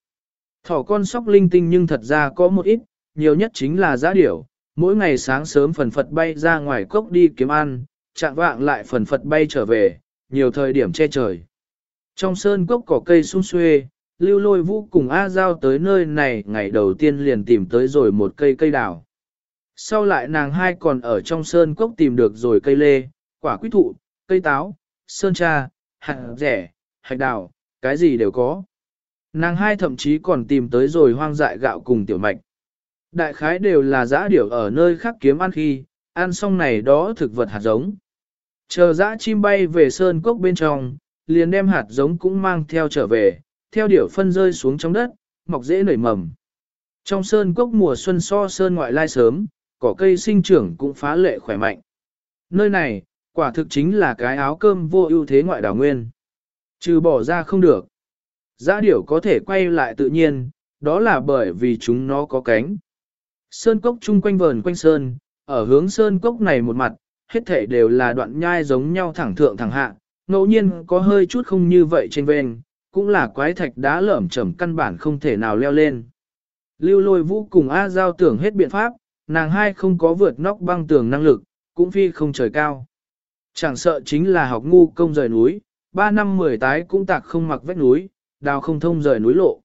Speaker 1: Thỏ con sóc linh tinh nhưng thật ra có một ít, nhiều nhất chính là giã điểu, mỗi ngày sáng sớm phần phật bay ra ngoài cốc đi kiếm ăn, chạm vạng lại phần phật bay trở về, nhiều thời điểm che trời. Trong sơn cốc có cây sung xuê, lưu lôi vũ cùng A Giao tới nơi này ngày đầu tiên liền tìm tới rồi một cây cây đào. Sau lại nàng hai còn ở trong sơn cốc tìm được rồi cây lê, quả quýt thụ, cây táo, sơn cha, hạt rẻ, hạch đào, cái gì đều có. Nàng hai thậm chí còn tìm tới rồi hoang dại gạo cùng tiểu mạch. Đại khái đều là giã điểu ở nơi khác kiếm ăn khi, ăn xong này đó thực vật hạt giống. Chờ dã chim bay về sơn cốc bên trong, liền đem hạt giống cũng mang theo trở về, theo điểu phân rơi xuống trong đất, mọc dễ nảy mầm. Trong sơn cốc mùa xuân so sơn ngoại lai sớm, cỏ cây sinh trưởng cũng phá lệ khỏe mạnh. Nơi này, quả thực chính là cái áo cơm vô ưu thế ngoại đảo nguyên. Trừ bỏ ra không được. Giá điểu có thể quay lại tự nhiên, đó là bởi vì chúng nó có cánh. Sơn cốc chung quanh vờn quanh sơn, ở hướng sơn cốc này một mặt, hết thể đều là đoạn nhai giống nhau thẳng thượng thẳng hạ, ngẫu nhiên có hơi chút không như vậy trên ven, cũng là quái thạch đá lởm chởm căn bản không thể nào leo lên. Lưu lôi vũ cùng A Giao tưởng hết biện pháp, nàng hai không có vượt nóc băng tường năng lực, cũng phi không trời cao. Chẳng sợ chính là học ngu công rời núi, ba năm mười tái cũng tạc không mặc vách núi, đào không thông rời núi lộ.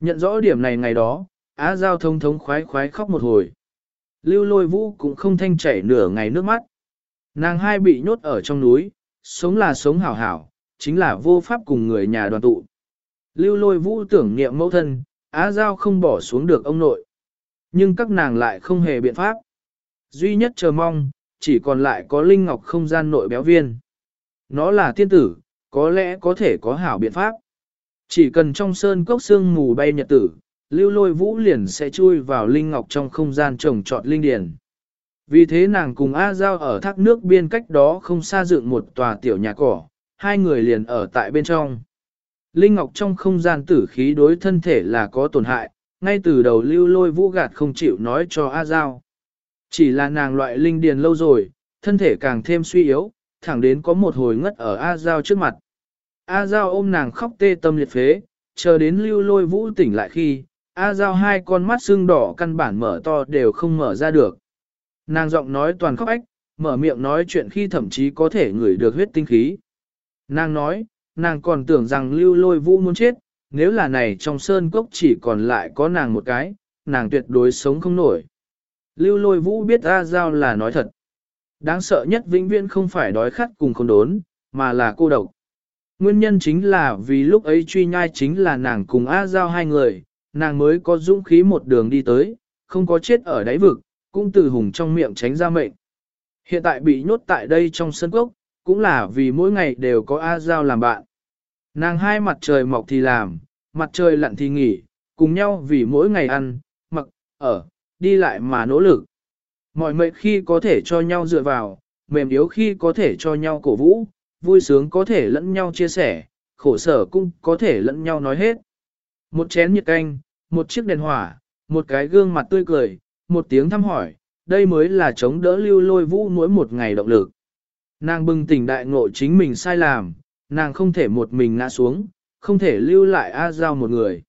Speaker 1: Nhận rõ điểm này ngày đó, Á Giao thông thống khoái khoái khóc một hồi. Lưu lôi vũ cũng không thanh chảy nửa ngày nước mắt. Nàng hai bị nhốt ở trong núi, sống là sống hảo hảo, chính là vô pháp cùng người nhà đoàn tụ. Lưu lôi vũ tưởng niệm mẫu thân, Á Giao không bỏ xuống được ông nội. Nhưng các nàng lại không hề biện pháp. Duy nhất chờ mong, chỉ còn lại có Linh Ngọc không gian nội béo viên. Nó là tiên tử, có lẽ có thể có hảo biện pháp. Chỉ cần trong sơn cốc xương mù bay nhật tử, lưu lôi vũ liền sẽ chui vào Linh Ngọc trong không gian trồng trọt linh điển. Vì thế nàng cùng A Giao ở thác nước biên cách đó không xa dựng một tòa tiểu nhà cỏ, hai người liền ở tại bên trong. Linh Ngọc trong không gian tử khí đối thân thể là có tổn hại, ngay từ đầu lưu lôi vũ gạt không chịu nói cho A Giao. Chỉ là nàng loại linh điền lâu rồi, thân thể càng thêm suy yếu, thẳng đến có một hồi ngất ở A Giao trước mặt. A Giao ôm nàng khóc tê tâm liệt phế, chờ đến lưu lôi vũ tỉnh lại khi, A Giao hai con mắt xương đỏ căn bản mở to đều không mở ra được. Nàng giọng nói toàn khóc ách, mở miệng nói chuyện khi thậm chí có thể ngửi được huyết tinh khí. Nàng nói, nàng còn tưởng rằng lưu lôi vũ muốn chết, nếu là này trong sơn cốc chỉ còn lại có nàng một cái, nàng tuyệt đối sống không nổi. Lưu lôi vũ biết A Giao là nói thật. Đáng sợ nhất vĩnh viễn không phải đói khát cùng không đốn, mà là cô độc. Nguyên nhân chính là vì lúc ấy truy nhai chính là nàng cùng A Giao hai người, nàng mới có dũng khí một đường đi tới, không có chết ở đáy vực, cũng từ hùng trong miệng tránh ra mệnh. Hiện tại bị nhốt tại đây trong sân cốc, cũng là vì mỗi ngày đều có A Giao làm bạn. Nàng hai mặt trời mọc thì làm, mặt trời lặn thì nghỉ, cùng nhau vì mỗi ngày ăn, mặc, ở, đi lại mà nỗ lực. Mọi mệnh khi có thể cho nhau dựa vào, mềm yếu khi có thể cho nhau cổ vũ, vui sướng có thể lẫn nhau chia sẻ, khổ sở cũng có thể lẫn nhau nói hết. Một chén nhiệt canh, một chiếc đèn hỏa, một cái gương mặt tươi cười, một tiếng thăm hỏi, đây mới là chống đỡ lưu lôi vũ mỗi một ngày động lực. Nàng bừng tỉnh đại ngộ chính mình sai làm, nàng không thể một mình ngã xuống, không thể lưu lại A Giao một người.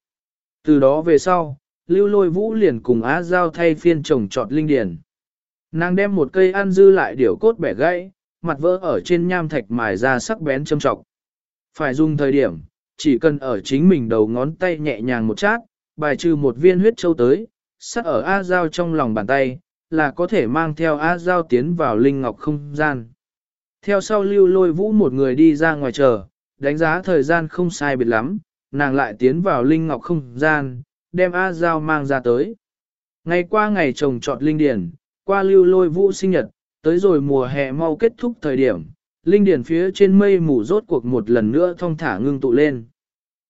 Speaker 1: Từ đó về sau, lưu lôi vũ liền cùng A Giao thay phiên trồng trọt linh điển. Nàng đem một cây ăn dư lại điểu cốt bẻ gãy, mặt vỡ ở trên nham thạch mài ra sắc bén châm trọng. Phải dùng thời điểm, chỉ cần ở chính mình đầu ngón tay nhẹ nhàng một chát, bài trừ một viên huyết châu tới, sắc ở A Giao trong lòng bàn tay, là có thể mang theo A Giao tiến vào linh ngọc không gian. Theo sau lưu lôi vũ một người đi ra ngoài chờ, đánh giá thời gian không sai biệt lắm, nàng lại tiến vào linh ngọc không gian, đem A Giao mang ra tới. Ngày qua ngày trồng trọt linh điển, qua lưu lôi vũ sinh nhật, tới rồi mùa hè mau kết thúc thời điểm, linh điển phía trên mây mù rốt cuộc một lần nữa thong thả ngưng tụ lên.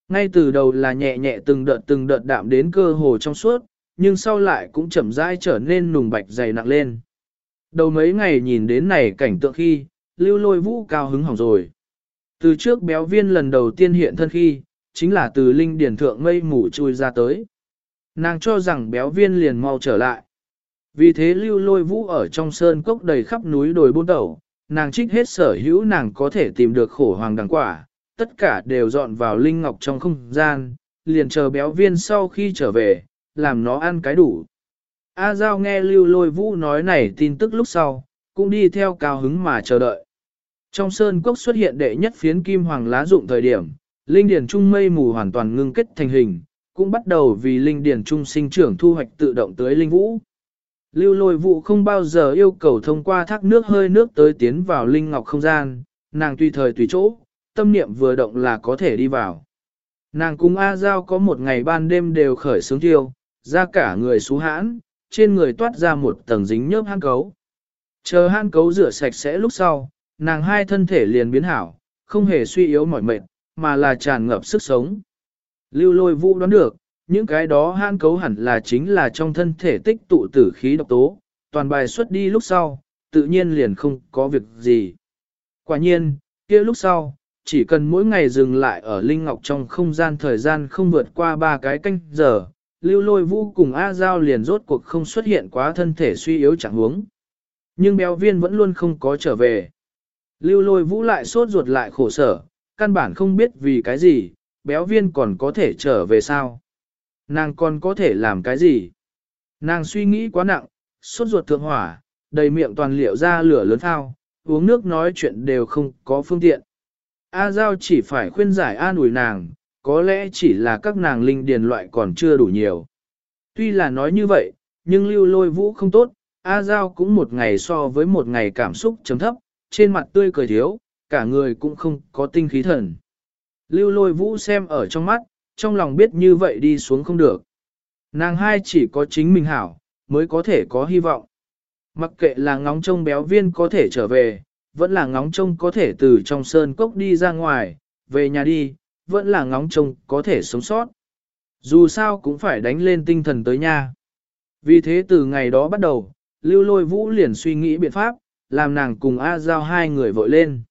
Speaker 1: Ngay từ đầu là nhẹ nhẹ từng đợt từng đợt đạm đến cơ hồ trong suốt, nhưng sau lại cũng chậm rãi trở nên nùng bạch dày nặng lên. Đầu mấy ngày nhìn đến này cảnh tượng khi, lưu lôi vũ cao hứng hỏng rồi. Từ trước béo viên lần đầu tiên hiện thân khi, chính là từ linh điển thượng mây mù chui ra tới. Nàng cho rằng béo viên liền mau trở lại. Vì thế lưu lôi vũ ở trong sơn cốc đầy khắp núi đồi buôn đầu, nàng trích hết sở hữu nàng có thể tìm được khổ hoàng đằng quả, tất cả đều dọn vào linh ngọc trong không gian, liền chờ béo viên sau khi trở về, làm nó ăn cái đủ. A Giao nghe lưu lôi vũ nói này tin tức lúc sau, cũng đi theo cao hứng mà chờ đợi. Trong sơn cốc xuất hiện đệ nhất phiến kim hoàng lá dụng thời điểm, linh điển trung mây mù hoàn toàn ngưng kết thành hình, cũng bắt đầu vì linh điển trung sinh trưởng thu hoạch tự động tới linh vũ. Lưu lôi vụ không bao giờ yêu cầu thông qua thác nước hơi nước tới tiến vào linh ngọc không gian, nàng tùy thời tùy chỗ, tâm niệm vừa động là có thể đi vào. Nàng cùng A Giao có một ngày ban đêm đều khởi sướng tiêu, ra cả người xú hãn, trên người toát ra một tầng dính nhớp hang cấu. Chờ hang cấu rửa sạch sẽ lúc sau, nàng hai thân thể liền biến hảo, không hề suy yếu mỏi mệt, mà là tràn ngập sức sống. Lưu lôi vũ đoán được, Những cái đó han cấu hẳn là chính là trong thân thể tích tụ tử khí độc tố, toàn bài xuất đi lúc sau, tự nhiên liền không có việc gì. Quả nhiên, kia lúc sau, chỉ cần mỗi ngày dừng lại ở Linh Ngọc trong không gian thời gian không vượt qua ba cái canh giờ, lưu lôi vũ cùng A Giao liền rốt cuộc không xuất hiện quá thân thể suy yếu chẳng huống. Nhưng béo viên vẫn luôn không có trở về. Lưu lôi vũ lại sốt ruột lại khổ sở, căn bản không biết vì cái gì, béo viên còn có thể trở về sao. Nàng còn có thể làm cái gì? Nàng suy nghĩ quá nặng, sốt ruột thượng hỏa, đầy miệng toàn liệu ra lửa lớn thao, uống nước nói chuyện đều không có phương tiện. A Giao chỉ phải khuyên giải an ủi nàng, có lẽ chỉ là các nàng linh điền loại còn chưa đủ nhiều. Tuy là nói như vậy, nhưng lưu lôi vũ không tốt, A Giao cũng một ngày so với một ngày cảm xúc chấm thấp, trên mặt tươi cười thiếu, cả người cũng không có tinh khí thần. Lưu lôi vũ xem ở trong mắt, trong lòng biết như vậy đi xuống không được. Nàng hai chỉ có chính mình hảo, mới có thể có hy vọng. Mặc kệ là ngóng trông béo viên có thể trở về, vẫn là ngóng trông có thể từ trong sơn cốc đi ra ngoài, về nhà đi, vẫn là ngóng trông có thể sống sót. Dù sao cũng phải đánh lên tinh thần tới nha. Vì thế từ ngày đó bắt đầu, lưu lôi vũ liền suy nghĩ biện pháp, làm nàng cùng A Giao hai người vội lên.